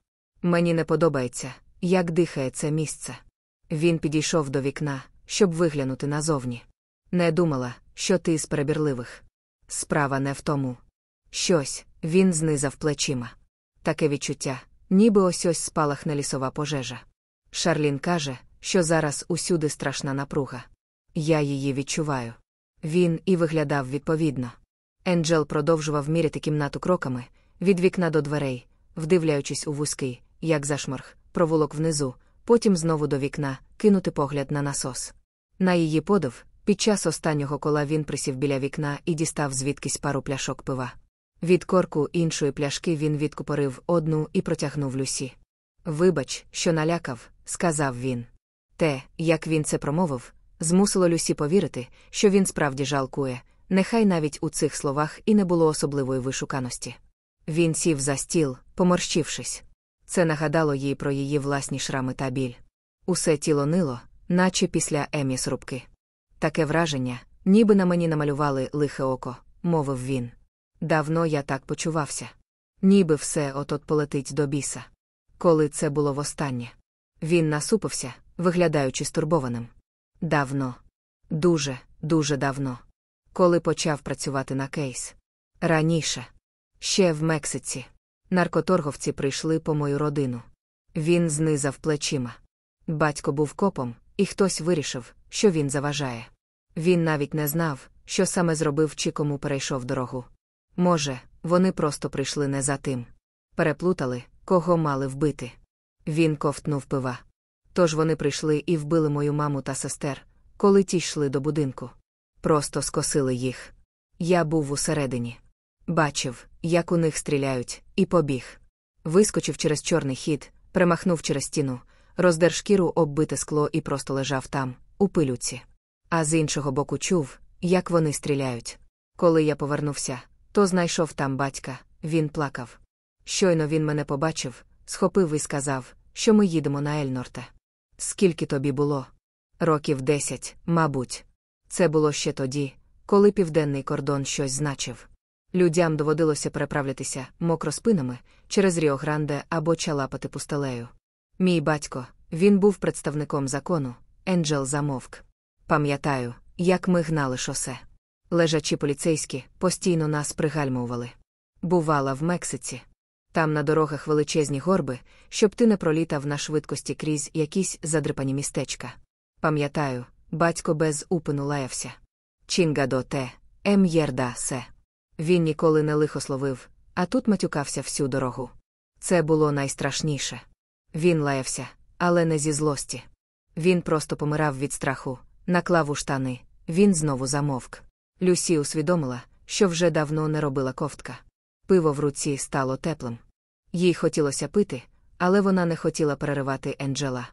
Мені не подобається, як дихає це місце. Він підійшов до вікна, щоб виглянути назовні. Не думала, що ти з перебірливих. Справа не в тому. Щось, він знизав плечима. Таке відчуття, ніби ось ось спалахне лісова пожежа. Шарлін каже, що зараз усюди страшна напруга. Я її відчуваю. Він і виглядав відповідно. Енджел продовжував міряти кімнату кроками, від вікна до дверей, вдивляючись у вузький, як зашморг, провулок внизу, потім знову до вікна, кинути погляд на насос. На її подив, під час останнього кола він присів біля вікна і дістав звідкись пару пляшок пива. Від корку іншої пляшки він відкупорив одну і протягнув Люсі. Вибач, що налякав, сказав він. Те, як він це промовив, змусило Люсі повірити, що він справді жалкує, нехай навіть у цих словах і не було особливої вишуканості. Він сів за стіл, поморщившись. Це нагадало їй про її власні шрами та біль. Усе тіло нило, наче після еміс рубки. Таке враження, ніби на мені намалювали лихе око, мовив він. Давно я так почувався. Ніби все от-от полетить до біса. Коли це було востаннє. Він насупився, виглядаючи стурбованим. Давно. Дуже, дуже давно. Коли почав працювати на кейс. Раніше. Ще в Мексиці. Наркоторговці прийшли по мою родину. Він знизав плечима. Батько був копом, і хтось вирішив, що він заважає. Він навіть не знав, що саме зробив чи кому перейшов дорогу. Може, вони просто прийшли не за тим. Переплутали, кого мали вбити. Він ковтнув пива. Тож вони прийшли і вбили мою маму та сестер, коли ті йшли до будинку. Просто скосили їх. Я був усередині. Бачив, як у них стріляють, і побіг. Вискочив через чорний хід, примахнув через стіну, роздер шкіру оббите скло і просто лежав там, у пилюці. А з іншого боку чув, як вони стріляють. Коли я повернувся, то знайшов там батька, він плакав. Щойно він мене побачив, схопив і сказав, що ми їдемо на Ельнорте. Скільки тобі було? Років десять, мабуть. Це було ще тоді, коли південний кордон щось значив. Людям доводилося переправлятися мокроспинами через Ріо-Гранде або чалапати пустелею. Мій батько, він був представником закону, Енджел замовк. Пам'ятаю, як ми гнали шосе. Лежачі поліцейські постійно нас пригальмували. Бувала в Мексиці. Там на дорогах величезні горби, щоб ти не пролітав на швидкості крізь якісь задрипані містечка. Пам'ятаю, батько без упину лаявся. Чінгадо те, ем'єрда се. Він ніколи не лихословив, а тут матюкався всю дорогу. Це було найстрашніше. Він лаявся, але не зі злості. Він просто помирав від страху, наклав у штани, він знову замовк. Люсі усвідомила, що вже давно не робила ковтка. Пиво в руці стало теплим. Їй хотілося пити, але вона не хотіла переривати Енджела.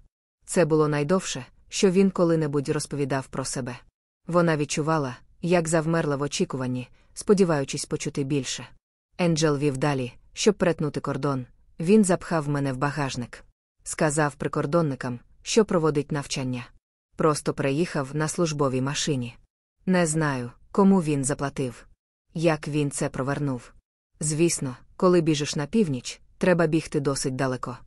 Це було найдовше, що він коли-небудь розповідав про себе. Вона відчувала, як завмерла в очікуванні, сподіваючись почути більше. Енджел вів далі, щоб перетнути кордон. Він запхав мене в багажник. Сказав прикордонникам, що проводить навчання. Просто приїхав на службовій машині. Не знаю, кому він заплатив. Як він це провернув. Звісно, коли біжиш на північ, треба бігти досить далеко.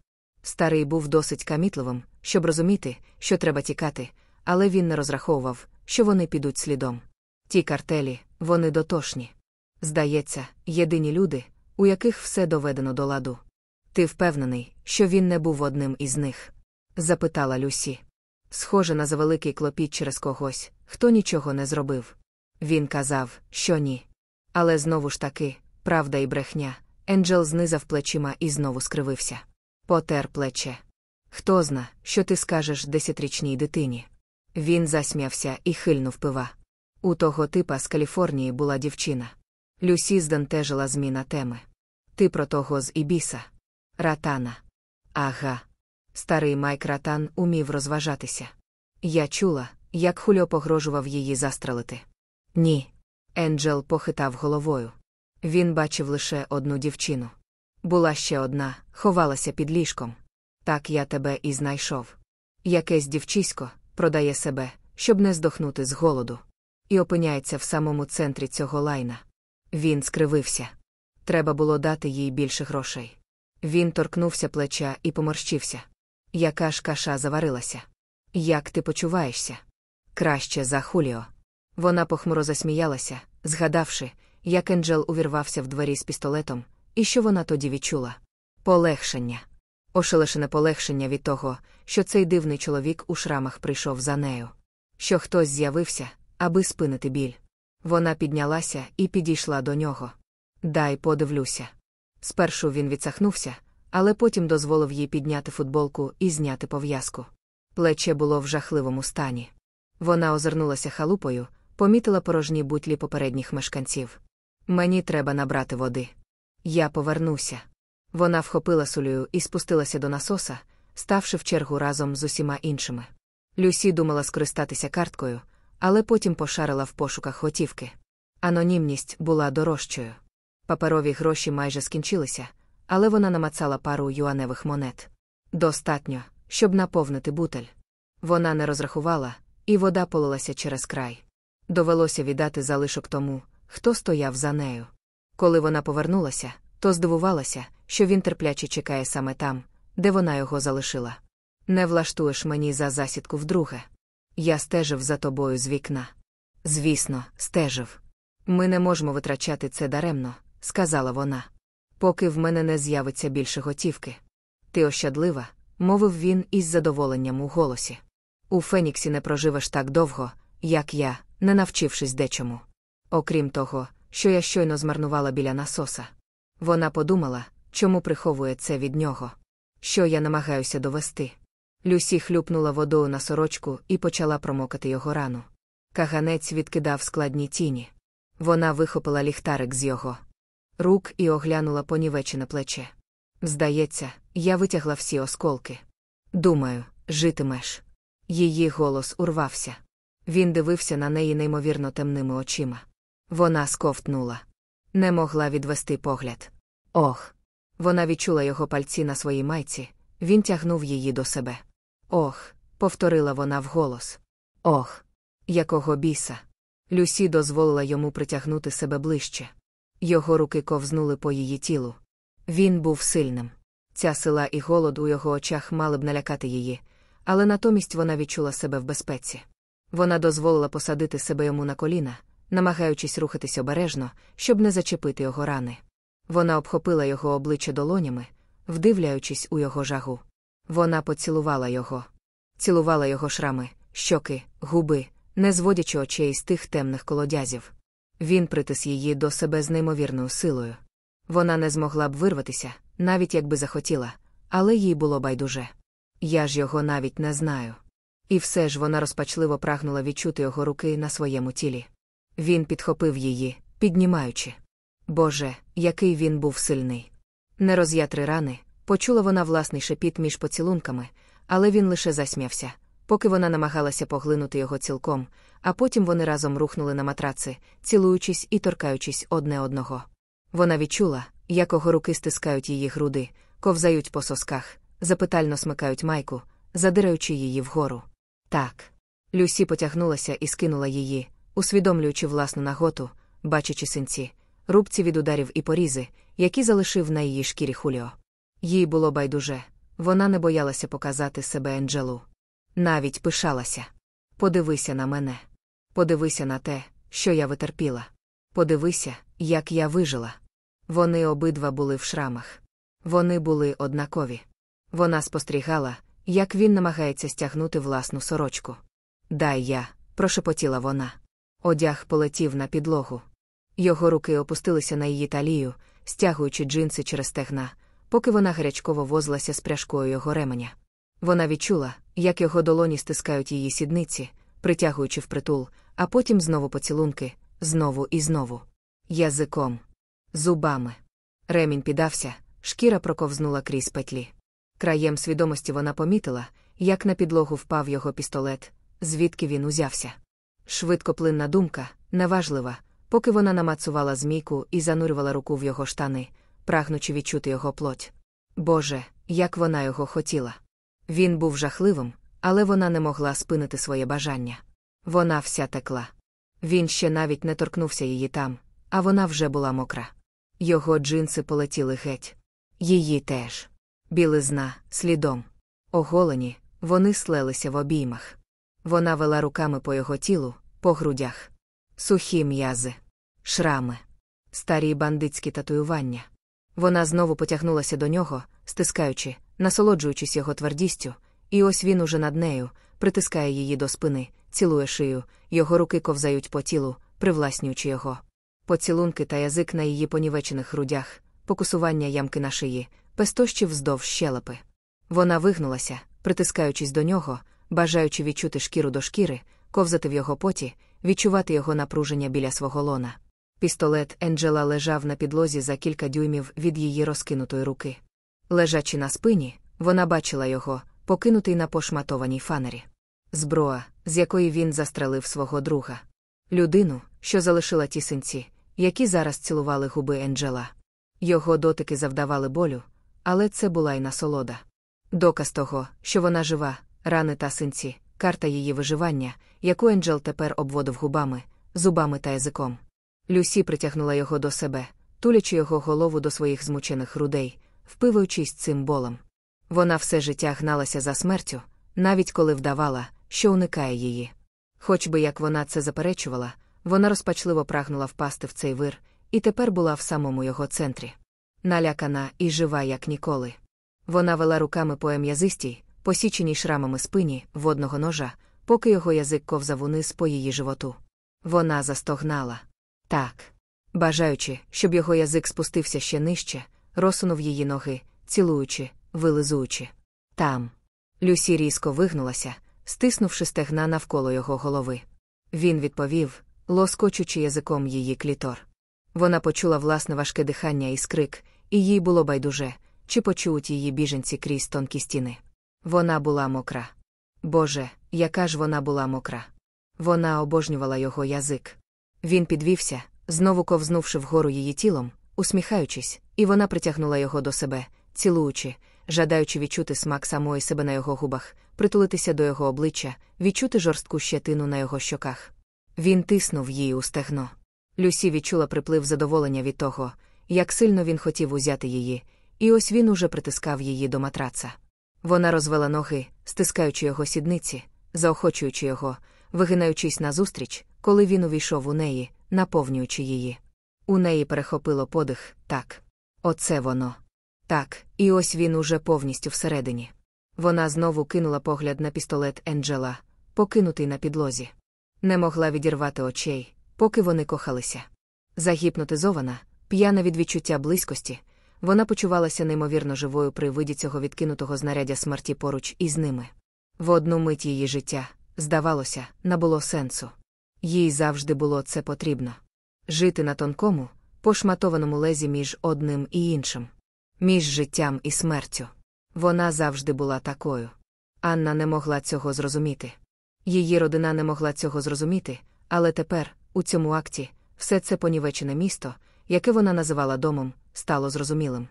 Старий був досить камітливим, щоб розуміти, що треба тікати, але він не розраховував, що вони підуть слідом. Ті картелі, вони дотошні. Здається, єдині люди, у яких все доведено до ладу. Ти впевнений, що він не був одним із них? запитала Люсі. Схоже на завеликий клопіт через когось, хто нічого не зробив. Він казав, що ні. Але знову ж таки, правда і брехня. Енджел знизав плечима і знову скривився. Потер плече. Хто зна, що ти скажеш десятирічній дитині? Він засміявся і хильнув пива. У того типа з Каліфорнії була дівчина. Люсі здентежила зміна теми. Ти про того з Ібіса. Ратана. Ага. Старий Майк Ратан умів розважатися. Я чула, як Хульо погрожував її застрелити. Ні. Енджел похитав головою. Він бачив лише одну дівчину. Була ще одна, ховалася під ліжком. Так я тебе і знайшов. Якесь дівчисько продає себе, щоб не здохнути з голоду. І опиняється в самому центрі цього лайна. Він скривився. Треба було дати їй більше грошей. Він торкнувся плеча і поморщився. Яка ж каша заварилася? Як ти почуваєшся? Краще за Хуліо. Вона похмуро засміялася, згадавши, як Енджел увірвався в двері з пістолетом, і що вона тоді відчула. Полегшення. Ошелешене полегшення від того, що цей дивний чоловік у шрамах прийшов за нею. Що хтось з'явився, аби спинити біль. Вона піднялася і підійшла до нього. Дай подивлюся. Спершу він відсахнувся, але потім дозволив їй підняти футболку і зняти пов'язку. Плече було в жахливому стані. Вона озирнулася халупою, помітила порожні бутлі попередніх мешканців. Мені треба набрати води. Я повернуся. Вона вхопила сулею і спустилася до насоса, ставши в чергу разом з усіма іншими. Люсі думала скористатися карткою, але потім пошарила в пошуках готівки. Анонімність була дорожчою. Паперові гроші майже скінчилися, але вона намацала пару юаневих монет. Достатньо, щоб наповнити бутель. Вона не розрахувала, і вода полилася через край. Довелося віддати залишок тому, хто стояв за нею. Коли вона повернулася, то здивувалася, що він терпляче чекає саме там, де вона його залишила. Не влаштуєш мені за засідку вдруге. Я стежив за тобою з вікна. Звісно, стежив. Ми не можемо витрачати це даремно, сказала вона. Поки в мене не з'явиться більше готівки. Ти ощадлива, мовив він із задоволенням у голосі. У Феніксі не проживеш так довго, як я, не навчившись дечому. Окрім того, що я щойно змарнувала біля насоса. Вона подумала, чому приховує це від нього. Що я намагаюся довести. Люсі хлюпнула водою на сорочку і почала промокати його рану. Каганець відкидав складні тіні. Вона вихопила ліхтарик з його рук і оглянула понівечене плече. Здається, я витягла всі осколки. Думаю, житимеш. Її голос урвався. Він дивився на неї неймовірно темними очима. Вона сковтнула. Не могла відвести погляд. Ох. Вона відчула його пальці на своїй майці, він тягнув її до себе. Ох, повторила вона вголос. Ох, якого біса. Люсі дозволила йому притягнути себе ближче. Його руки ковзнули по її тілу. Він був сильним. Ця сила і голод у його очах мали б налякати її, але натомість вона відчула себе в безпеці. Вона дозволила посадити себе йому на коліна, намагаючись рухатись обережно, щоб не зачепити його рани. Вона обхопила його обличчя долонями, вдивляючись у його жагу. Вона поцілувала його, цілувала його шрами, щоки, губи, не зводячи очей з тих темних колодязів. Він притис її до себе з неймовірною силою. Вона не змогла б вирватися, навіть якби захотіла, але їй було байдуже. Я ж його навіть не знаю. І все ж вона розпачливо прагнула відчути його руки на своєму тілі. Він підхопив її, піднімаючи. Боже, який він був сильний. Не роз'ятри рани, почула вона власний шепіт між поцілунками, але він лише засмявся, поки вона намагалася поглинути його цілком, а потім вони разом рухнули на матраци, цілуючись і торкаючись одне одного. Вона відчула, як його руки стискають її груди, ковзають по сосках, запитально смикають майку, задираючи її вгору. Так. Люсі потягнулася і скинула її, усвідомлюючи власну наготу, бачачи синці, рубці від ударів і порізи, які залишив на її шкірі Хуліо. Їй було байдуже, вона не боялася показати себе Енджелу. Навіть пишалася. Подивися на мене. Подивися на те, що я витерпіла. Подивися, як я вижила. Вони обидва були в шрамах. Вони були однакові. Вона спостерігала, як він намагається стягнути власну сорочку. Дай я, прошепотіла вона. Одяг полетів на підлогу. Його руки опустилися на її талію, стягуючи джинси через стегна, поки вона гарячково возлася з пряжкою його ременя. Вона відчула, як його долоні стискають її сідниці, притягуючи впритул, а потім знову поцілунки, знову і знову. Язиком, зубами. Ремінь підався, шкіра проковзнула крізь петлі. Краєм свідомості вона помітила, як на підлогу впав його пістолет, звідки він узявся. Швидкоплинна думка, неважлива, поки вона намацувала змійку і занурювала руку в його штани, прагнучи відчути його плоть. Боже, як вона його хотіла. Він був жахливим, але вона не могла спинити своє бажання. Вона вся текла. Він ще навіть не торкнувся її там, а вона вже була мокра. Його джинси полетіли геть. Її теж. Білизна, слідом. Оголені, вони слелися в обіймах. Вона вела руками по його тілу, по грудях. Сухі м'язи, шрами, старі бандитські татуювання. Вона знову потягнулася до нього, стискаючи, насолоджуючись його твердістю, і ось він уже над нею, притискає її до спини, цілує шию, його руки ковзають по тілу, привласнюючи його. Поцілунки та язик на її понівечених грудях, покусування ямки на шиї, пестощі вздовж щелепи. Вона вигнулася, притискаючись до нього, бажаючи відчути шкіру до шкіри, ковзати в його поті, відчувати його напруження біля свого лона. Пістолет Енджела лежав на підлозі за кілька дюймів від її розкинутої руки. Лежачи на спині, вона бачила його, покинутий на пошматованій фанері. Зброя, з якої він застрелив свого друга. Людину, що залишила ті синці, які зараз цілували губи Енджела. Його дотики завдавали болю, але це була й насолода. Доказ того, що вона жива, рани та синці, карта її виживання, яку Енджел тепер обводив губами, зубами та язиком. Люсі притягнула його до себе, тулячи його голову до своїх змучених грудей, впиваючись цим болем. Вона все життя гналася за смертю, навіть коли вдавала, що уникає її. Хоч би як вона це заперечувала, вона розпачливо прагнула впасти в цей вир, і тепер була в самому його центрі. Налякана і жива, як ніколи. Вона вела руками по ем'язистій, посіченій шрамами спині, водного ножа, поки його язик ковзав униз по її животу. Вона застогнала. Так. Бажаючи, щоб його язик спустився ще нижче, розсунув її ноги, цілуючи, вилизуючи. Там. Люсі різко вигнулася, стиснувши стегна навколо його голови. Він відповів, лоскочучи язиком її клітор. Вона почула власне важке дихання і скрик, і їй було байдуже, чи почують її біженці крізь тонкі стіни. Вона була мокра. Боже, яка ж вона була мокра. Вона обожнювала його язик. Він підвівся, знову ковзнувши вгору її тілом, усміхаючись, і вона притягнула його до себе, цілуючи, жадаючи відчути смак самої себе на його губах, притулитися до його обличчя, відчути жорстку щетину на його щоках. Він тиснув її у стегно. Люсі відчула приплив задоволення від того, як сильно він хотів узяти її, і ось він уже притискав її до матраца. Вона розвела ноги, стискаючи його сідниці, заохочуючи його, вигинаючись назустріч, коли він увійшов у неї, наповнюючи її. У неї перехопило подих, так. Оце воно. Так, і ось він уже повністю всередині. Вона знову кинула погляд на пістолет Енджела, покинутий на підлозі. Не могла відірвати очей, поки вони кохалися. Загіпнотизована, п'яна від відчуття близькості, вона почувалася неймовірно живою при виді цього відкинутого знаряддя смерті поруч із ними. В одну мить її життя, здавалося, набуло сенсу. Їй завжди було це потрібно жити на тонкому, пошматованому лезі між одним і іншим, між життям і смертю. Вона завжди була такою. Анна не могла цього зрозуміти. Її родина не могла цього зрозуміти, але тепер, у цьому акті, все це понівечене місто, яке вона називала домом, стало зрозумілим.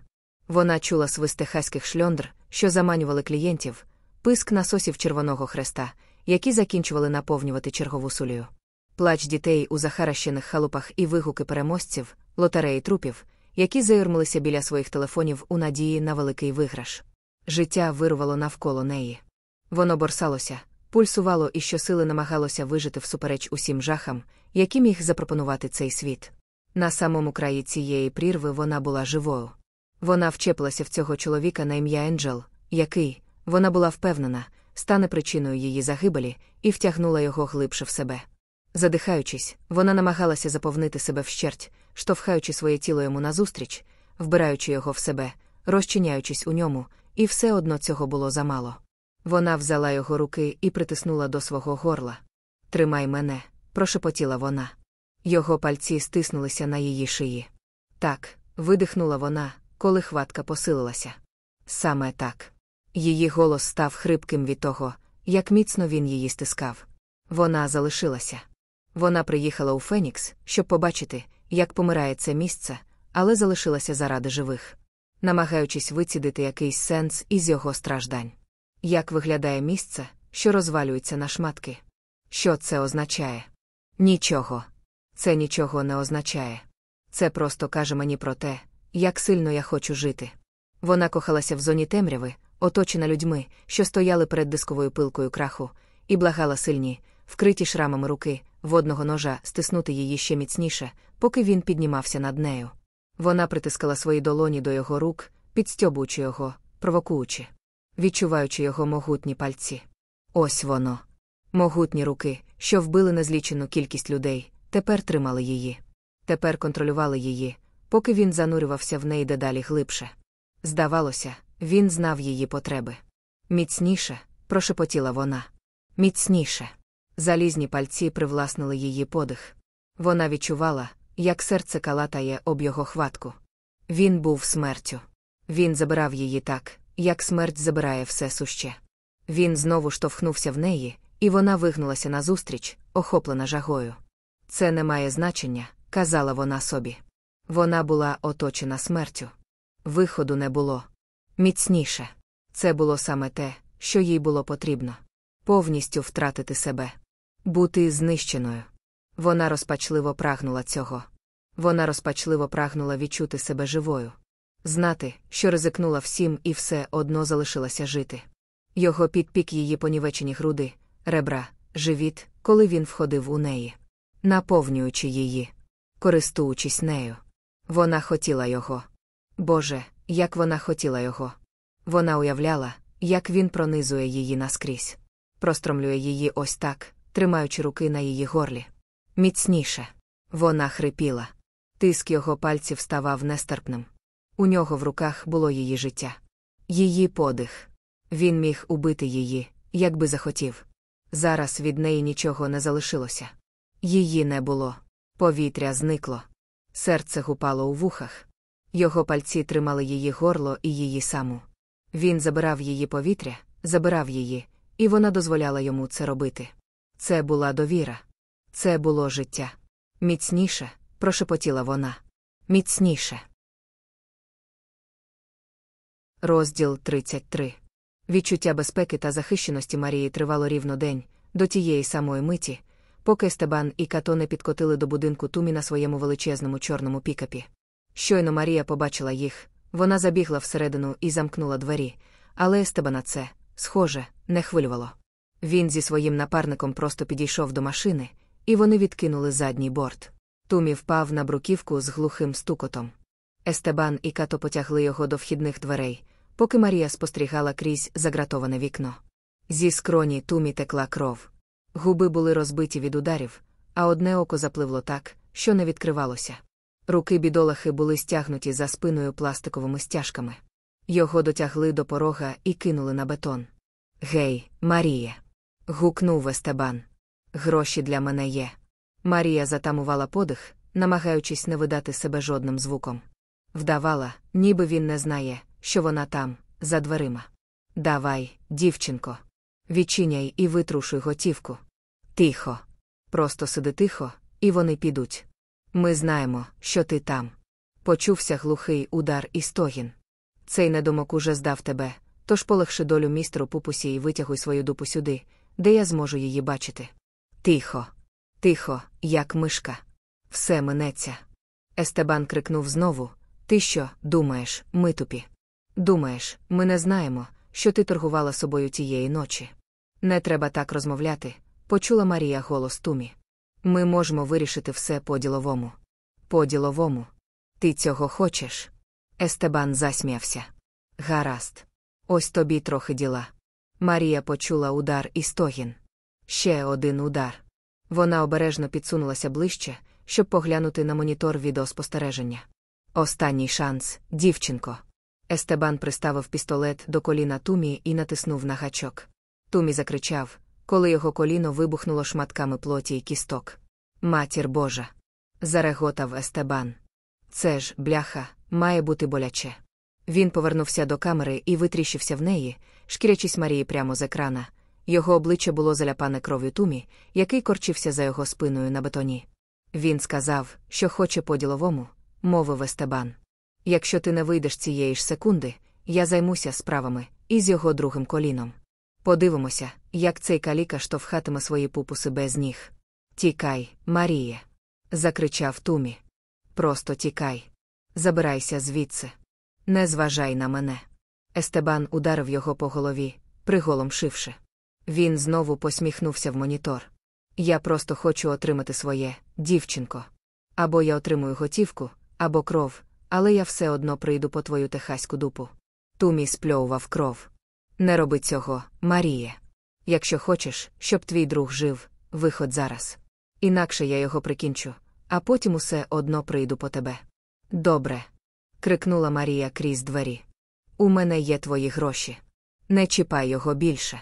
Вона чула свист техаських шльондр, що заманювали клієнтів, писк насосів Червоного хреста, які закінчували наповнювати чергову сулію. Плач дітей у захаращених халупах і вигуки переможців, лотереї трупів, які заюрмилися біля своїх телефонів у надії на великий виграш. Життя вирувало навколо неї. Воно борсалося, пульсувало і щосили намагалося вижити всупереч усім жахам, які міг запропонувати цей світ. На самому краї цієї прірви вона була живою. Вона вчепилася в цього чоловіка на ім'я Енджел, який, вона була впевнена, стане причиною її загибелі, і втягнула його глибше в себе. Задихаючись, вона намагалася заповнити себе вщерть, штовхаючи своє тіло йому назустріч, вбираючи його в себе, розчиняючись у ньому, і все одно цього було замало. Вона взяла його руки і притиснула до свого горла. Тримай мене, прошепотіла вона. Його пальці стиснулися на її шиї. Так, видихнула вона, коли хватка посилилася. Саме так. Її голос став хрипким від того, як міцно він її стискав. Вона залишилася. Вона приїхала у Фенікс, щоб побачити, як помирає це місце, але залишилася заради живих. намагаючись вицідити якийсь сенс із його страждань. Як виглядає місце, що розвалюється на шматки? Що це означає? Нічого. Це нічого не означає. Це просто каже мені про те, як сильно я хочу жити. Вона кохалася в зоні темряви, оточена людьми, що стояли перед дисковою пилкою краху, і благала сильні, вкриті шрамами руки, водного ножа стиснути її ще міцніше, поки він піднімався над нею. Вона притискала свої долоні до його рук, підстьобуючи його, провокуючи, відчуваючи його могутні пальці. Ось воно. Могутні руки, що вбили незлічену кількість людей, тепер тримали її. Тепер контролювали її, поки він занурювався в неї дедалі глибше. Здавалося, він знав її потреби. Міцніше, прошепотіла вона. Міцніше. Залізні пальці привласнили її подих. Вона відчувала, як серце калатає об його хватку. Він був смертю. Він забирав її так, як смерть забирає все суще. Він знову штовхнувся в неї, і вона вигнулася назустріч, охоплена жагою. Це не має значення, казала вона собі. Вона була оточена смертю. Виходу не було. Міцніше. Це було саме те, що їй було потрібно повністю втратити себе, бути знищеною. Вона розпачливо прагнула цього. Вона розпачливо прагнула відчути себе живою, знати, що ризикнула всім і все одно залишилася жити. Його підпік її понівечені груди, ребра, живіт, коли він входив у неї, наповнюючи її, користуючись нею. Вона хотіла його. Боже, як вона хотіла його. Вона уявляла, як він пронизує її наскрізь, простромлює її ось так, тримаючи руки на її горлі. Міцніше. Вона хрипіла. Тиск його пальців ставав нестерпним. У нього в руках було її життя. Її подих. Він міг убити її, якби захотів. Зараз від неї нічого не залишилося. Її не було. Повітря зникло. Серце гупало у вухах. Його пальці тримали її горло і її саму. Він забирав її повітря, забирав її, і вона дозволяла йому це робити. Це була довіра. Це було життя. Міцніше, прошепотіла вона. Міцніше. Розділ 33. Відчуття безпеки та захищеності Марії тривало рівно день, до тієї самої миті, поки Стебан і Като не підкотили до будинку Тумі на своєму величезному чорному пікапі. Щойно Марія побачила їх, вона забігла всередину і замкнула двері, але Естебана це, схоже, не хвилювало. Він зі своїм напарником просто підійшов до машини, і вони відкинули задній борт. Тумі впав на бруківку з глухим стукотом. Естебан і като потягли його до вхідних дверей, поки Марія спостерігала крізь загратоване вікно. Зі скроні Тумі текла кров. Губи були розбиті від ударів, а одне око запливло так, що не відкривалося. Руки бідолахи були стягнуті за спиною пластиковими стяжками. Його дотягли до порога і кинули на бетон. Гей, Марія. Гукнув Естебан. Гроші для мене є. Марія затамувала подих, намагаючись не видати себе жодним звуком. Вдавала, ніби він не знає, що вона там, за дверима. Давай, дівчинко. Відчиняй і витрушуй готівку. Тихо. Просто сиди тихо, і вони підуть. Ми знаємо, що ти там. Почувся глухий удар і стогін. Цей недомок уже здав тебе, тож полегши долю містру пупусі і витягуй свою дупу сюди, де я зможу її бачити. Тихо, тихо, як мишка. Все минеться. Естебан крикнув знову Ти що, думаєш, ми тупі? Думаєш, ми не знаємо, що ти торгувала собою тієї ночі. Не треба так розмовляти, почула Марія голос Тумі. Ми можемо вирішити все по-діловому. По-діловому. Ти цього хочеш? Естебан засміявся. Гаразд. Ось тобі трохи діла. Марія почула удар і стогін. Ще один удар. Вона обережно підсунулася ближче, щоб поглянути на монітор відеоспостереження. Останній шанс, дівчинко. Естебан приставив пістолет до коліна Тумі і натиснув на гачок. Тумі закричав, коли його коліно вибухнуло шматками плоті й кісток. Матір Божа. зареготав Естебан. Це ж, бляха, має бути боляче. Він повернувся до камери і витріщився в неї, шкірячись Марії прямо з екрана. Його обличчя було заляпане кров'ю Тумі, який корчився за його спиною на бетоні. Він сказав, що хоче по-діловому, мовив Естебан. Якщо ти не вийдеш цієї ж секунди, я займуся справами із його другим коліном. Подивимося, як цей каліка штовхатиме свої пупуси без ніг. Тікай, Маріє. закричав Тумі. Просто тікай. Забирайся звідси. Не зважай на мене. Естебан ударив його по голові, приголомшивши. Він знову посміхнувся в монітор. Я просто хочу отримати своє, дівчинко. Або я отримую готівку, або кров, але я все одно прийду по твою техаську дупу. Тумі спльовував кров. Не роби цього, Маріє. Якщо хочеш, щоб твій друг жив, виходь зараз. Інакше я його прикінчу, а потім усе одно прийду по тебе. Добре. крикнула Марія крізь двері. У мене є твої гроші. Не чіпай його більше.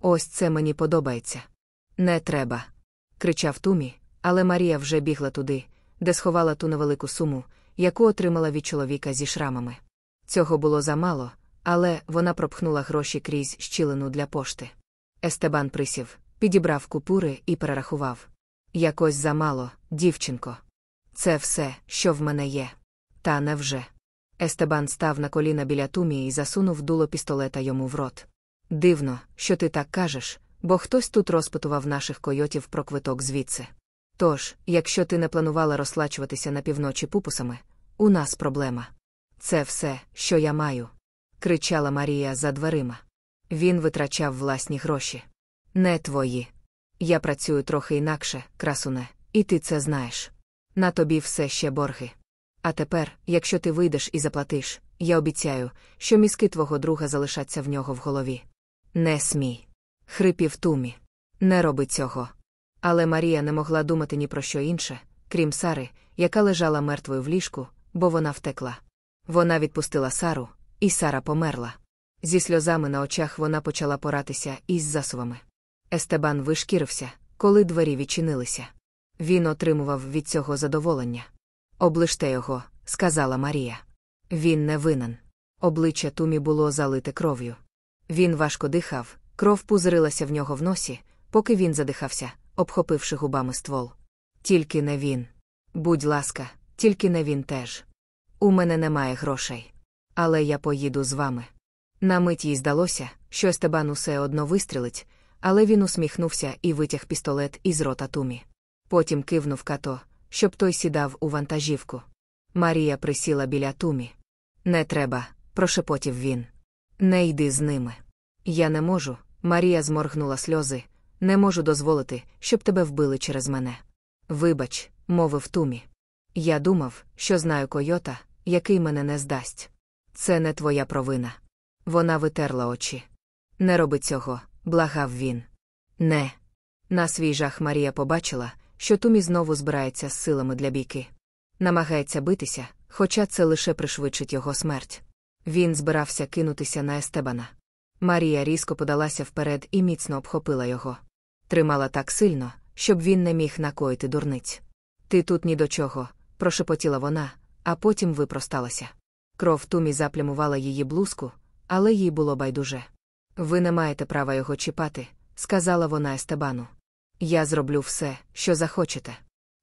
Ось це мені подобається. Не треба. кричав Тумі, але Марія вже бігла туди, де сховала ту невелику суму, яку отримала від чоловіка зі шрамами. Цього було замало, але вона пропхнула гроші крізь щілину для пошти. Естебан присів, підібрав купури і перерахував. Якось замало, дівчинко. Це все, що в мене є. Та невже. Естебан став на коліна біля тумі і засунув дуло пістолета йому в рот. Дивно, що ти так кажеш, бо хтось тут розпитував наших койотів про квиток звідси. Тож, якщо ти не планувала розслачуватися на півночі пупусами, у нас проблема. Це все, що я маю. кричала Марія за дверима. Він витрачав власні гроші. Не твої. Я працюю трохи інакше, красуне, і ти це знаєш. На тобі все ще борги. А тепер, якщо ти вийдеш і заплатиш, я обіцяю, що мізки твого друга залишаться в нього в голові. Не смій. Хрипів тумі. Не роби цього. Але Марія не могла думати ні про що інше, крім Сари, яка лежала мертвою в ліжку, бо вона втекла. Вона відпустила Сару, і Сара померла. Зі сльозами на очах вона почала поратися із засувами. Естебан вишкірився, коли двері відчинилися. Він отримував від цього задоволення. Оближте його, сказала Марія. Він не винен. Обличчя Тумі було залите кров'ю. Він важко дихав, кров пузирилася в нього в носі, поки він задихався, обхопивши губами ствол. Тільки не він. Будь ласка, тільки не він теж. У мене немає грошей. Але я поїду з вами. На мить їй здалося, що Естебан усе одно вистрілить, але він усміхнувся і витяг пістолет із рота Тумі. Потім кивнув като, щоб той сідав у вантажівку. Марія присіла біля Тумі. Не треба, прошепотів він. Не йди з ними. Я не можу. Марія зморгнула сльози. Не можу дозволити, щоб тебе вбили через мене. Вибач, мовив Тумі. Я думав, що знаю койота, який мене не здасть. Це не твоя провина. Вона витерла очі. Не роби цього, благав він. Не. На свій жах Марія побачила, що Тумі знову збирається з силами для бійки. Намагається битися, хоча це лише пришвидшить його смерть. Він збирався кинутися на Естебана. Марія різко подалася вперед і міцно обхопила його. Тримала так сильно, щоб він не міг накоїти дурниць. Ти тут ні до чого, прошепотіла вона, а потім випросталася. Кров Тумі заплямувала її блузку, але їй було байдуже. Ви не маєте права його чіпати, сказала вона Естебану. Я зроблю все, що захочете.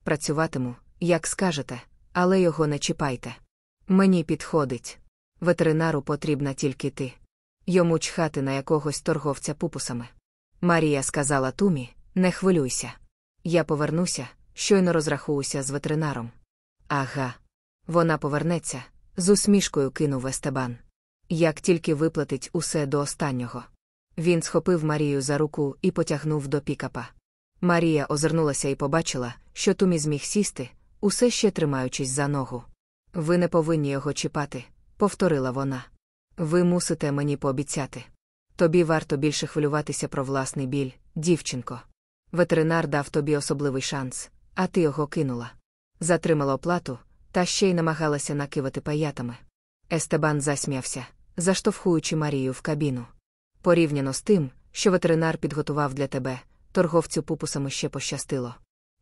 Працюватиму, як скажете, але його не чіпайте. Мені підходить. Ветеринару потрібна тільки ти. Йому чхати на якогось торговця пупусами. Марія сказала Тумі, не хвилюйся. Я повернуся, щойно розрахуюся з ветеринаром. Ага. Вона повернеться, з усмішкою кинув Естебан. Як тільки виплатить усе до останнього. Він схопив Марію за руку і потягнув до пікапа. Марія озирнулася і побачила, що Тумі зміг сісти, усе ще тримаючись за ногу. Ви не повинні його чіпати, повторила вона. Ви мусите мені пообіцяти. Тобі варто більше хвилюватися про власний біль, дівчинко. Ветеринар дав тобі особливий шанс, а ти його кинула. Затримала оплату, та ще й намагалася накивати паятами. Естебан засміявся, заштовхуючи Марію в кабіну. Порівняно з тим, що ветеринар підготував для тебе, торговцю пупусами ще пощастило.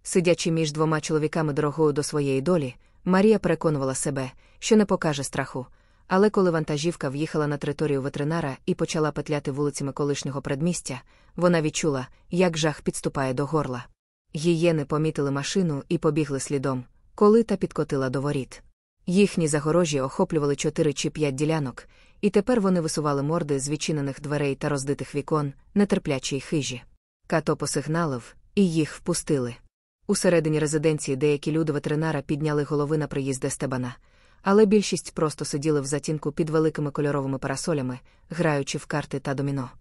Сидячи між двома чоловіками дорогою до своєї долі, Марія переконувала себе, що не покаже страху. Але коли вантажівка в'їхала на територію ветеринара і почала петляти вулицями колишнього предмістя, вона відчула, як жах підступає до горла. Гієни помітили машину і побігли слідом, коли та підкотила до воріт. Їхні загорожі охоплювали чотири чи п'ять ділянок, і тепер вони висували морди з відчинених дверей та роздитих вікон, нетерплячі й хижі. Като посигналив, і їх впустили. Усередині резиденції деякі люди ветеринара підняли голови на приїзд Естебана, але більшість просто сиділи в затінку під великими кольоровими парасолями, граючи в карти та доміно.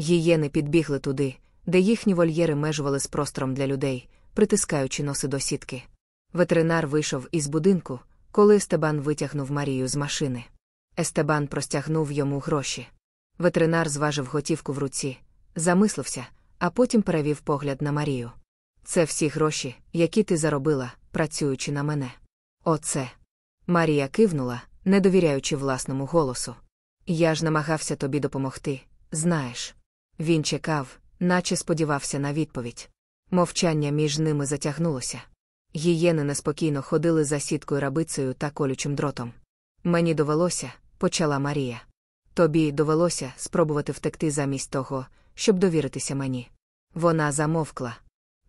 Гієни підбігли туди, де їхні вольєри межували з простором для людей, притискаючи носи до сітки. Ветеринар вийшов із будинку, коли Естебан витягнув Марію з машини. Естебан простягнув йому гроші. Ветеринар зважив готівку в руці, замислився, а потім перевів погляд на Марію. Це всі гроші, які ти заробила, працюючи на мене. Оце. Марія кивнула, не довіряючи власному голосу. Я ж намагався тобі допомогти, знаєш. Він чекав, наче сподівався на відповідь. Мовчання між ними затягнулося. Гієни неспокійно ходили за сіткою рабицею та колючим дротом. Мені довелося, почала Марія. Тобі довелося спробувати втекти замість того, щоб довіритися мені. Вона замовкла.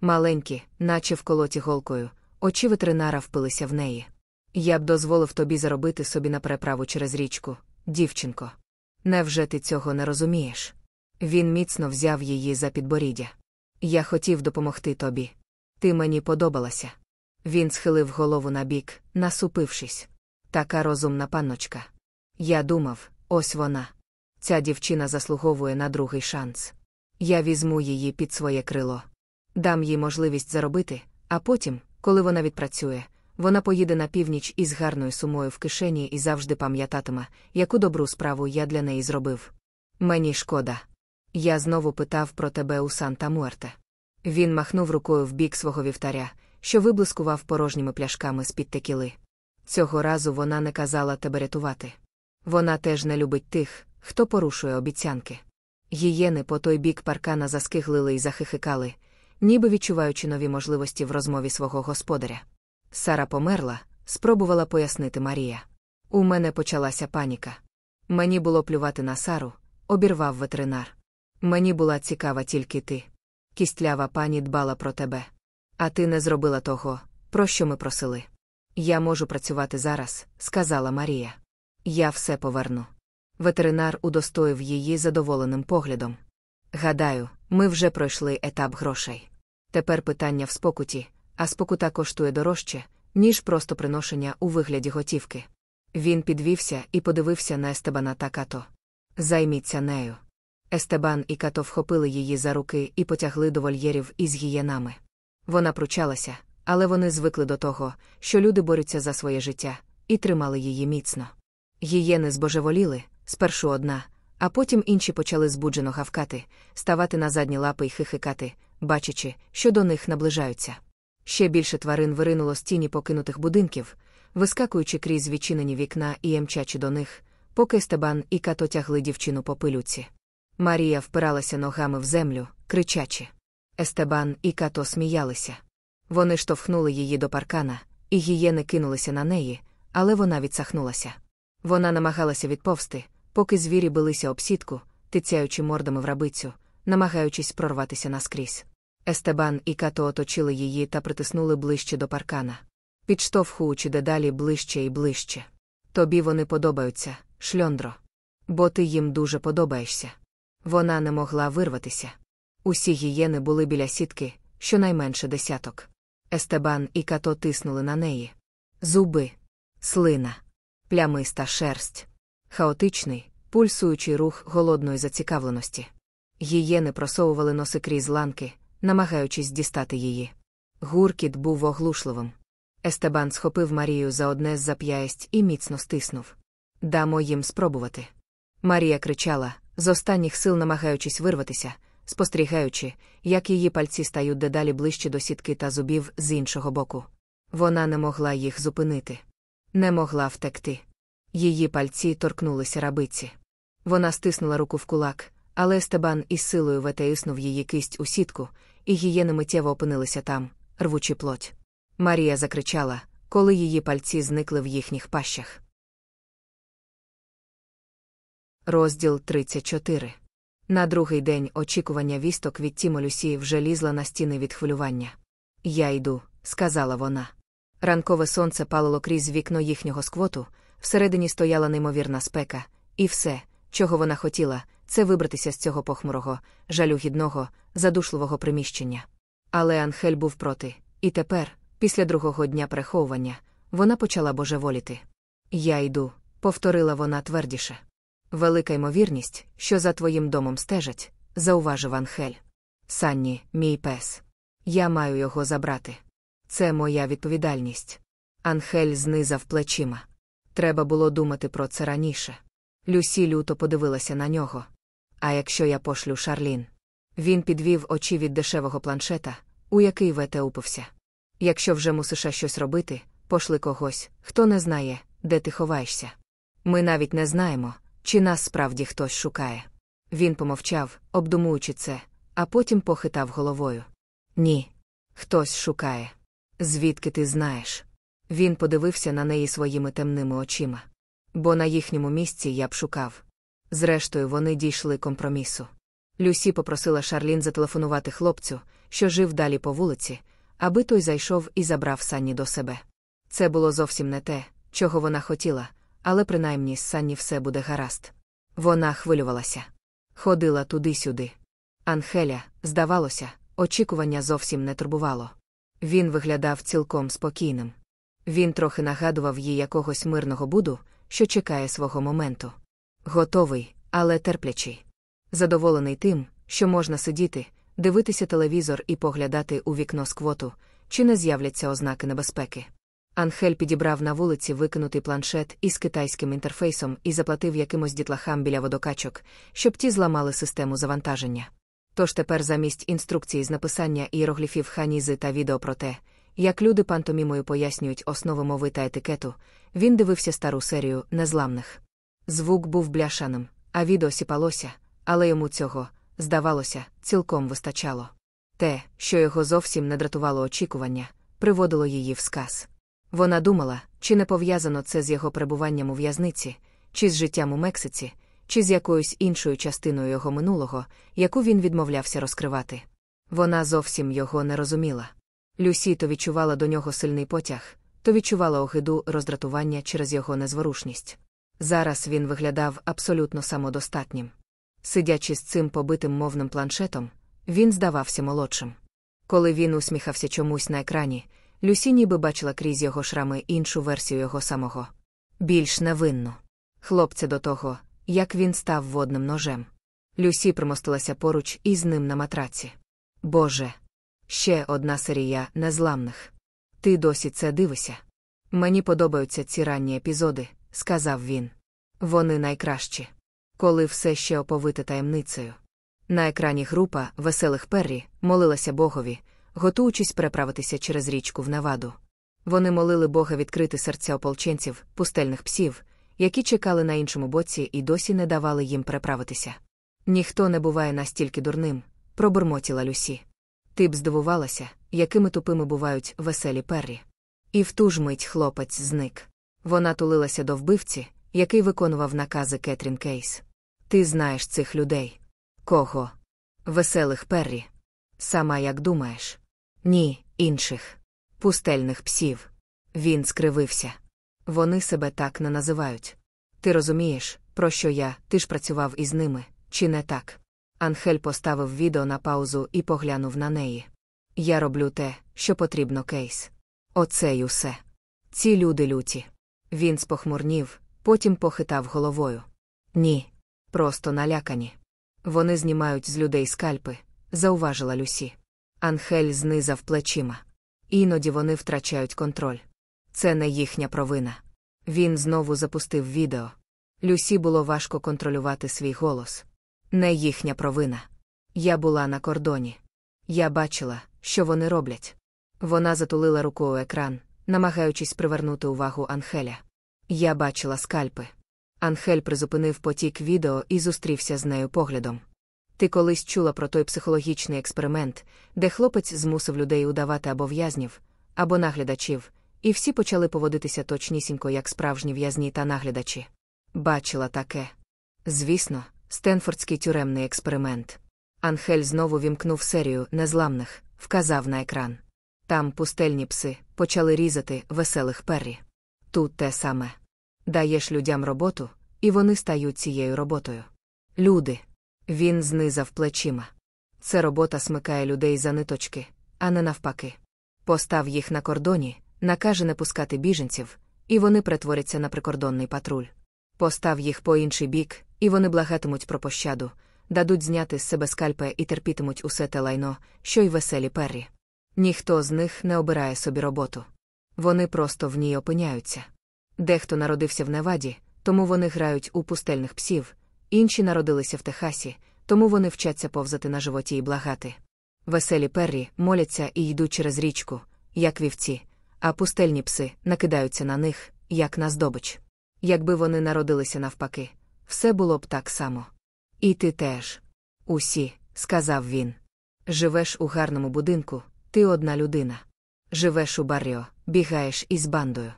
Маленькі, наче вколоті голкою, очі ветеринара впилися в неї. Я б дозволив тобі заробити собі на переправу через річку, дівчинко. Невже ти цього не розумієш? Він міцно взяв її за підборіддя. Я хотів допомогти тобі. Ти мені подобалася. Він схилив голову на бік, насупившись. Така розумна панночка. Я думав, ось вона. Ця дівчина заслуговує на другий шанс. Я візьму її під своє крило. Дам їй можливість заробити, а потім, коли вона відпрацює, вона поїде на північ із гарною сумою в кишені і завжди пам'ятатиме, яку добру справу я для неї зробив. Мені шкода. Я знову питав про тебе у Санта Муерте. Він махнув рукою в бік свого вівтаря, що виблискував порожніми пляшками з під текіли. Цього разу вона не казала тебе рятувати. Вона теж не любить тих, хто порушує обіцянки. Гієни по той бік паркана заскиглили і захихикали, ніби відчуваючи нові можливості в розмові свого господаря. Сара померла, спробувала пояснити Марія. У мене почалася паніка. Мені було плювати на Сару, обірвав ветеринар. Мені була цікава тільки ти. Кістлява пані дбала про тебе. А ти не зробила того, про що ми просили. Я можу працювати зараз, сказала Марія. Я все поверну. Ветеринар удостоїв її задоволеним поглядом. Гадаю, ми вже пройшли етап грошей. Тепер питання в спокуті, а спокута коштує дорожче, ніж просто приношення у вигляді готівки. Він підвівся і подивився на Естебана та като. Займіться нею. Естебан і като вхопили її за руки і потягли до вольєрів із гієнами. Вона пручалася, але вони звикли до того, що люди борються за своє життя, і тримали її міцно. Гієни збожеволіли, спершу одна, а потім інші почали збуджено гавкати, ставати на задні лапи й хихикати, бачачи, що до них наближаються. Ще більше тварин виринуло з тіні покинутих будинків, вискакуючи крізь відчинені вікна і емчачи до них, поки Стебан і като тягли дівчину по пилюці. Марія впиралася ногами в землю, кричачи. Естебан і като сміялися. Вони штовхнули її до паркана, і гієни кинулися на неї, але вона відсахнулася. Вона намагалася відповсти, поки звірі билися об сітку, тицяючи мордами в рабицю, намагаючись прорватися наскрізь. Естебан і като оточили її та притиснули ближче до паркана, підштовхуючи дедалі ближче і ближче. Тобі вони подобаються, шльондро. Бо ти їм дуже подобаєшся. Вона не могла вирватися. Усі гієни були біля сітки, щонайменше десяток. Естебан і като тиснули на неї. Зуби, слина, плямиста шерсть, хаотичний, пульсуючий рух голодної зацікавленості. Гієни просовували носи крізь ланки, намагаючись дістати її. Гуркіт був оглушливим. Естебан схопив Марію за одне з зап'ясть і міцно стиснув. Дамо їм спробувати. Марія кричала, з останніх сил намагаючись вирватися, спостерігаючи, як її пальці стають дедалі ближче до сітки та зубів з іншого боку. Вона не могла їх зупинити, не могла втекти. Її пальці торкнулися рабиці. Вона стиснула руку в кулак, але Естебан із силою ветеїснув її кисть у сітку, і гієни миттєво опинилися там, рвучи плоть. Марія закричала, коли її пальці зникли в їхніх пащах. Розділ 34 На другий день очікування вісток від Тімо Люсі вже лізла на стіни від хвилювання. Я йду, сказала вона. Ранкове сонце палило крізь вікно їхнього сквоту, всередині стояла неймовірна спека, і все, чого вона хотіла, це вибратися з цього похмурого, жалюгідного, задушливого приміщення. Але Анхель був проти, і тепер, після другого дня переховування, вона почала божеволіти. Я йду, повторила вона твердіше. Велика ймовірність, що за твоїм домом стежать, зауважив Анхель. Санні, мій пес. Я маю його забрати. Це моя відповідальність. Анхель знизав плечима. Треба було думати про це раніше. Люсі люто подивилася на нього. А якщо я пошлю Шарлін? Він підвів очі від дешевого планшета, у який Вете упився. Якщо вже мусиш щось робити, пошли когось, хто не знає, де ти ховаєшся. Ми навіть не знаємо, чи нас справді хтось шукає. Він помовчав, обдумуючи це, а потім похитав головою. Ні. Хтось шукає. Звідки ти знаєш? Він подивився на неї своїми темними очима. Бо на їхньому місці я б шукав. Зрештою, вони дійшли компромісу. Люсі попросила Шарлін зателефонувати хлопцю, що жив далі по вулиці, аби той зайшов і забрав Санні до себе. Це було зовсім не те, чого вона хотіла, але принаймні з Санні все буде гаразд. Вона хвилювалася. Ходила туди-сюди. Анхеля, здавалося, очікування зовсім не турбувало. Він виглядав цілком спокійним. Він трохи нагадував їй якогось мирного буду, що чекає свого моменту. Готовий, але терплячий. Задоволений тим, що можна сидіти, дивитися телевізор і поглядати у вікно сквоту, чи не з'являться ознаки небезпеки. Анхель підібрав на вулиці викинутий планшет із китайським інтерфейсом і заплатив якимось дітлахам біля водокачок, щоб ті зламали систему завантаження. Тож тепер замість інструкції з написання іерогліфів ханізи та відео про те, як люди пантомімою пояснюють основи мови та етикету, він дивився стару серію незламних. Звук був бляшаним, а відео сіпалося, але йому цього, здавалося, цілком вистачало. Те, що його зовсім не дратувало очікування, приводило її в сказ. Вона думала, чи не пов'язано це з його перебуванням у в'язниці, чи з життям у Мексиці, чи з якоюсь іншою частиною його минулого, яку він відмовлявся розкривати. Вона зовсім його не розуміла. Люсі то відчувала до нього сильний потяг, то відчувала огиду роздратування через його незворушність. Зараз він виглядав абсолютно самодостатнім. Сидячи з цим побитим мовним планшетом, він здавався молодшим. Коли він усміхався чомусь на екрані, Люсі ніби бачила крізь його шрами іншу версію його самого. Більш невинну. Хлопця до того, як він став водним ножем. Люсі примостилася поруч із ним на матраці. Боже, ще одна серія незламних. Ти досі це дивишся. Мені подобаються ці ранні епізоди, сказав він. Вони найкращі. Коли все ще оповите таємницею. На екрані група веселих Перрі молилася Богові, готуючись переправитися через річку в Наваду. Вони молили Бога відкрити серця ополченців, пустельних псів, які чекали на іншому боці і досі не давали їм переправитися. Ніхто не буває настільки дурним, пробурмотіла Люсі. Ти б здивувалася, якими тупими бувають веселі Перрі. І в ту ж мить хлопець зник. Вона тулилася до вбивці, який виконував накази Кетрін Кейс. Ти знаєш цих людей. Кого? Веселих Перрі. Сама як думаєш? Ні, інших. Пустельних псів. Він скривився. Вони себе так не називають. Ти розумієш, про що я, ти ж працював із ними, чи не так? Анхель поставив відео на паузу і поглянув на неї. Я роблю те, що потрібно кейс. Оце й усе. Ці люди люті. Він спохмурнів, потім похитав головою. Ні. Просто налякані. Вони знімають з людей скальпи, зауважила Люсі. Анхель знизав плечима. Іноді вони втрачають контроль. Це не їхня провина. Він знову запустив відео. Люсі було важко контролювати свій голос. Не їхня провина. Я була на кордоні. Я бачила, що вони роблять. Вона затулила рукою екран, намагаючись привернути увагу Анхеля. Я бачила скальпи. Анхель призупинив потік відео і зустрівся з нею поглядом. Ти колись чула про той психологічний експеримент, де хлопець змусив людей удавати або в'язнів, або наглядачів, і всі почали поводитися точнісінько, як справжні в'язні та наглядачі. Бачила таке. Звісно, Стенфордський тюремний експеримент. Анхель знову вімкнув серію незламних, вказав на екран. Там пустельні пси почали різати веселих перрі. Тут те саме. Даєш людям роботу, і вони стають цією роботою. Люди. Він знизав плечима. Це робота смикає людей за ниточки, а не навпаки. Постав їх на кордоні, накаже не пускати біженців, і вони перетворяться на прикордонний патруль. Постав їх по інший бік, і вони благатимуть про пощаду, дадуть зняти з себе скальпе і терпітимуть усе те лайно, що й веселі перрі. Ніхто з них не обирає собі роботу. Вони просто в ній опиняються. Дехто народився в Неваді, тому вони грають у пустельних псів, інші народилися в Техасі, тому вони вчаться повзати на животі і благати. Веселі перрі моляться і йдуть через річку, як вівці, а пустельні пси накидаються на них, як на здобич. Якби вони народилися навпаки, все було б так само. І ти теж. Усі, сказав він. Живеш у гарному будинку, ти одна людина. Живеш у барріо, бігаєш із бандою.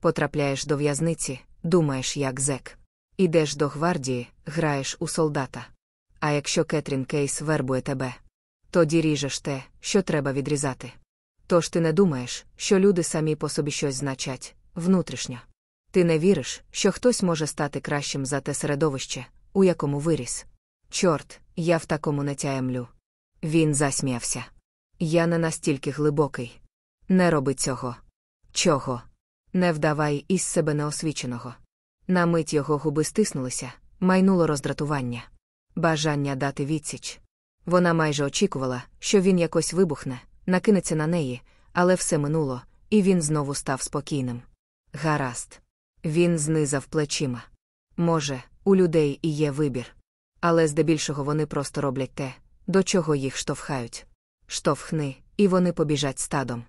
Потрапляєш до в'язниці, думаєш, як зек. Ідеш до гвардії, граєш у солдата. А якщо Кетрін Кейс вербує тебе, тоді ріжеш те, що треба відрізати. Тож ти не думаєш, що люди самі по собі щось значать, внутрішньо. Ти не віриш, що хтось може стати кращим за те середовище, у якому виріс. Чорт, я в такому не тяємлю. Він засміявся. Я не настільки глибокий. Не роби цього. Чого? Не вдавай із себе неосвіченого. На мить його губи стиснулися, майнуло роздратування, бажання дати відсіч. Вона майже очікувала, що він якось вибухне, накинеться на неї, але все минуло, і він знову став спокійним. Гаразд. Він знизав плечима. Може, у людей і є вибір. Але здебільшого вони просто роблять те, до чого їх штовхають. Штовхни, і вони побіжать стадом.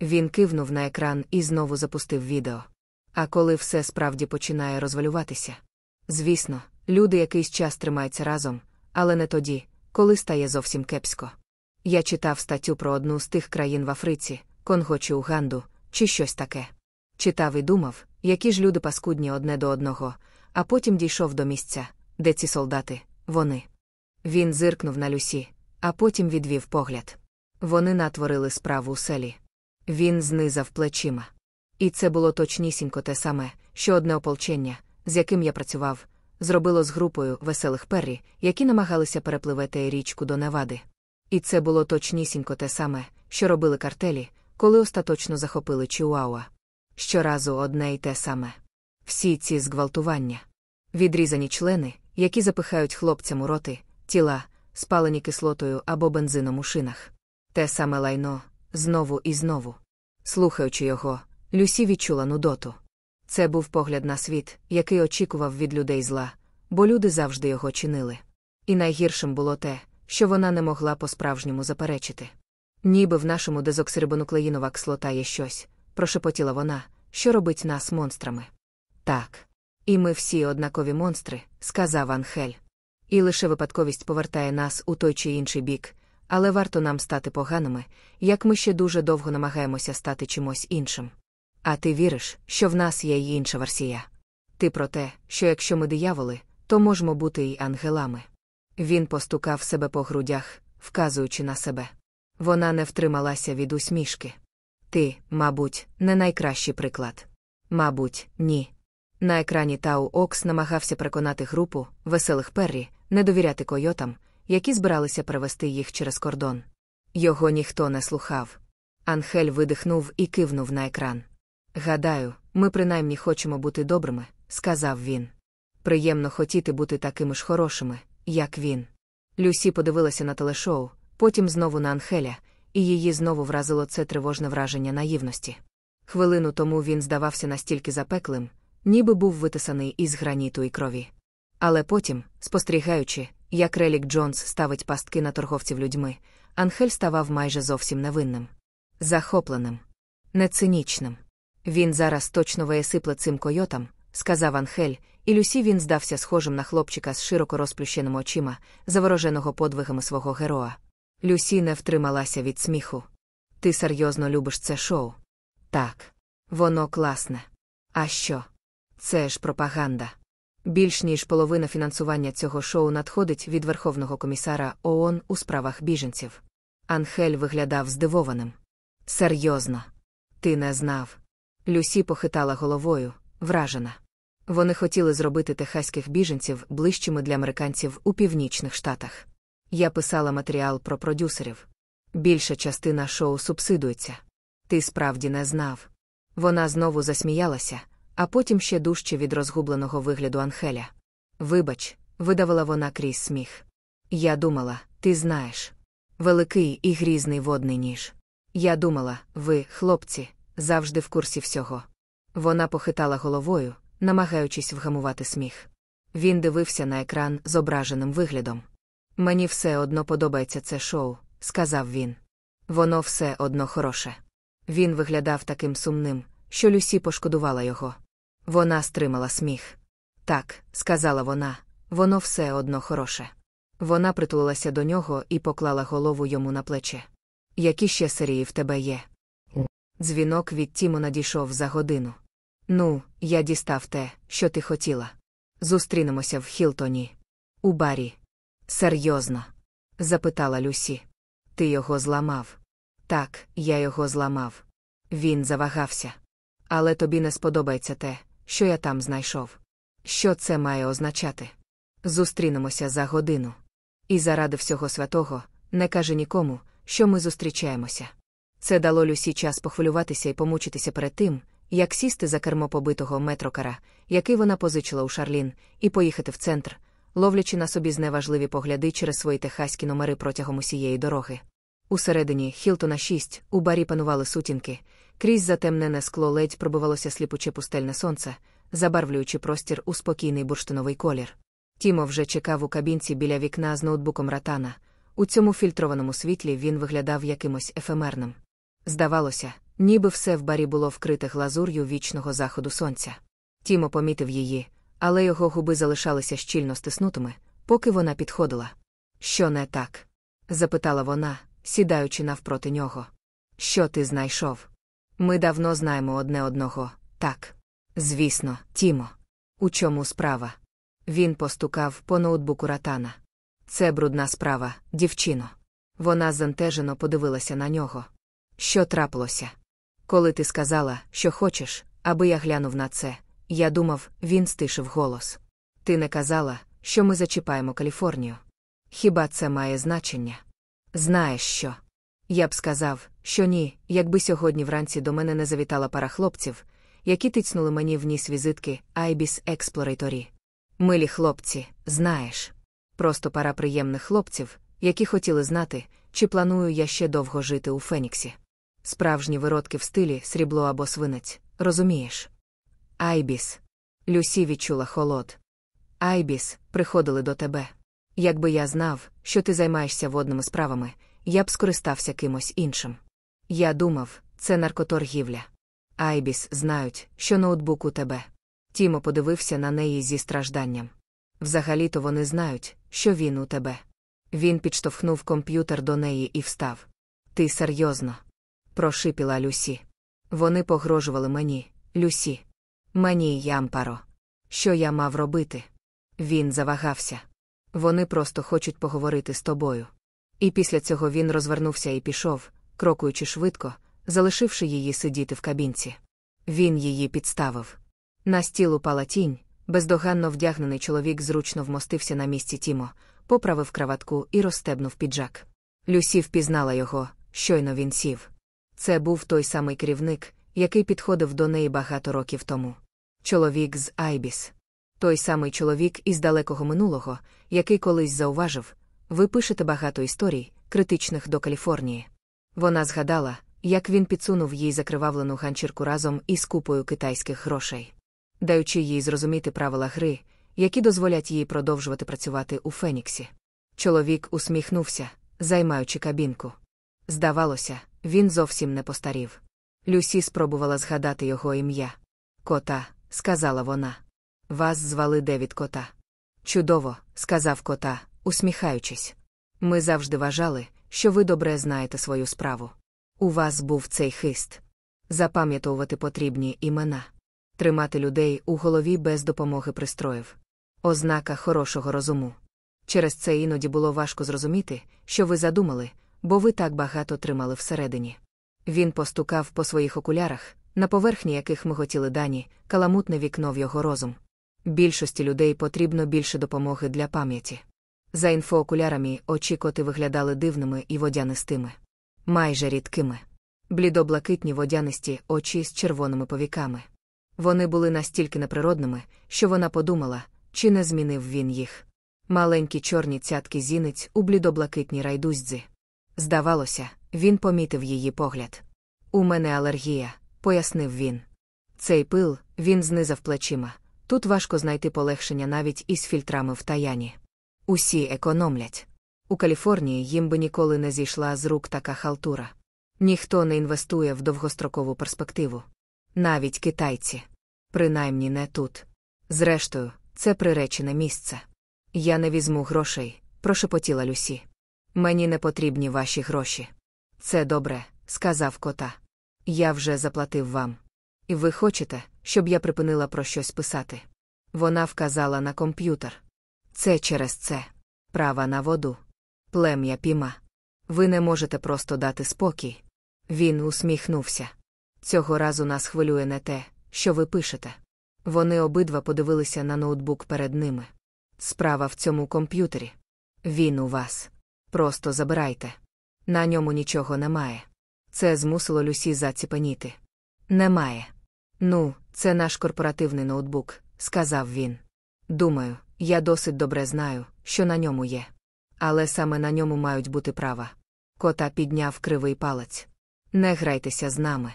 Він кивнув на екран і знову запустив відео. А коли все справді починає розвалюватися. Звісно, люди якийсь час тримаються разом, але не тоді, коли стає зовсім кепсько. Я читав статтю про одну з тих країн в Африці, Конго чи Уганду, чи щось таке. Читав і думав, які ж люди паскудні одне до одного, а потім дійшов до місця, де ці солдати, вони. Він зиркнув на Люсі, а потім відвів погляд. Вони натворили справу у селі. Він знизав плечима. І це було точнісінько те саме, що одне ополчення, з яким я працював, зробило з групою веселих перрі, які намагалися перепливати річку до Невади. І це було точнісінько те саме, що робили картелі, коли остаточно захопили Чуауа. Щоразу одне й те саме. Всі ці зґвалтування. Відрізані члени, які запихають хлопцям у роти, тіла, спалені кислотою або бензином у шинах. Те саме лайно, знову і знову. Слухаючи його, Люсі відчула нудоту. Це був погляд на світ, який очікував від людей зла, бо люди завжди його чинили. І найгіршим було те, що вона не могла по-справжньому заперечити. Ніби в нашому дезоксирибонуклеїнова кислота є щось, прошепотіла вона, що робить нас монстрами. Так. І ми всі однакові монстри, сказав Анхель. І лише випадковість повертає нас у той чи інший бік, але варто нам стати поганими, як ми ще дуже довго намагаємося стати чимось іншим. А ти віриш, що в нас є й інша версія. Ти про те, що якщо ми дияволи, то можемо бути й ангелами. Він постукав себе по грудях, вказуючи на себе. Вона не втрималася від усмішки. Ти, мабуть, не найкращий приклад. Мабуть, ні. На екрані Тау Окс намагався переконати групу веселих перрі не довіряти койотам, які збиралися перевести їх через кордон. Його ніхто не слухав. Анхель видихнув і кивнув на екран. Гадаю, ми принаймні хочемо бути добрими, сказав він. Приємно хотіти бути такими ж хорошими, як він. Люсі подивилася на телешоу, потім знову на Анхеля, і її знову вразило це тривожне враження наївності. Хвилину тому він здавався настільки запеклим, ніби був витисаний із граніту і крові. Але потім, спостерігаючи, як Релік Джонс ставить пастки на торговців людьми, Анхель ставав майже зовсім невинним, захопленим, нецинічним. Він зараз точно виясипле цим койотам, сказав Анхель, і Люсі він здався схожим на хлопчика з широко розплющеними очима, завороженого подвигами свого героя. Люсі не втрималася від сміху. Ти серйозно любиш це шоу? Так. Воно класне. А що? Це ж пропаганда. Більш ніж половина фінансування цього шоу надходить від Верховного комісара ООН у справах біженців. Анхель виглядав здивованим. Серйозно. Ти не знав. Люсі похитала головою, вражена. Вони хотіли зробити техаських біженців ближчими для американців у північних штатах. Я писала матеріал про продюсерів. Більша частина шоу субсидується. Ти справді не знав. Вона знову засміялася, а потім ще дужче від розгубленого вигляду Анхеля. Вибач, видавила вона крізь сміх. Я думала, ти знаєш. Великий і грізний водний ніж. Я думала, ви, хлопці, завжди в курсі всього. Вона похитала головою, намагаючись вгамувати сміх. Він дивився на екран з ображеним виглядом. Мені все одно подобається це шоу, сказав він. Воно все одно хороше. Він виглядав таким сумним, що Люсі пошкодувала його. Вона стримала сміх. Так, сказала вона, воно все одно хороше. Вона притулилася до нього і поклала голову йому на плече. Які ще серії в тебе є? Дзвінок від Тімо надійшов за годину. Ну, я дістав те, що ти хотіла. Зустрінемося в Хілтоні. У барі. Серйозно? запитала Люсі. Ти його зламав. Так, я його зламав. Він завагався. Але тобі не сподобається те, що я там знайшов. Що це має означати? Зустрінемося за годину. І заради всього святого, не каже нікому, що ми зустрічаємося. Це дало Люсі час похвилюватися і помучитися перед тим, як сісти за кермо побитого метрокара, який вона позичила у Шарлін, і поїхати в центр, ловлячи на собі зневажливі погляди через свої техаські номери протягом усієї дороги. Усередині Хілтона 6 у барі панували сутінки, крізь затемнене скло ледь пробивалося сліпуче пустельне сонце, забарвлюючи простір у спокійний бурштиновий колір. Тімо вже чекав у кабінці біля вікна з ноутбуком ратана. У цьому фільтрованому світлі він виглядав якимось ефемерним. Здавалося, ніби все в барі було вкрите глазур'ю вічного заходу сонця. Тімо помітив її, але його губи залишалися щільно стиснутими, поки вона підходила. Що не так? запитала вона, сідаючи навпроти нього. Що ти знайшов? Ми давно знаємо одне одного, так. Звісно, Тімо. У чому справа? Він постукав по ноутбуку ратана. Це брудна справа, дівчино. Вона зантежено подивилася на нього. Що трапилося? Коли ти сказала, що хочеш, аби я глянув на це, я думав, він стишив голос. Ти не казала, що ми зачіпаємо Каліфорнію. Хіба це має значення? Знаєш що? Я б сказав, що ні, якби сьогодні вранці до мене не завітала пара хлопців, які тицнули мені в ніс візитки Ibis Exploratory. Милі хлопці, знаєш. Просто пара приємних хлопців, які хотіли знати, чи планую я ще довго жити у Феніксі. Справжні виродки в стилі срібло або свинець, розумієш? Айбіс. Люсі відчула холод. Айбіс, приходили до тебе. Якби я знав, що ти займаєшся водними справами, я б скористався кимось іншим. Я думав, це наркоторгівля. Айбіс знають, що ноутбук у тебе. Тімо подивився на неї зі стражданням. Взагалі-то вони знають, що він у тебе. Він підштовхнув комп'ютер до неї і встав. Ти серйозно? прошипіла Люсі. Вони погрожували мені, Люсі. Мені, Ямпаро. Що я мав робити? Він завагався. Вони просто хочуть поговорити з тобою. І після цього він розвернувся і пішов, крокуючи швидко, залишивши її сидіти в кабінці. Він її підставив. На стіл упала тінь, бездоганно вдягнений чоловік зручно вмостився на місці Тімо, поправив краватку і розстебнув піджак. Люсі впізнала його, щойно він сів. Це був той самий керівник, який підходив до неї багато років тому. Чоловік з Айбіс. Той самий чоловік із далекого минулого, який колись зауважив ви пишете багато історій, критичних до Каліфорнії. Вона згадала, як він підсунув їй закривавлену ганчірку разом із купою китайських грошей, даючи їй зрозуміти правила гри, які дозволять їй продовжувати працювати у Феніксі. Чоловік усміхнувся, займаючи кабінку. Здавалося, він зовсім не постарів. Люсі спробувала згадати його ім'я. Кота, сказала вона. Вас звали Девід Кота. Чудово, сказав кота, усміхаючись. Ми завжди вважали, що ви добре знаєте свою справу. У вас був цей хист. Запам'ятовувати потрібні імена, тримати людей у голові без допомоги пристроїв. Ознака хорошого розуму. Через це іноді було важко зрозуміти, що ви задумали, бо ви так багато тримали всередині. Він постукав по своїх окулярах, на поверхні яких миготіли дані, каламутне вікно в його розум. Більшості людей потрібно більше допомоги для пам'яті. За інфоокулярами очі коти виглядали дивними і водянистими, майже рідкими. Блідоблакитні водянисті очі з червоними повіками. Вони були настільки неприродними, що вона подумала, чи не змінив він їх. Маленькі чорні цятки зіниць у блідоблакитній райдуздзі. Здавалося, він помітив її погляд. У мене алергія, пояснив він. Цей пил, він знизав плечима. Тут важко знайти полегшення навіть із фільтрами в таяні. Усі економлять. У Каліфорнії їм би ніколи не зійшла з рук така халтура. Ніхто не інвестує в довгострокову перспективу. Навіть китайці. Принаймні не тут. Зрештою, це приречене місце. Я не візьму грошей, прошепотіла Люсі. Мені не потрібні ваші гроші. Це добре, сказав кота. Я вже заплатив вам. І ви хочете, щоб я припинила про щось писати? Вона вказала на комп'ютер. Це через це. Права на воду. Плем'я піма. Ви не можете просто дати спокій. Він усміхнувся. Цього разу нас хвилює не те, що ви пишете. Вони обидва подивилися на ноутбук перед ними. Справа в цьому комп'ютері. Він у вас. Просто забирайте. На ньому нічого немає. Це змусило Люсі заціпеніти. Немає. Ну, це наш корпоративний ноутбук, сказав він. Думаю, я досить добре знаю, що на ньому є. Але саме на ньому мають бути права. Кота підняв кривий палець. Не грайтеся з нами.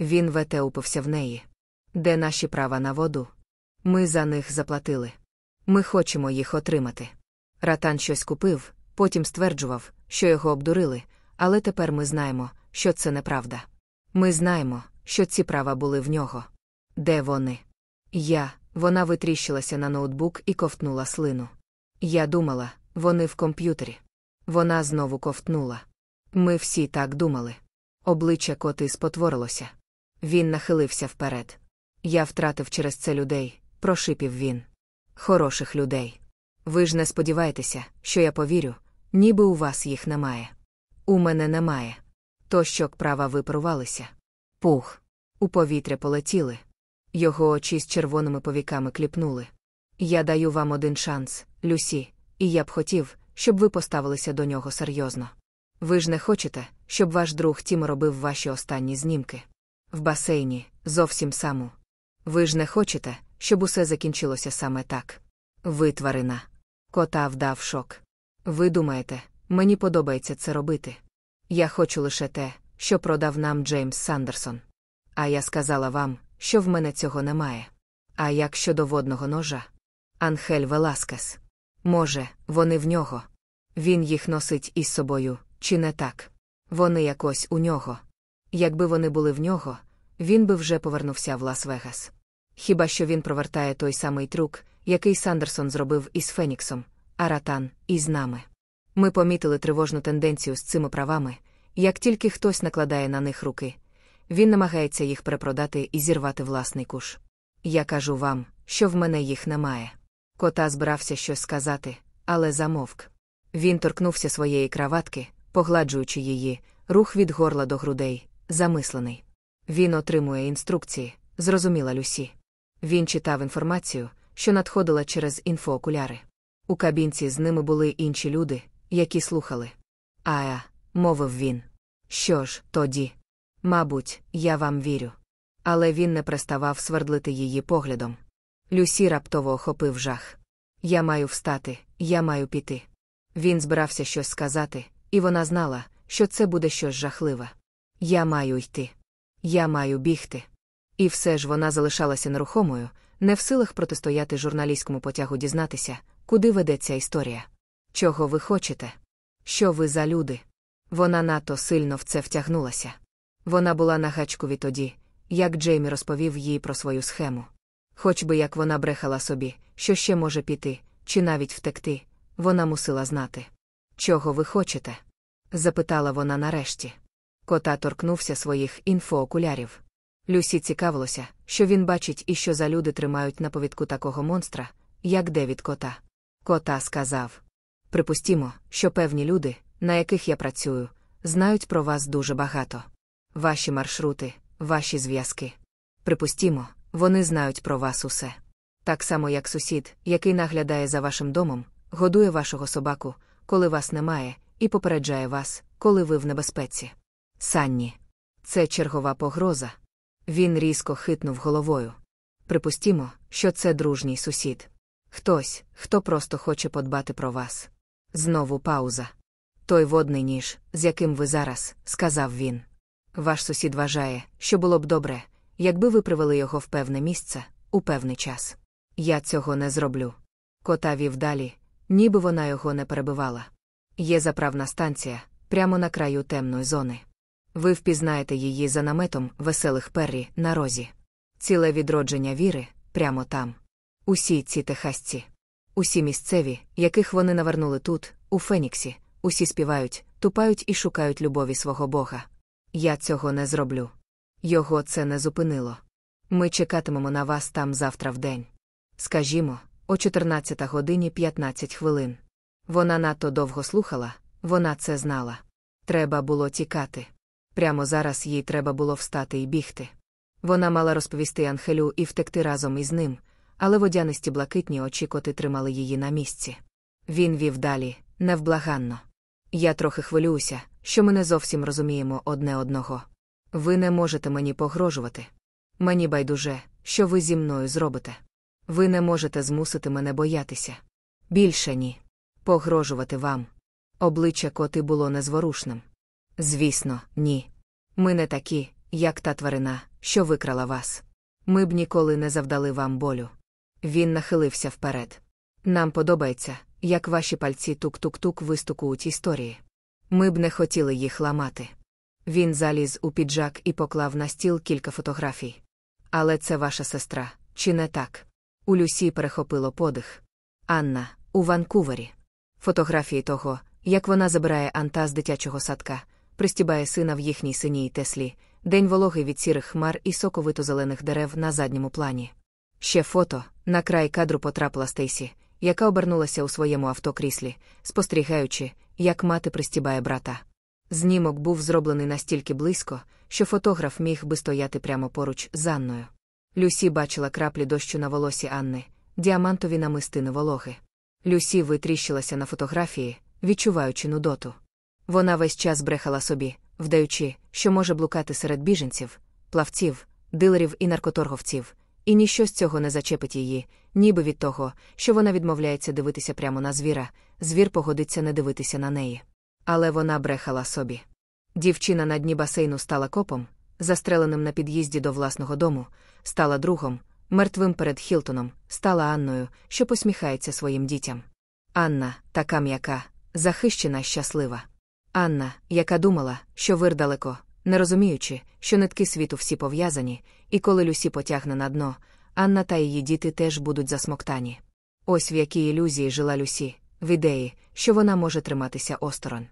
Він вете упився в неї. Де наші права на воду? Ми за них заплатили. Ми хочемо їх отримати. Ратан щось купив, потім стверджував, що його обдурили, але тепер ми знаємо, що це неправда. Ми знаємо, що ці права були в нього. Де вони? Я, вона витріщилася на ноутбук і ковтнула слину. Я думала, вони в комп'ютері. Вона знову ковтнула. Ми всі так думали. Обличчя коти спотворилося. Він нахилився вперед. Я втратив через це людей, прошипів він. Хороших людей. Ви ж не сподіваєтеся, що я повірю, ніби у вас їх немає. У мене немає. То щок права випарувалися. Пух. У повітря полетіли. Його очі з червоними повіками кліпнули. Я даю вам один шанс, Люсі, і я б хотів, щоб ви поставилися до нього серйозно. Ви ж не хочете, щоб ваш друг Тім робив ваші останні знімки. В басейні, зовсім саму. Ви ж не хочете, щоб усе закінчилося саме так. Ви тварина. Кота вдав шок. Ви думаєте, мені подобається це робити. Я хочу лише те, що продав нам Джеймс Сандерсон. А я сказала вам, що в мене цього немає. А як щодо водного ножа? Анхель Веласкес. Може, вони в нього. Він їх носить із собою, чи не так? Вони якось у нього. Якби вони були в нього, він би вже повернувся в Лас-Вегас. Хіба що він провертає той самий трюк, який Сандерсон зробив із Феніксом, а Ратан із нами. Ми помітили тривожну тенденцію з цими правами, як тільки хтось накладає на них руки, він намагається їх перепродати і зірвати власний куш. Я кажу вам, що в мене їх немає. Кота збирався щось сказати, але замовк. Він торкнувся своєї краватки, погладжуючи її, рух від горла до грудей, замислений. Він отримує інструкції, зрозуміла Люсі. Він читав інформацію, що надходила через інфоокуляри. У кабінці з ними були інші люди, які слухали. Ая, мовив він. Що ж, тоді? Мабуть, я вам вірю. Але він не приставав свердлити її поглядом. Люсі раптово охопив жах. Я маю встати, я маю піти. Він збирався щось сказати, і вона знала, що це буде щось жахливе. Я маю йти. Я маю бігти. І все ж вона залишалася нерухомою, не в силах протистояти журналістському потягу дізнатися, куди ведеться історія. Чого ви хочете? Що ви за люди? Вона надто сильно в це втягнулася. Вона була на гачкові тоді, як Джеймі розповів їй про свою схему. Хоч би як вона брехала собі, що ще може піти, чи навіть втекти, вона мусила знати. Чого ви хочете? запитала вона нарешті. Кота торкнувся своїх інфоокулярів. Люсі цікавилося, що він бачить і що за люди тримають на повідку такого монстра, як Девід кота. Кота сказав: Припустімо, що певні люди, на яких я працюю, знають про вас дуже багато. ваші маршрути, ваші зв'язки. Припустімо, вони знають про вас усе. Так само, як сусід, який наглядає за вашим домом, годує вашого собаку, коли вас немає, і попереджає вас, коли ви в небезпеці. Санні. Це чергова погроза. Він різко хитнув головою. Припустімо, що це дружній сусід. Хтось, хто просто хоче подбати про вас. Знову пауза. Той водний ніж, з яким ви зараз, сказав він. Ваш сусід вважає, що було б добре, якби ви привели його в певне місце, у певний час. Я цього не зроблю. Кота вів далі, ніби вона його не перебивала. Є заправна станція, прямо на краю темної зони. Ви впізнаєте її за наметом веселих перрі на розі. Ціле відродження віри прямо там. Усі ці техасці. Усі місцеві, яких вони навернули тут, у Феніксі, усі співають, тупають і шукають любові свого Бога. Я цього не зроблю. Його це не зупинило. Ми чекатимемо на вас там завтра в день. Скажімо, о 14 годині 15 хвилин. Вона надто довго слухала, вона це знала. Треба було тікати. Прямо зараз їй треба було встати і бігти. Вона мала розповісти Анхелю і втекти разом із ним, але водянисті блакитні очі коти тримали її на місці. Він вів далі, невблаганно. Я трохи хвилююся, що ми не зовсім розуміємо одне одного. Ви не можете мені погрожувати. Мені байдуже, що ви зі мною зробите. Ви не можете змусити мене боятися. Більше ні. Погрожувати вам. Обличчя коти було незворушним. Звісно, ні. Ми не такі, як та тварина, що викрала вас. Ми б ніколи не завдали вам болю. Він нахилився вперед. Нам подобається, як ваші пальці тук-тук-тук вистукують історії. Ми б не хотіли їх ламати. Він заліз у піджак і поклав на стіл кілька фотографій. Але це ваша сестра, чи не так? У Люсі перехопило подих. Анна, у Ванкувері. Фотографії того, як вона забирає Анта з дитячого садка, пристібає сина в їхній синій Теслі, день вологий від сірих хмар і соковито зелених дерев на задньому плані. Ще фото на край кадру потрапила Стейсі, яка обернулася у своєму автокріслі, спостерігаючи, як мати пристібає брата. Знімок був зроблений настільки близько, що фотограф міг би стояти прямо поруч з Анною. Люсі бачила краплі дощу на волосі Анни, діамантові намистини вологи. Люсі витріщилася на фотографії, відчуваючи нудоту. Вона весь час брехала собі, вдаючи, що може блукати серед біженців, плавців, дилерів і наркоторговців, і ніщо з цього не зачепить її, ніби від того, що вона відмовляється дивитися прямо на звіра, звір погодиться не дивитися на неї. Але вона брехала собі. Дівчина на дні басейну стала копом, застреленим на під'їзді до власного дому, стала другом, мертвим перед Хілтоном, стала Анною, що посміхається своїм дітям. Анна, така м'яка, захищена, щаслива. Анна, яка думала, що вир далеко, не розуміючи, що нитки світу всі пов'язані, і коли Люсі потягне на дно, Анна та її діти теж будуть засмоктані. Ось в якій ілюзії жила Люсі, в ідеї, що вона може триматися осторонь.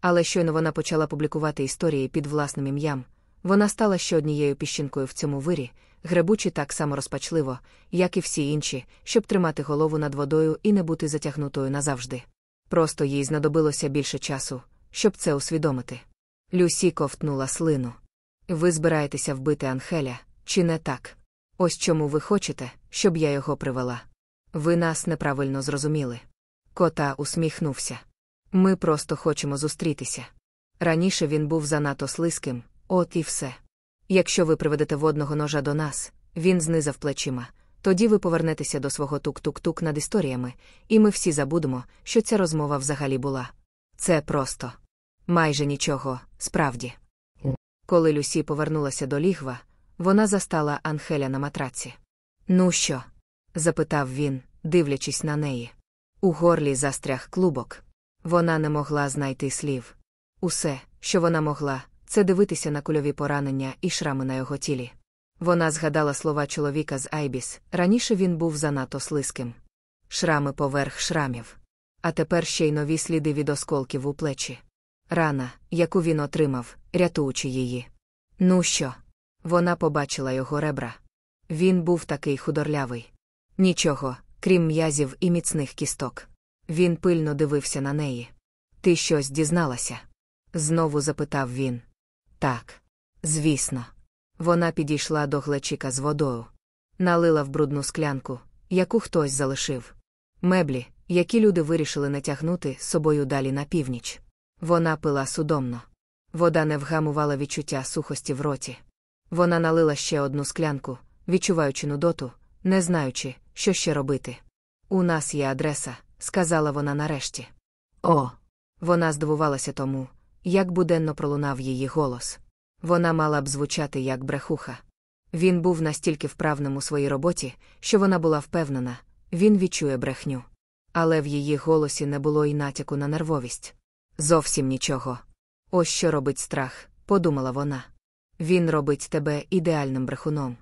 Але щойно вона почала публікувати історії під власним ім'ям, вона стала ще однією піщинкою в цьому вирі, гребучи так само розпачливо, як і всі інші, щоб тримати голову над водою і не бути затягнутою назавжди. Просто їй знадобилося більше часу, щоб це усвідомити. Люсі ковтнула слину. Ви збираєтеся вбити Анхеля, чи не так? Ось чому ви хочете, щоб я його привела. Ви нас неправильно зрозуміли. Кота усміхнувся. Ми просто хочемо зустрітися. Раніше він був занадто слизьким, от і все. Якщо ви приведете водного ножа до нас, він знизав плечима, тоді ви повернетеся до свого тук-тук-тук над історіями, і ми всі забудемо, що ця розмова взагалі була. Це просто. Майже нічого, справді. Коли Люсі повернулася до лігва, вона застала Анхеля на матраці. Ну що? запитав він, дивлячись на неї. У горлі застряг клубок. Вона не могла знайти слів. Усе, що вона могла, це дивитися на кульові поранення і шрами на його тілі. Вона згадала слова чоловіка з Айбіс раніше він був занадто слизьким. Шрами поверх шрамів. А тепер ще й нові сліди від осколків у плечі. Рана, яку він отримав, рятуючи її. Ну що? Вона побачила його ребра. Він був такий худорлявий. Нічого, крім м'язів і міцних кісток. Він пильно дивився на неї. Ти щось дізналася? Знову запитав він. Так. Звісно. Вона підійшла до глечика з водою, налила в брудну склянку, яку хтось залишив. Меблі, які люди вирішили натягнути собою далі на північ. Вона пила судомно. Вода не вгамувала відчуття сухості в роті. Вона налила ще одну склянку, відчуваючи нудоту, не знаючи, що ще робити. У нас є адреса, сказала вона нарешті. О. Вона здивувалася тому, як буденно пролунав її голос. Вона мала б звучати як брехуха. Він був настільки вправним у своїй роботі, що вона була впевнена, він відчує брехню. Але в її голосі не було й натяку на нервовість. Зовсім нічого. Ось що робить страх, подумала вона. Він робить тебе ідеальним брехуном.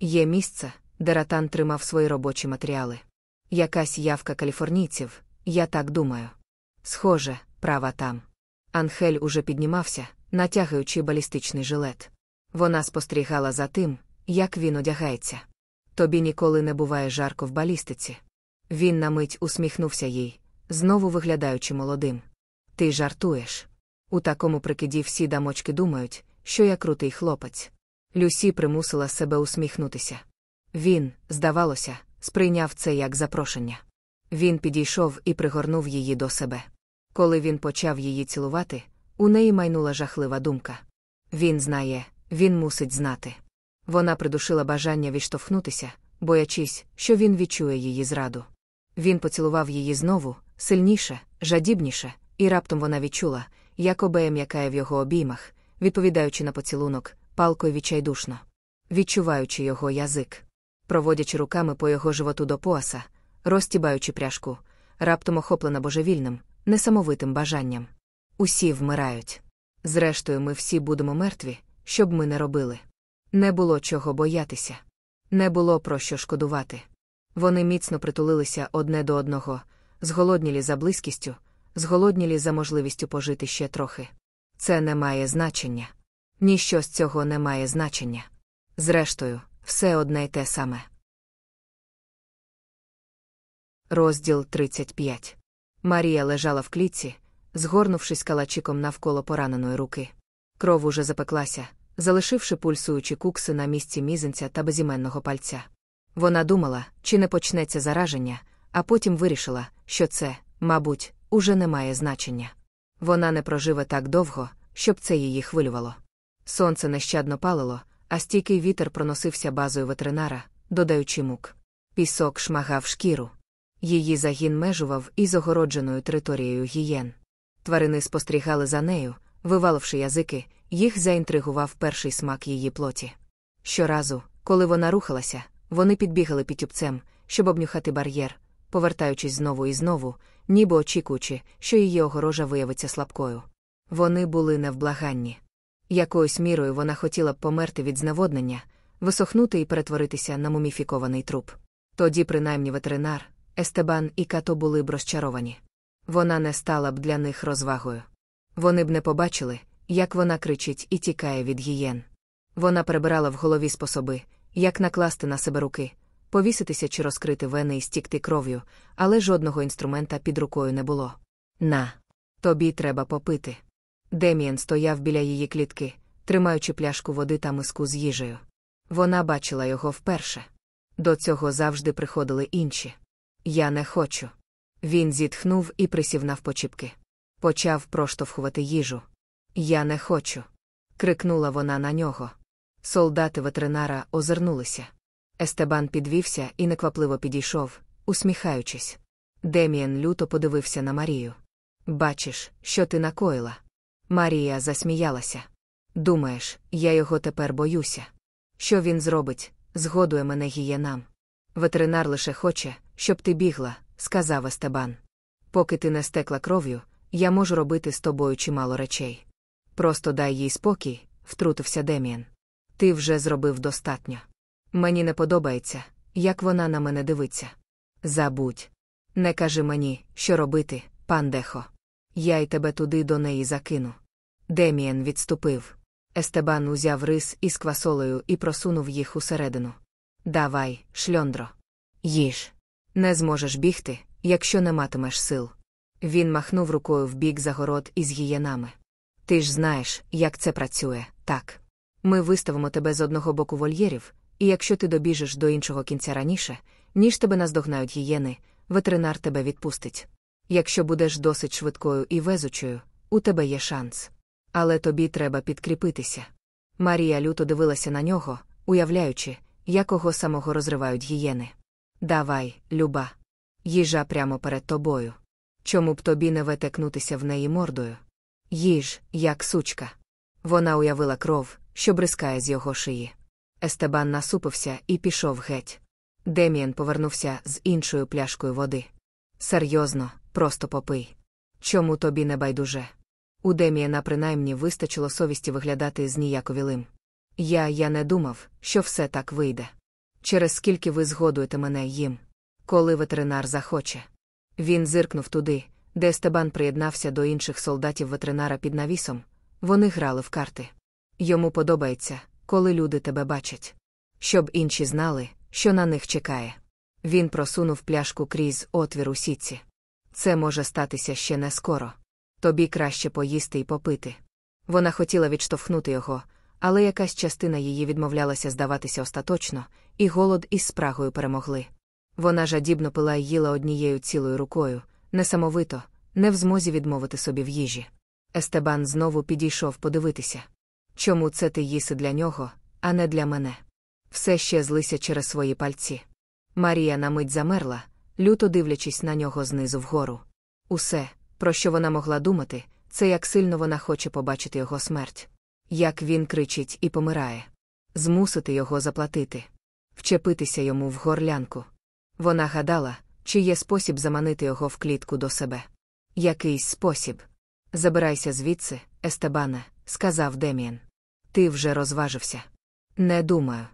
Є місце, де ратан тримав свої робочі матеріали. Якась явка каліфорнійців, я так думаю. Схоже, права там. Анхель уже піднімався, натягуючи балістичний жилет. Вона спостерігала за тим, як він одягається. Тобі ніколи не буває жарко в балістиці. Він на мить усміхнувся їй, знову виглядаючи молодим. Ти жартуєш. У такому прикиді всі дамочки думають, що я крутий хлопець. Люсі примусила себе усміхнутися. Він, здавалося, сприйняв це як запрошення. Він підійшов і пригорнув її до себе. Коли він почав її цілувати, у неї майнула жахлива думка. Він знає, він мусить знати. Вона придушила бажання відштовхнутися, боячись, що він відчує її зраду. Він поцілував її знову, сильніше, жадібніше, і раптом вона відчула, як обеє м'якає в його обіймах, відповідаючи на поцілунок, палко й відчайдушно. Відчуваючи його язик, проводячи руками по його животу до пояса, розтібаючи пряжку, раптом охоплена божевільним, несамовитим бажанням. Усі вмирають. Зрештою, ми всі будемо мертві, щоб ми не робили. Не було чого боятися. Не було про що шкодувати. Вони міцно притулилися одне до одного, зголоднілі за близькістю, зголоднілі за можливістю пожити ще трохи. Це не має значення. Ніщо з цього не має значення. Зрештою, все одне й те саме. Розділ 35 Марія лежала в клітці, згорнувшись калачиком навколо пораненої руки. Кров уже запеклася, залишивши пульсуючі кукси на місці мізинця та безіменного пальця. Вона думала, чи не почнеться зараження, а потім вирішила, що це, мабуть, уже не має значення. Вона не проживе так довго, щоб це її хвилювало. Сонце нещадно палило, а стійкий вітер проносився базою ветеринара, додаючи мук. Пісок шмагав шкіру. Її загін межував із огородженою територією гієн. Тварини спостерігали за нею, виваливши язики, їх заінтригував перший смак її плоті. Щоразу, коли вона рухалася, вони підбігали підтюбцем, щоб обнюхати бар'єр, повертаючись знову і знову, ніби очікуючи, що її огорожа виявиться слабкою. Вони були невблаганні. Якоюсь мірою вона хотіла б померти від зневоднення, висохнути і перетворитися на муміфікований труп. Тоді, принаймні, ветеринар, Естебан і като були б розчаровані. Вона не стала б для них розвагою. Вони б не побачили, як вона кричить і тікає від гієн. Вона перебирала в голові способи, як накласти на себе руки, повіситися чи розкрити вени і стікти кров'ю, але жодного інструмента під рукою не було. На, тобі треба попити. Демієн стояв біля її клітки, тримаючи пляшку води та миску з їжею. Вона бачила його вперше. До цього завжди приходили інші. Я не хочу. Він зітхнув і присів навпочіпки. Почав проштовхувати їжу. Я не хочу. крикнула вона на нього. Солдати ветеринара озирнулися. Естебан підвівся і неквапливо підійшов, усміхаючись. Демієн люто подивився на Марію. Бачиш, що ти накоїла. Марія засміялася. Думаєш, я його тепер боюся. Що він зробить, згодує мене гієнам. Ветеринар лише хоче, щоб ти бігла, сказав Естебан. Поки ти не стекла кров'ю, я можу робити з тобою чимало речей. Просто дай їй спокій, втрутився Деміан. Ти вже зробив достатньо. Мені не подобається, як вона на мене дивиться. Забудь. Не кажи мені, що робити, пан Дехо. Я й тебе туди до неї закину. Деміен відступив. Естебан узяв рис із квасолею і просунув їх усередину. Давай, шльондро. Їж. Не зможеш бігти, якщо не матимеш сил. Він махнув рукою в бік загород із гієнами. Ти ж знаєш, як це працює, так. Ми виставимо тебе з одного боку вольєрів, і якщо ти добіжиш до іншого кінця раніше, ніж тебе наздогнають гієни, ветеринар тебе відпустить. Якщо будеш досить швидкою і везучою, у тебе є шанс. Але тобі треба підкріпитися. Марія люто дивилася на нього, уявляючи, якого самого розривають гієни. Давай, люба. Їжа прямо перед тобою. Чому б тобі не ветекнутися в неї мордою? Їж, як сучка. Вона уявила кров, що бризкає з його шиї. Естебан насупився і пішов геть. Деміен повернувся з іншою пляшкою води. Серйозно, просто попий. Чому тобі не байдуже? У Деміена принаймні вистачило совісті виглядати зніяковілим. Я я не думав, що все так вийде. Через скільки ви згодуєте мене їм, коли ветеринар захоче. Він зиркнув туди, де Естебан приєднався до інших солдатів ветеринара під навісом. Вони грали в карти. Йому подобається, коли люди тебе бачать. Щоб інші знали, що на них чекає. Він просунув пляшку крізь отвір у сітці. Це може статися ще не скоро. Тобі краще поїсти і попити. Вона хотіла відштовхнути його, але якась частина її відмовлялася здаватися остаточно, і голод із спрагою перемогли. Вона жадібно пила й їла однією цілою рукою, несамовито, не в змозі відмовити собі в їжі. Естебан знову підійшов подивитися. Чому це ти їси для нього, а не для мене? Все ще злися через свої пальці. Марія на мить замерла, люто дивлячись на нього знизу вгору. Усе, про що вона могла думати, це як сильно вона хоче побачити його смерть. Як він кричить і помирає. Змусити його заплатити, вчепитися йому в горлянку. Вона гадала, чи є спосіб заманити його в клітку до себе. Якийсь спосіб. Забирайся звідси, Естебане, сказав Деміан. Ти вже розважився. Не думаю.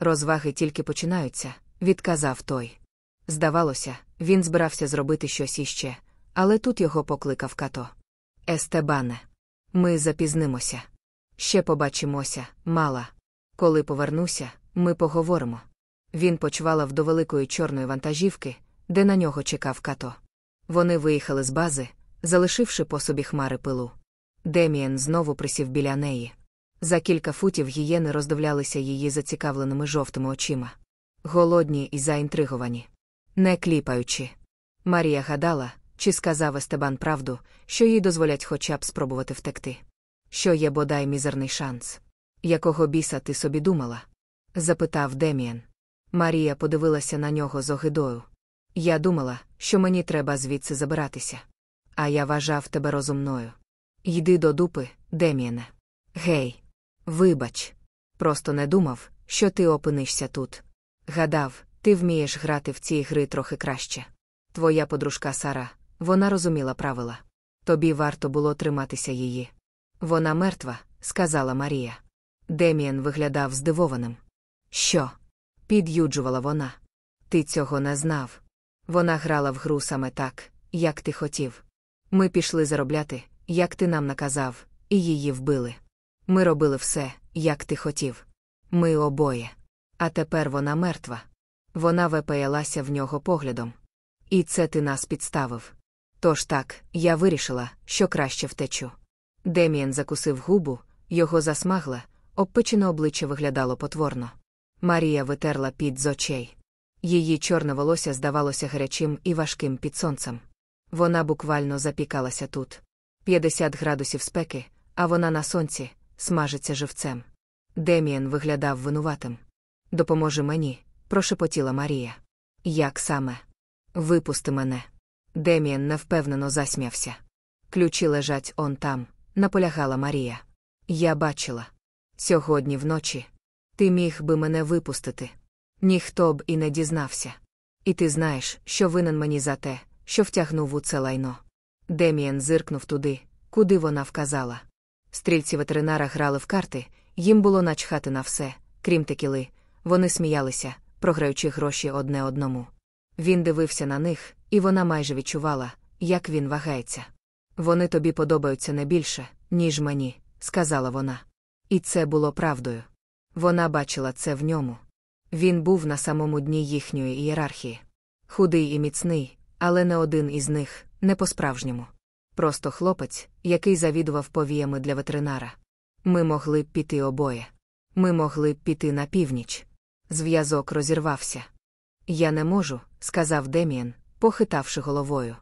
Розваги тільки починаються, відказав той. Здавалося, він збирався зробити щось іще, але тут його покликав като. Естебане, ми запізнимося. Ще побачимося, мала. Коли повернуся, ми поговоримо. Він почвалав до великої чорної вантажівки, де на нього чекав като. Вони виїхали з бази, залишивши по собі хмари пилу. Деміен знову присів біля неї. За кілька футів гієни роздивлялися її зацікавленими жовтими очима. Голодні і заінтриговані. Не кліпаючи. Марія гадала, чи сказав Естебан правду, що їй дозволять хоча б спробувати втекти. Що є бодай мізерний шанс. Якого біса ти собі думала? запитав Деміан. Марія подивилася на нього з огидою. Я думала, що мені треба звідси забиратися. А я вважав тебе розумною. Йди до дупи, Дем'яне. Гей, вибач. Просто не думав, що ти опинишся тут. Гадав, ти вмієш грати в ці гри трохи краще. Твоя подружка Сара, вона розуміла правила. Тобі варто було триматися її. Вона мертва, сказала Марія. Деміан виглядав здивованим. Що? під'юджувала вона. Ти цього не знав. Вона грала в гру саме так, як ти хотів. Ми пішли заробляти, як ти нам наказав, і її вбили. Ми робили все, як ти хотів. Ми обоє. А тепер вона мертва. Вона випаялася в нього поглядом. І це ти нас підставив. Тож так, я вирішила, що краще втечу. Деміен закусив губу, його засмагла, обпечене обличчя виглядало потворно. Марія витерла під з очей. Її чорне волосся здавалося гарячим і важким під сонцем. Вона буквально запікалася тут. 50 градусів спеки, а вона на сонці, смажиться живцем. Деміен виглядав винуватим. Допоможи мені, прошепотіла Марія. Як саме? Випусти мене. Деміен невпевнено засмявся. Ключі лежать он там, наполягала Марія. Я бачила. Сьогодні вночі. Ти міг би мене випустити. Ніхто б і не дізнався. І ти знаєш, що винен мені за те, що втягнув у це лайно. Деміен зиркнув туди, куди вона вказала. Стрільці ветеринара грали в карти, їм було начхати на все, крім текіли, вони сміялися, програючи гроші одне одному. Він дивився на них, і вона майже відчувала, як він вагається. Вони тобі подобаються не більше, ніж мені, сказала вона. І це було правдою. Вона бачила це в ньому. Він був на самому дні їхньої ієрархії. Худий і міцний, але не один із них, не по-справжньому. Просто хлопець, який завідував повіями для ветеринара. Ми могли б піти обоє. Ми могли б піти на північ. Зв'язок розірвався. Я не можу, сказав Деміен, похитавши головою.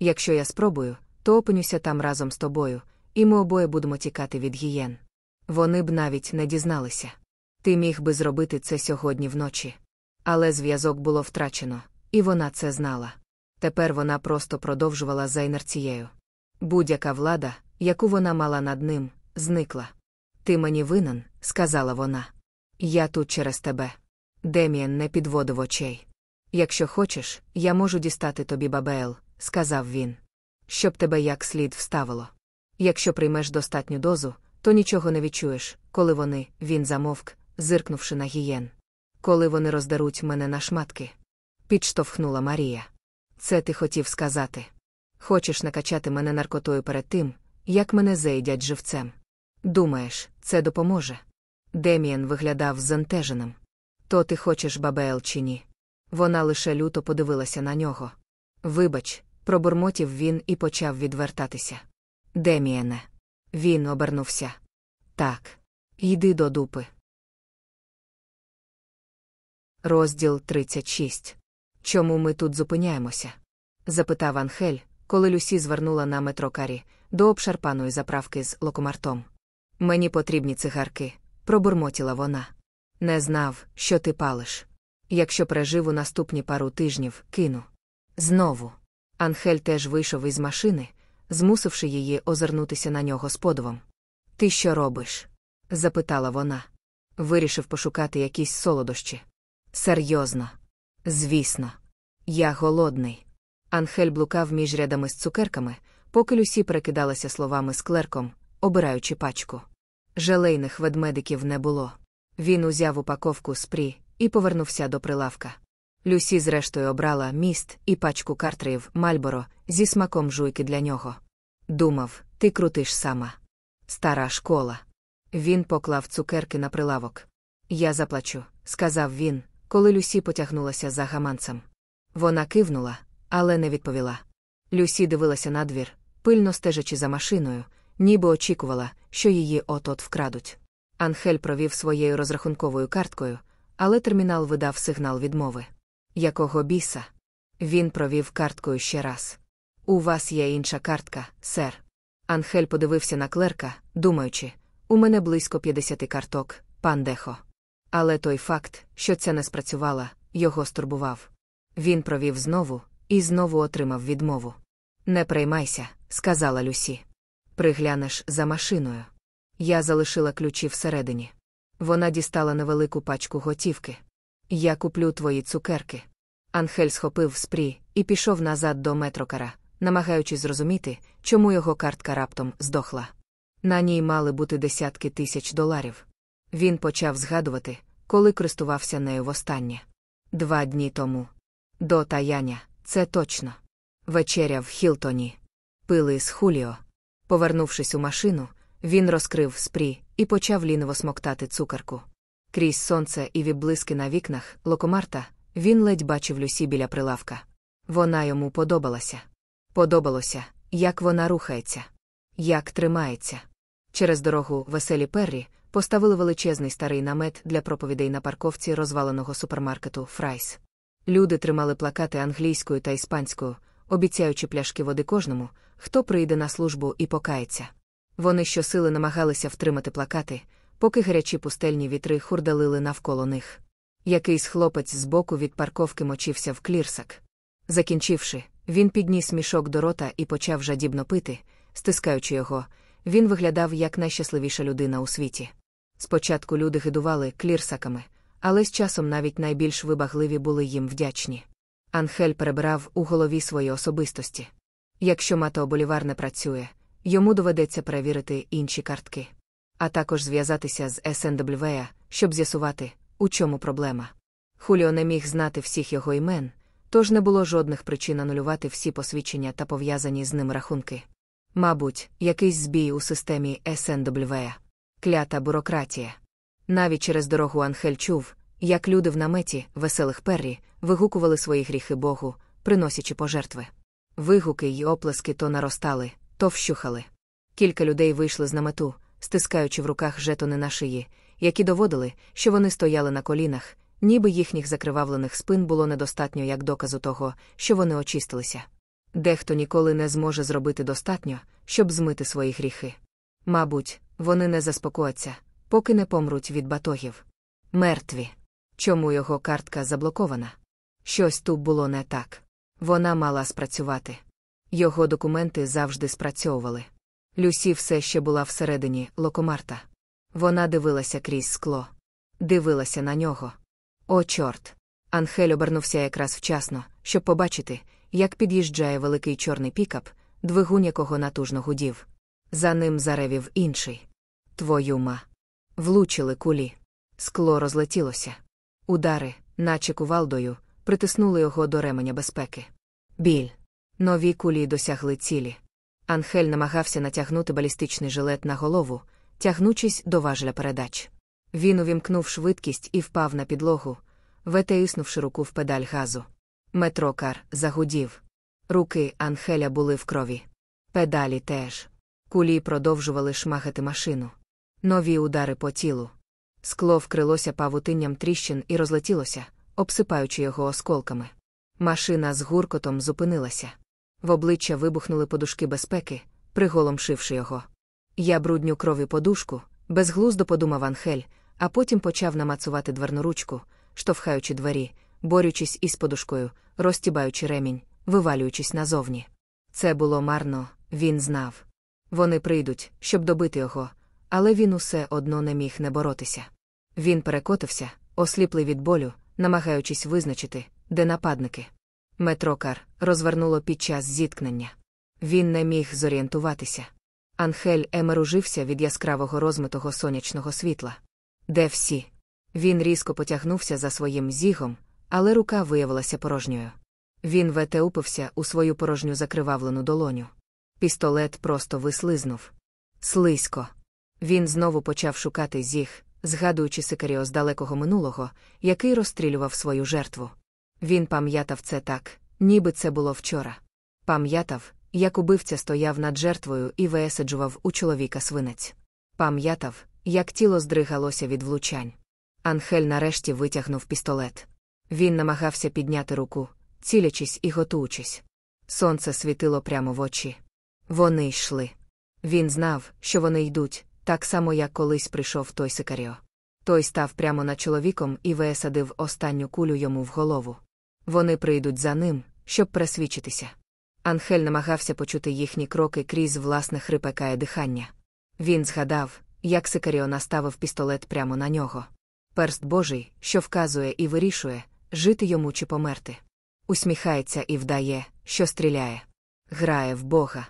Якщо я спробую, то опинюся там разом з тобою, і ми обоє будемо тікати від гієн. Вони б навіть не дізналися. Ти міг би зробити це сьогодні вночі. Але зв'язок було втрачено, і вона це знала. Тепер вона просто продовжувала за інерцією. Будь-яка влада, яку вона мала над ним, зникла. Ти мені винен, сказала вона. Я тут через тебе. Деміан не підводив очей. Якщо хочеш, я можу дістати тобі бабел, сказав він. Щоб тебе як слід вставило. Якщо приймеш достатню дозу, то нічого не відчуєш, коли вони, він замовк, зиркнувши на гієн. Коли вони роздаруть мене на шматки. Підштовхнула Марія. Це ти хотів сказати. Хочеш накачати мене наркотою перед тим, як мене заїдять живцем. Думаєш, це допоможе? Деміан виглядав зентеженим. То ти хочеш бабел чи ні? Вона лише люто подивилася на нього. Вибач, пробурмотів він і почав відвертатися. Деміене. Він обернувся. Так. Йди до дупи. Розділ 36. Чому ми тут зупиняємося? запитав Анхель, коли Люсі звернула на метрокарі до обшарпаної заправки з локомартом. Мені потрібні цигарки, пробурмотіла вона. Не знав, що ти палиш. Якщо переживу наступні пару тижнів, кину. Знову. Анхель теж вийшов із машини, змусивши її озирнутися на нього з подивом. Ти що робиш? запитала вона. Вирішив пошукати якісь солодощі. Серйозно. Звісно, я голодний. Анхель блукав між рядами з цукерками, поки Люсі перекидалася словами з клерком, обираючи пачку. Желейних ведмедиків не було. Він узяв упаковку спрі і повернувся до прилавка. Люсі, зрештою, обрала міст і пачку картриїв Мальборо зі смаком жуйки для нього. Думав, ти крутиш сама. Стара школа. Він поклав цукерки на прилавок. Я заплачу, сказав він, коли Люсі потягнулася за гаманцем. Вона кивнула, але не відповіла. Люсі дивилася на двір, пильно стежачи за машиною, ніби очікувала, що її от-от вкрадуть. Анхель провів своєю розрахунковою карткою, але термінал видав сигнал відмови. Якого біса? Він провів карткою ще раз. У вас є інша картка, сер. Анхель подивився на клерка, думаючи, у мене близько 50 карток, пан Дехо. Але той факт, що це не спрацювала, його стурбував. Він провів знову і знову отримав відмову. Не приймайся, сказала Люсі. Приглянеш за машиною. Я залишила ключі всередині. Вона дістала невелику пачку готівки. Я куплю твої цукерки. Анхель схопив спрі і пішов назад до метрокара, намагаючись зрозуміти, чому його картка раптом здохла. На ній мали бути десятки тисяч доларів. Він почав згадувати, коли користувався нею востаннє. Два дні тому. До таяня, це точно. Вечеря в Хілтоні. Пили з Хуліо. Повернувшись у машину, він розкрив спрі і почав ліново смоктати цукерку. Крізь сонце і відблиски на вікнах локомарта, він ледь бачив Люсі біля прилавка. Вона йому подобалася. Подобалося, як вона рухається, як тримається. Через дорогу веселі Перрі поставили величезний старий намет для проповідей на парковці розваленого супермаркету Фрайс. Люди тримали плакати англійською та іспанською, обіцяючи пляшки води кожному, хто прийде на службу і покається. Вони щосили намагалися втримати плакати, поки гарячі пустельні вітри хурдалили навколо них. Якийсь хлопець збоку від парковки мочився в клірсак. Закінчивши, він підніс мішок до рота і почав жадібно пити, стискаючи його, він виглядав як найщасливіша людина у світі. Спочатку люди гидували клірсаками, але з часом навіть найбільш вибагливі були їм вдячні. Анхель перебирав у голові свої особистості. Якщо матооболівар не працює, йому доведеться перевірити інші картки, а також зв'язатися з СНВ, щоб з'ясувати, у чому проблема. Хуліо не міг знати всіх його імен, тож не було жодних причин анулювати всі посвідчення та пов'язані з ним рахунки. Мабуть, якийсь збій у системі СНВ. клята бюрократія. Навіть через дорогу Анхель чув, як люди в наметі, веселих перрі, вигукували свої гріхи Богу, приносячи пожертви. Вигуки й оплески то наростали, то вщухали. Кілька людей вийшли з намету, стискаючи в руках жетони на шиї, які доводили, що вони стояли на колінах, ніби їхніх закривавлених спин було недостатньо як доказу того, що вони очистилися. Дехто ніколи не зможе зробити достатньо, щоб змити свої гріхи. Мабуть, вони не заспокояться, поки не помруть від батогів. Мертві. Чому його картка заблокована? Щось тут було не так. Вона мала спрацювати. Його документи завжди спрацьовували. Люсі все ще була всередині локомарта. Вона дивилася крізь скло. Дивилася на нього. О, чорт! Анхель обернувся якраз вчасно, щоб побачити, як під'їжджає великий чорний пікап, двигун якого натужно гудів. За ним заревів інший. Твою ма. Влучили кулі. Скло розлетілося. Удари, наче кувалдою, притиснули його до ременя безпеки. Біль. Нові кулі досягли цілі. Анхель намагався натягнути балістичний жилет на голову, тягнучись до важеля передач. Він увімкнув швидкість і впав на підлогу, ветеїснувши руку в педаль газу. Метрокар загудів. Руки Анхеля були в крові. Педалі теж. Кулі продовжували шмагати машину. Нові удари по тілу. Скло вкрилося павутинням тріщин і розлетілося, обсипаючи його осколками. Машина з гуркотом зупинилася. В обличчя вибухнули подушки безпеки, приголомшивши його. Я брудню крові подушку, безглуздо подумав Анхель, а потім почав намацувати дверну ручку, штовхаючи двері, борючись із подушкою, розтібаючи ремінь, вивалюючись назовні. Це було марно, він знав. Вони прийдуть, щоб добити його, але він усе одно не міг не боротися. Він перекотився, осліплий від болю, намагаючись визначити, де нападники. Метрокар розвернуло під час зіткнення. Він не міг зорієнтуватися. Анхель емеружився від яскравого розмитого сонячного світла. Де всі? Він різко потягнувся за своїм зігом, але рука виявилася порожньою. Він ветеупився у свою порожню закривавлену долоню. Пістолет просто вислизнув. Слизько. Він знову почав шукати зіг, згадуючи Сикаріо з далекого минулого, який розстрілював свою жертву. Він пам'ятав це так, ніби це було вчора. Пам'ятав, як убивця стояв над жертвою і висаджував у чоловіка свинець. Пам'ятав, як тіло здригалося від влучань. Анхель нарешті витягнув пістолет. Він намагався підняти руку, цілячись і готуючись. Сонце світило прямо в очі. Вони йшли. Він знав, що вони йдуть, так само, як колись прийшов той Сикаріо. Той став прямо над чоловіком і висадив останню кулю йому в голову. Вони прийдуть за ним, щоб присвідчитися. Анхель намагався почути їхні кроки крізь власне хрипекає дихання. Він згадав, як Сикаріо наставив пістолет прямо на нього. Перст Божий, що вказує і вирішує, жити йому чи померти. Усміхається і вдає, що стріляє. Грає в Бога.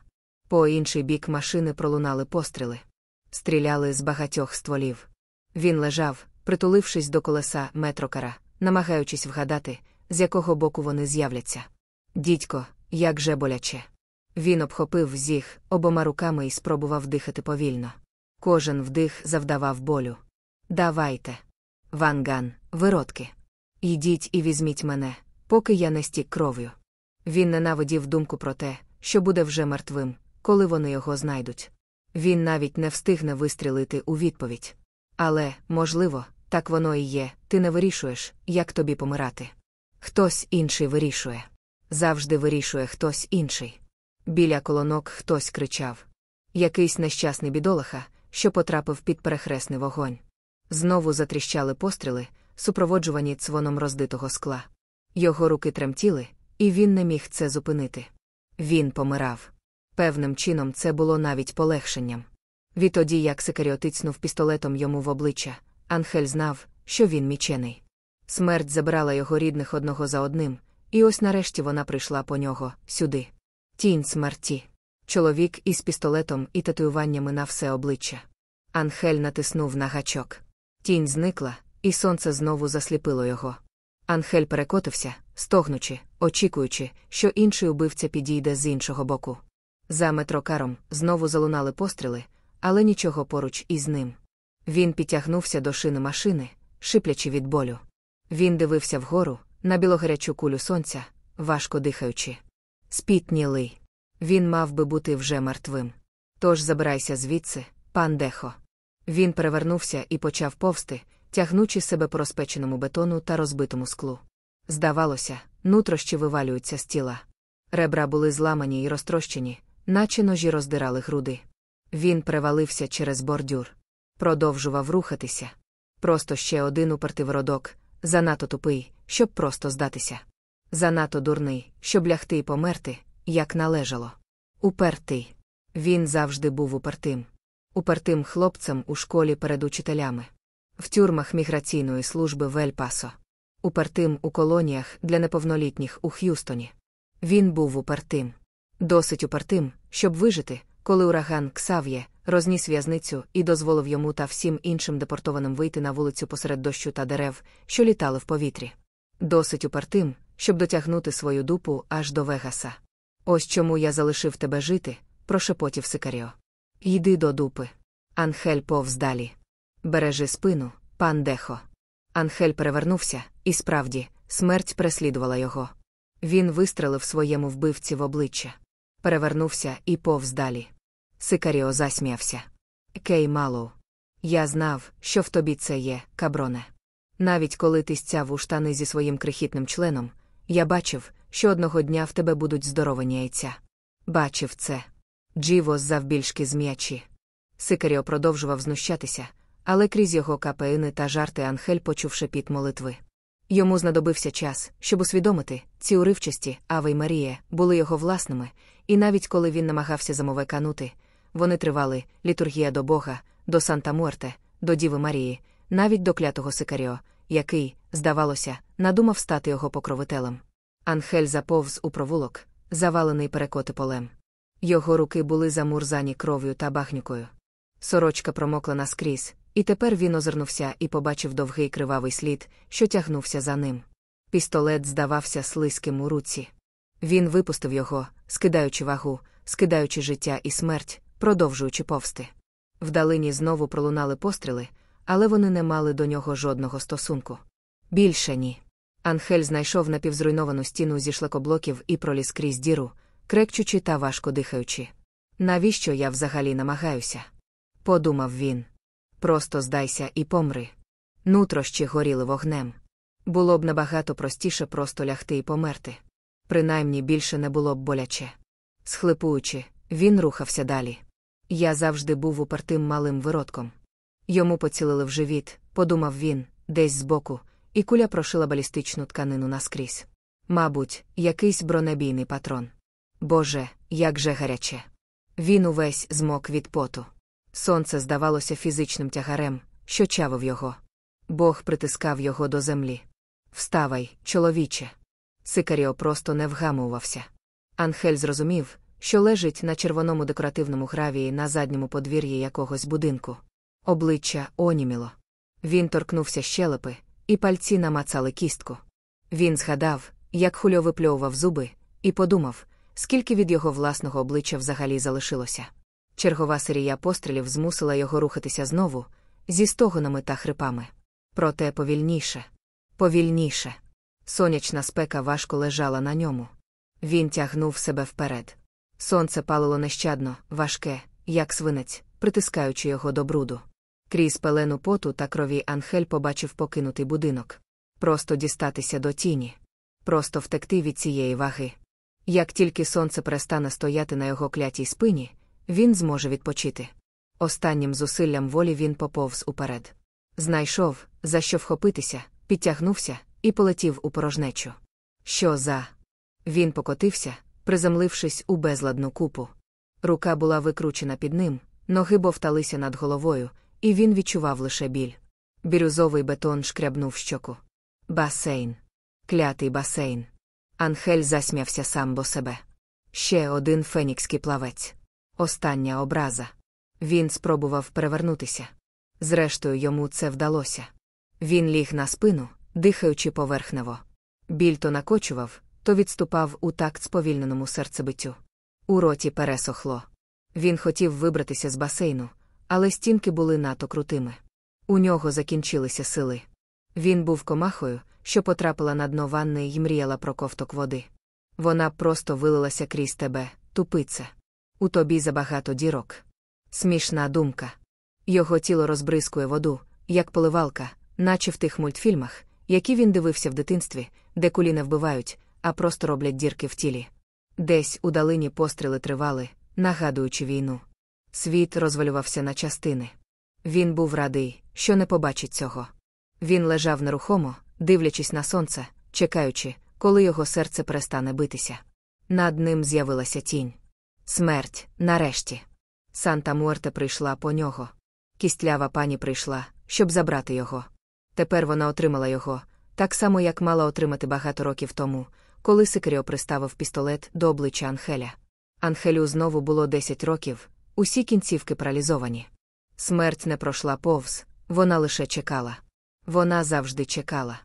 По інший бік машини пролунали постріли. Стріляли з багатьох стволів. Він лежав, притулившись до колеса метрокара, намагаючись вгадати, з якого боку вони з'являться. Дідько, як же боляче. Він обхопив зіг обома руками і спробував дихати повільно. Кожен вдих завдавав болю. Давайте. Ванган, виродки. Йдіть і візьміть мене, поки я не стік кров'ю. Він ненавидів думку про те, що буде вже мертвим, коли вони його знайдуть. Він навіть не встигне вистрілити у відповідь. Але, можливо, так воно і є, ти не вирішуєш, як тобі помирати. Хтось інший вирішує. Завжди вирішує хтось інший. Біля колонок хтось кричав. Якийсь нещасний бідолаха, що потрапив під перехресний вогонь. Знову затріщали постріли, супроводжувані цвоном роздитого скла. Його руки тремтіли, і він не міг це зупинити. Він помирав. Певним чином це було навіть полегшенням. Відтоді, як Сикаріо тицнув пістолетом йому в обличчя, Анхель знав, що він мічений. Смерть забрала його рідних одного за одним, і ось нарешті вона прийшла по нього, сюди. Тінь смерті. Чоловік із пістолетом і татуюваннями на все обличчя. Анхель натиснув на гачок. Тінь зникла, і сонце знову засліпило його. Анхель перекотився, стогнучи, очікуючи, що інший убивця підійде з іншого боку. За метрокаром знову залунали постріли, але нічого поруч із ним. Він підтягнувся до шини машини, шиплячи від болю. Він дивився вгору, на білогарячу кулю сонця, важко дихаючи. Спітнілий. Він мав би бути вже мертвим. Тож забирайся звідси, пан Дехо. Він перевернувся і почав повсти, тягнучи себе по розпеченому бетону та розбитому склу. Здавалося, нутрощі вивалюються з тіла. Ребра були зламані і розтрощені, наче ножі роздирали груди. Він перевалився через бордюр. Продовжував рухатися. Просто ще один упертий вородок, занадто тупий, щоб просто здатися. Занадто дурний, щоб лягти і померти, як належало. Упертий. Він завжди був упертим. Упертим хлопцем у школі перед учителями, в тюрмах міграційної служби в Ель-Пасо. Упертим у колоніях для неповнолітніх у Х'юстоні. Він був упертим. Досить упертим, щоб вижити, коли ураган Ксав'є розніс в'язницю і дозволив йому та всім іншим депортованим вийти на вулицю посеред дощу та дерев, що літали в повітрі. Досить упертим, щоб дотягнути свою дупу аж до Вегаса. Ось чому я залишив тебе жити, прошепотів Сикаріо. Йди до дупи. Анхель повз далі. Бережи спину, пан Дехо. Анхель перевернувся, і справді, смерть переслідувала його. Він вистрелив своєму вбивці в обличчя. Перевернувся і повз далі. Сикаріо засміявся. Кей Малоу. Я знав, що в тобі це є, каброне. Навіть коли ти стяв у штани зі своїм крихітним членом, я бачив, що одного дня в тебе будуть здоровані яйця. Бачив це. Джіво завбільшки з м'ячі. Сикаріо продовжував знущатися, але крізь його капеїни та жарти Анхель почув шепіт молитви. Йому знадобився час, щоб усвідомити, ці уривчасті, Аве й Марія, були його власними, і навіть коли він намагався замовеканути, вони тривали літургія до Бога, до Санта Муерте, до Діви Марії, навіть до клятого Сикаріо, який, здавалося, надумав стати його покровителем. Анхель заповз у провулок, завалений перекоти полем. Його руки були замурзані кров'ю та багнюкою. Сорочка промокла наскрізь, і тепер він озирнувся і побачив довгий кривавий слід, що тягнувся за ним. Пістолет здавався слизьким у руці. Він випустив його, скидаючи вагу, скидаючи життя і смерть, продовжуючи повсти. Вдалині знову пролунали постріли, але вони не мали до нього жодного стосунку. Більше ні. Анхель знайшов напівзруйновану стіну зі шлакоблоків і проліз крізь діру, крекчучи та важко дихаючи. Навіщо я взагалі намагаюся? Подумав він. Просто здайся і помри. Нутрощі горіли вогнем. Було б набагато простіше просто лягти і померти. Принаймні більше не було б боляче. Схлипуючи, він рухався далі. Я завжди був упертим малим виродком. Йому поцілили в живіт, подумав він, десь збоку, і куля прошила балістичну тканину наскрізь. Мабуть, якийсь бронебійний патрон. Боже, як же гаряче. Він увесь змок від поту. Сонце здавалося фізичним тягарем, що чавив його. Бог притискав його до землі. Вставай, чоловіче. Сикаріо просто не вгамувався. Анхель зрозумів, що лежить на червоному декоративному гравії на задньому подвір'ї якогось будинку. Обличчя оніміло. Він торкнувся щелепи, і пальці намацали кістку. Він згадав, як хульо випльовував зуби, і подумав, скільки від його власного обличчя взагалі залишилося. Чергова серія пострілів змусила його рухатися знову, зі стогонами та хрипами. Проте повільніше, повільніше. Сонячна спека важко лежала на ньому. Він тягнув себе вперед. Сонце палило нещадно, важке, як свинець, притискаючи його до бруду. Крізь пелену поту та крові Анхель побачив покинутий будинок. Просто дістатися до тіні, просто втекти від цієї ваги. Як тільки сонце перестане стояти на його клятій спині, він зможе відпочити. Останнім зусиллям волі він поповз уперед. Знайшов, за що вхопитися, підтягнувся і полетів у порожнечу. Що за? Він покотився, приземлившись у безладну купу. Рука була викручена під ним, ноги бовталися над головою, і він відчував лише біль. Бірюзовий бетон шкрябнув щоку. Басейн. Клятий басейн. Анхель засмявся сам бо себе. Ще один фенікський плавець. Остання образа. Він спробував перевернутися. Зрештою, йому це вдалося. Він ліг на спину, дихаючи поверхнево. Біль то накочував, то відступав у такт сповільненому серцебиттю. У роті пересохло. Він хотів вибратися з басейну, але стінки були надто крутими. У нього закінчилися сили. Він був комахою, що потрапила на дно ванни і мріяла про ковток води. Вона просто вилилася крізь тебе, тупице. У тобі забагато дірок. Смішна думка. Його тіло розбризкує воду, як поливалка, наче в тих мультфільмах, які він дивився в дитинстві, де кулі не вбивають, а просто роблять дірки в тілі. Десь у далині постріли тривали, нагадуючи війну. Світ розвалювався на частини. Він був радий, що не побачить цього. Він лежав нерухомо, дивлячись на сонце, чекаючи, коли його серце перестане битися. Над ним з'явилася тінь. Смерть, нарешті. Санта Муерте прийшла по нього. Кістлява пані прийшла, щоб забрати його. Тепер вона отримала його, так само, як мала отримати багато років тому, коли Сикаріо приставив пістолет до обличчя Анхеля. Анхелю знову було 10 років, усі кінцівки паралізовані. Смерть не пройшла повз, вона лише чекала. Вона завжди чекала.